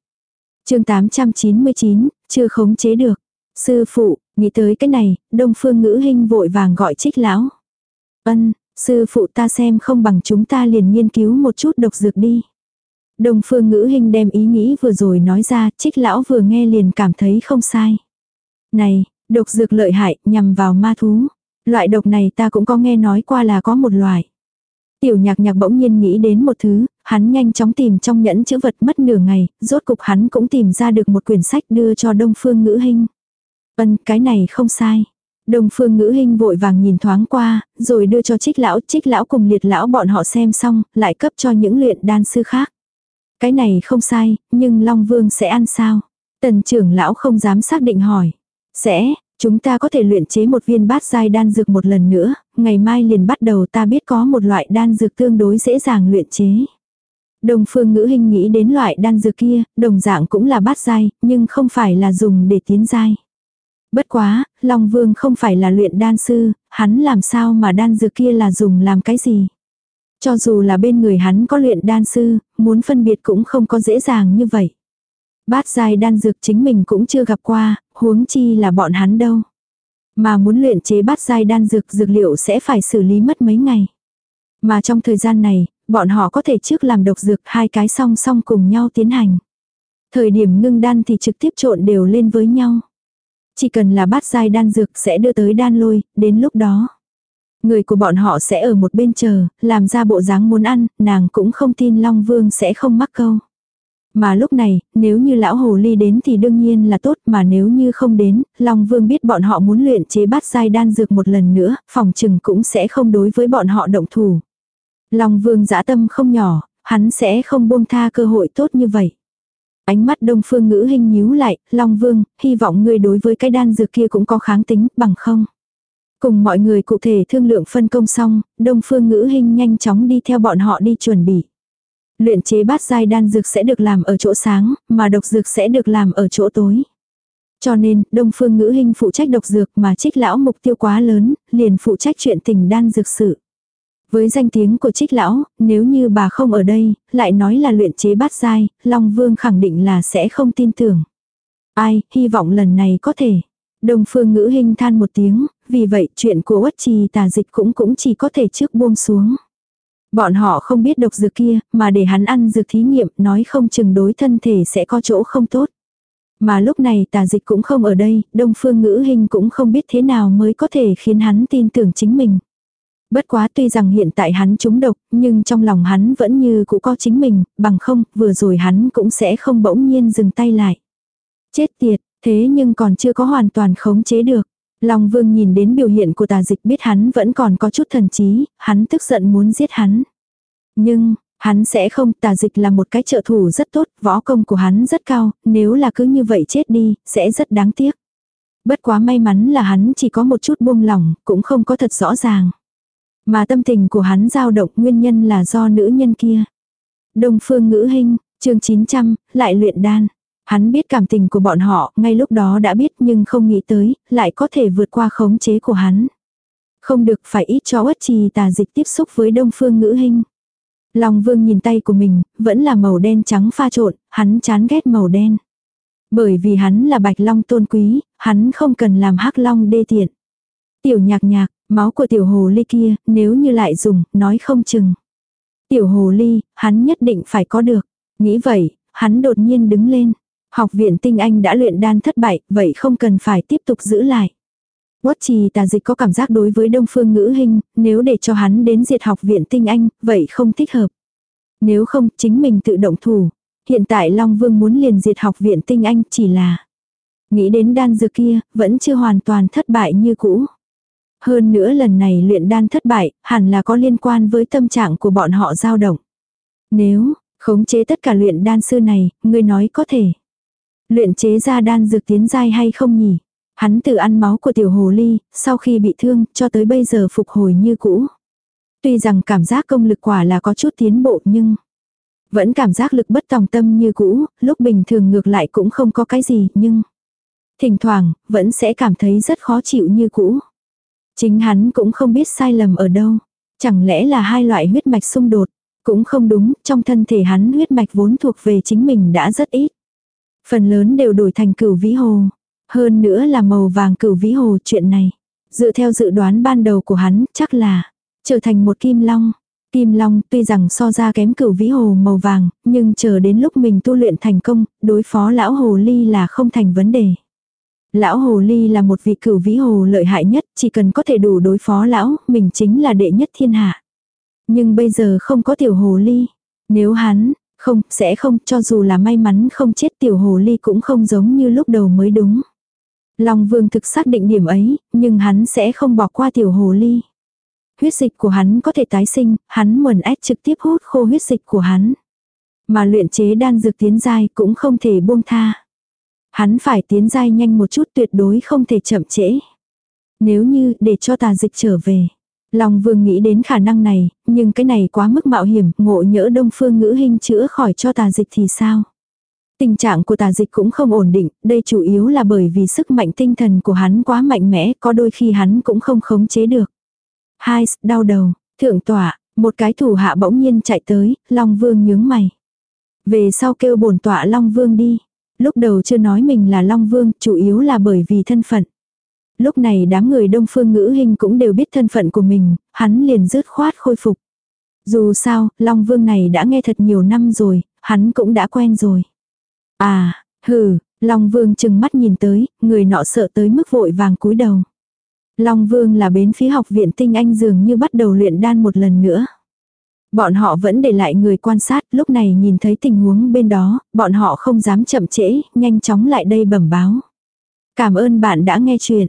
chương 899, chưa khống chế được. Sư phụ, nghĩ tới cái này, đông phương ngữ hình vội vàng gọi trích lão. Ân, sư phụ ta xem không bằng chúng ta liền nghiên cứu một chút độc dược đi. Đông phương ngữ hình đem ý nghĩ vừa rồi nói ra, trích lão vừa nghe liền cảm thấy không sai. Này, độc dược lợi hại, nhằm vào ma thú. Loại độc này ta cũng có nghe nói qua là có một loại. Tiểu nhạc nhạc bỗng nhiên nghĩ đến một thứ, hắn nhanh chóng tìm trong nhẫn chữ vật mất nửa ngày, rốt cục hắn cũng tìm ra được một quyển sách đưa cho đông phương ngữ hình. Ân, vâng, cái này không sai. Đông phương ngữ hình vội vàng nhìn thoáng qua, rồi đưa cho trích lão, trích lão cùng liệt lão bọn họ xem xong, lại cấp cho những luyện đan sư khác. Cái này không sai, nhưng Long Vương sẽ ăn sao? Tần trưởng lão không dám xác định hỏi. Sẽ, Chúng ta có thể luyện chế một viên bát giai đan dược một lần nữa, ngày mai liền bắt đầu ta biết có một loại đan dược tương đối dễ dàng luyện chế. Đồng phương ngữ hình nghĩ đến loại đan dược kia, đồng dạng cũng là bát giai, nhưng không phải là dùng để tiến giai. Bất quá, Long Vương không phải là luyện đan sư, hắn làm sao mà đan dược kia là dùng làm cái gì. Cho dù là bên người hắn có luyện đan sư, muốn phân biệt cũng không có dễ dàng như vậy. Bát giai đan dược chính mình cũng chưa gặp qua, huống chi là bọn hắn đâu. Mà muốn luyện chế bát giai đan dược dược liệu sẽ phải xử lý mất mấy ngày. Mà trong thời gian này, bọn họ có thể trước làm độc dược hai cái song song cùng nhau tiến hành. Thời điểm ngưng đan thì trực tiếp trộn đều lên với nhau. Chỉ cần là bát giai đan dược sẽ đưa tới đan lôi, đến lúc đó. Người của bọn họ sẽ ở một bên chờ, làm ra bộ dáng muốn ăn, nàng cũng không tin Long Vương sẽ không mắc câu. Mà lúc này, nếu như lão hồ ly đến thì đương nhiên là tốt mà nếu như không đến, Long Vương biết bọn họ muốn luyện chế bát giai đan dược một lần nữa, phòng trừng cũng sẽ không đối với bọn họ động thủ. Long Vương dã tâm không nhỏ, hắn sẽ không buông tha cơ hội tốt như vậy. Ánh mắt đông phương ngữ hình nhíu lại, Long Vương, hy vọng ngươi đối với cái đan dược kia cũng có kháng tính, bằng không. Cùng mọi người cụ thể thương lượng phân công xong, đông phương ngữ Hinh nhanh chóng đi theo bọn họ đi chuẩn bị. Luyện chế bát giai đan dược sẽ được làm ở chỗ sáng, mà độc dược sẽ được làm ở chỗ tối. Cho nên, Đông Phương Ngữ Hinh phụ trách độc dược mà trích lão mục tiêu quá lớn, liền phụ trách chuyện tình đan dược sự. Với danh tiếng của trích lão, nếu như bà không ở đây, lại nói là luyện chế bát giai, Long Vương khẳng định là sẽ không tin tưởng. Ai, hy vọng lần này có thể. Đông Phương Ngữ hình than một tiếng, vì vậy chuyện của Uất Trì tà dịch cũng cũng chỉ có thể trước buông xuống. Bọn họ không biết độc dược kia, mà để hắn ăn dược thí nghiệm, nói không chừng đối thân thể sẽ có chỗ không tốt. Mà lúc này tà dịch cũng không ở đây, đông phương ngữ hình cũng không biết thế nào mới có thể khiến hắn tin tưởng chính mình. Bất quá tuy rằng hiện tại hắn trúng độc, nhưng trong lòng hắn vẫn như cũng có chính mình, bằng không, vừa rồi hắn cũng sẽ không bỗng nhiên dừng tay lại. Chết tiệt, thế nhưng còn chưa có hoàn toàn khống chế được. Long vương nhìn đến biểu hiện của tà dịch biết hắn vẫn còn có chút thần trí, hắn tức giận muốn giết hắn. Nhưng, Hắn sẽ không, tà dịch là một cái trợ thủ rất tốt, võ công của hắn rất cao, nếu là cứ như vậy chết đi, sẽ rất đáng tiếc. Bất quá may mắn là hắn chỉ có một chút buông lỏng, cũng không có thật rõ ràng. Mà tâm tình của hắn dao động nguyên nhân là do nữ nhân kia. Đông phương ngữ hình, chương 900, lại luyện đan. Hắn biết cảm tình của bọn họ, ngay lúc đó đã biết nhưng không nghĩ tới, lại có thể vượt qua khống chế của hắn. Không được phải ít cho uất trì tà dịch tiếp xúc với đông phương ngữ hình. Long vương nhìn tay của mình, vẫn là màu đen trắng pha trộn, hắn chán ghét màu đen. Bởi vì hắn là bạch long tôn quý, hắn không cần làm hắc long đê tiện. Tiểu nhạc nhạc, máu của tiểu hồ ly kia, nếu như lại dùng, nói không chừng. Tiểu hồ ly, hắn nhất định phải có được. Nghĩ vậy, hắn đột nhiên đứng lên. Học viện tinh anh đã luyện đan thất bại, vậy không cần phải tiếp tục giữ lại. Quất trì tà dịch có cảm giác đối với đông phương ngữ hình, nếu để cho hắn đến diệt học viện tinh anh, vậy không thích hợp. Nếu không, chính mình tự động thủ. Hiện tại Long Vương muốn liền diệt học viện tinh anh chỉ là nghĩ đến đan dược kia, vẫn chưa hoàn toàn thất bại như cũ. Hơn nữa lần này luyện đan thất bại, hẳn là có liên quan với tâm trạng của bọn họ dao động. Nếu, khống chế tất cả luyện đan sư này, ngươi nói có thể. Luyện chế ra đan dược tiến giai hay không nhỉ? Hắn từ ăn máu của tiểu hồ ly, sau khi bị thương, cho tới bây giờ phục hồi như cũ. Tuy rằng cảm giác công lực quả là có chút tiến bộ nhưng vẫn cảm giác lực bất tòng tâm như cũ, lúc bình thường ngược lại cũng không có cái gì nhưng thỉnh thoảng vẫn sẽ cảm thấy rất khó chịu như cũ. Chính hắn cũng không biết sai lầm ở đâu. Chẳng lẽ là hai loại huyết mạch xung đột. Cũng không đúng, trong thân thể hắn huyết mạch vốn thuộc về chính mình đã rất ít. Phần lớn đều đổi thành cửu vĩ hồ. Hơn nữa là màu vàng cửu vĩ hồ chuyện này. Dựa theo dự đoán ban đầu của hắn, chắc là trở thành một kim long. Kim long tuy rằng so ra kém cửu vĩ hồ màu vàng, nhưng chờ đến lúc mình tu luyện thành công, đối phó lão hồ ly là không thành vấn đề. Lão hồ ly là một vị cửu vĩ hồ lợi hại nhất, chỉ cần có thể đủ đối phó lão, mình chính là đệ nhất thiên hạ. Nhưng bây giờ không có tiểu hồ ly. Nếu hắn, không, sẽ không, cho dù là may mắn không chết tiểu hồ ly cũng không giống như lúc đầu mới đúng. Long Vương thực xác định điểm ấy, nhưng hắn sẽ không bỏ qua tiểu hồ ly. Huyết dịch của hắn có thể tái sinh, hắn muồn ép trực tiếp hút khô huyết dịch của hắn. Mà luyện chế đan dược tiến giai cũng không thể buông tha. Hắn phải tiến giai nhanh một chút tuyệt đối không thể chậm trễ. Nếu như để cho tà dịch trở về. Long vương nghĩ đến khả năng này, nhưng cái này quá mức mạo hiểm, ngộ nhỡ đông phương ngữ hình chữa khỏi cho tà dịch thì sao? Tình trạng của tà dịch cũng không ổn định, đây chủ yếu là bởi vì sức mạnh tinh thần của hắn quá mạnh mẽ, có đôi khi hắn cũng không khống chế được. Hai, đau đầu, thượng tọa, một cái thủ hạ bỗng nhiên chạy tới, Long Vương nhướng mày. Về sau kêu bổn tọa Long Vương đi. Lúc đầu chưa nói mình là Long Vương, chủ yếu là bởi vì thân phận. Lúc này đám người đông phương ngữ hình cũng đều biết thân phận của mình, hắn liền rứt khoát khôi phục. Dù sao, Long Vương này đã nghe thật nhiều năm rồi, hắn cũng đã quen rồi. À, hừ, Long Vương chừng mắt nhìn tới, người nọ sợ tới mức vội vàng cúi đầu. Long Vương là bến phía học viện tinh anh dường như bắt đầu luyện đan một lần nữa. Bọn họ vẫn để lại người quan sát, lúc này nhìn thấy tình huống bên đó, bọn họ không dám chậm trễ, nhanh chóng lại đây bẩm báo. Cảm ơn bạn đã nghe chuyện.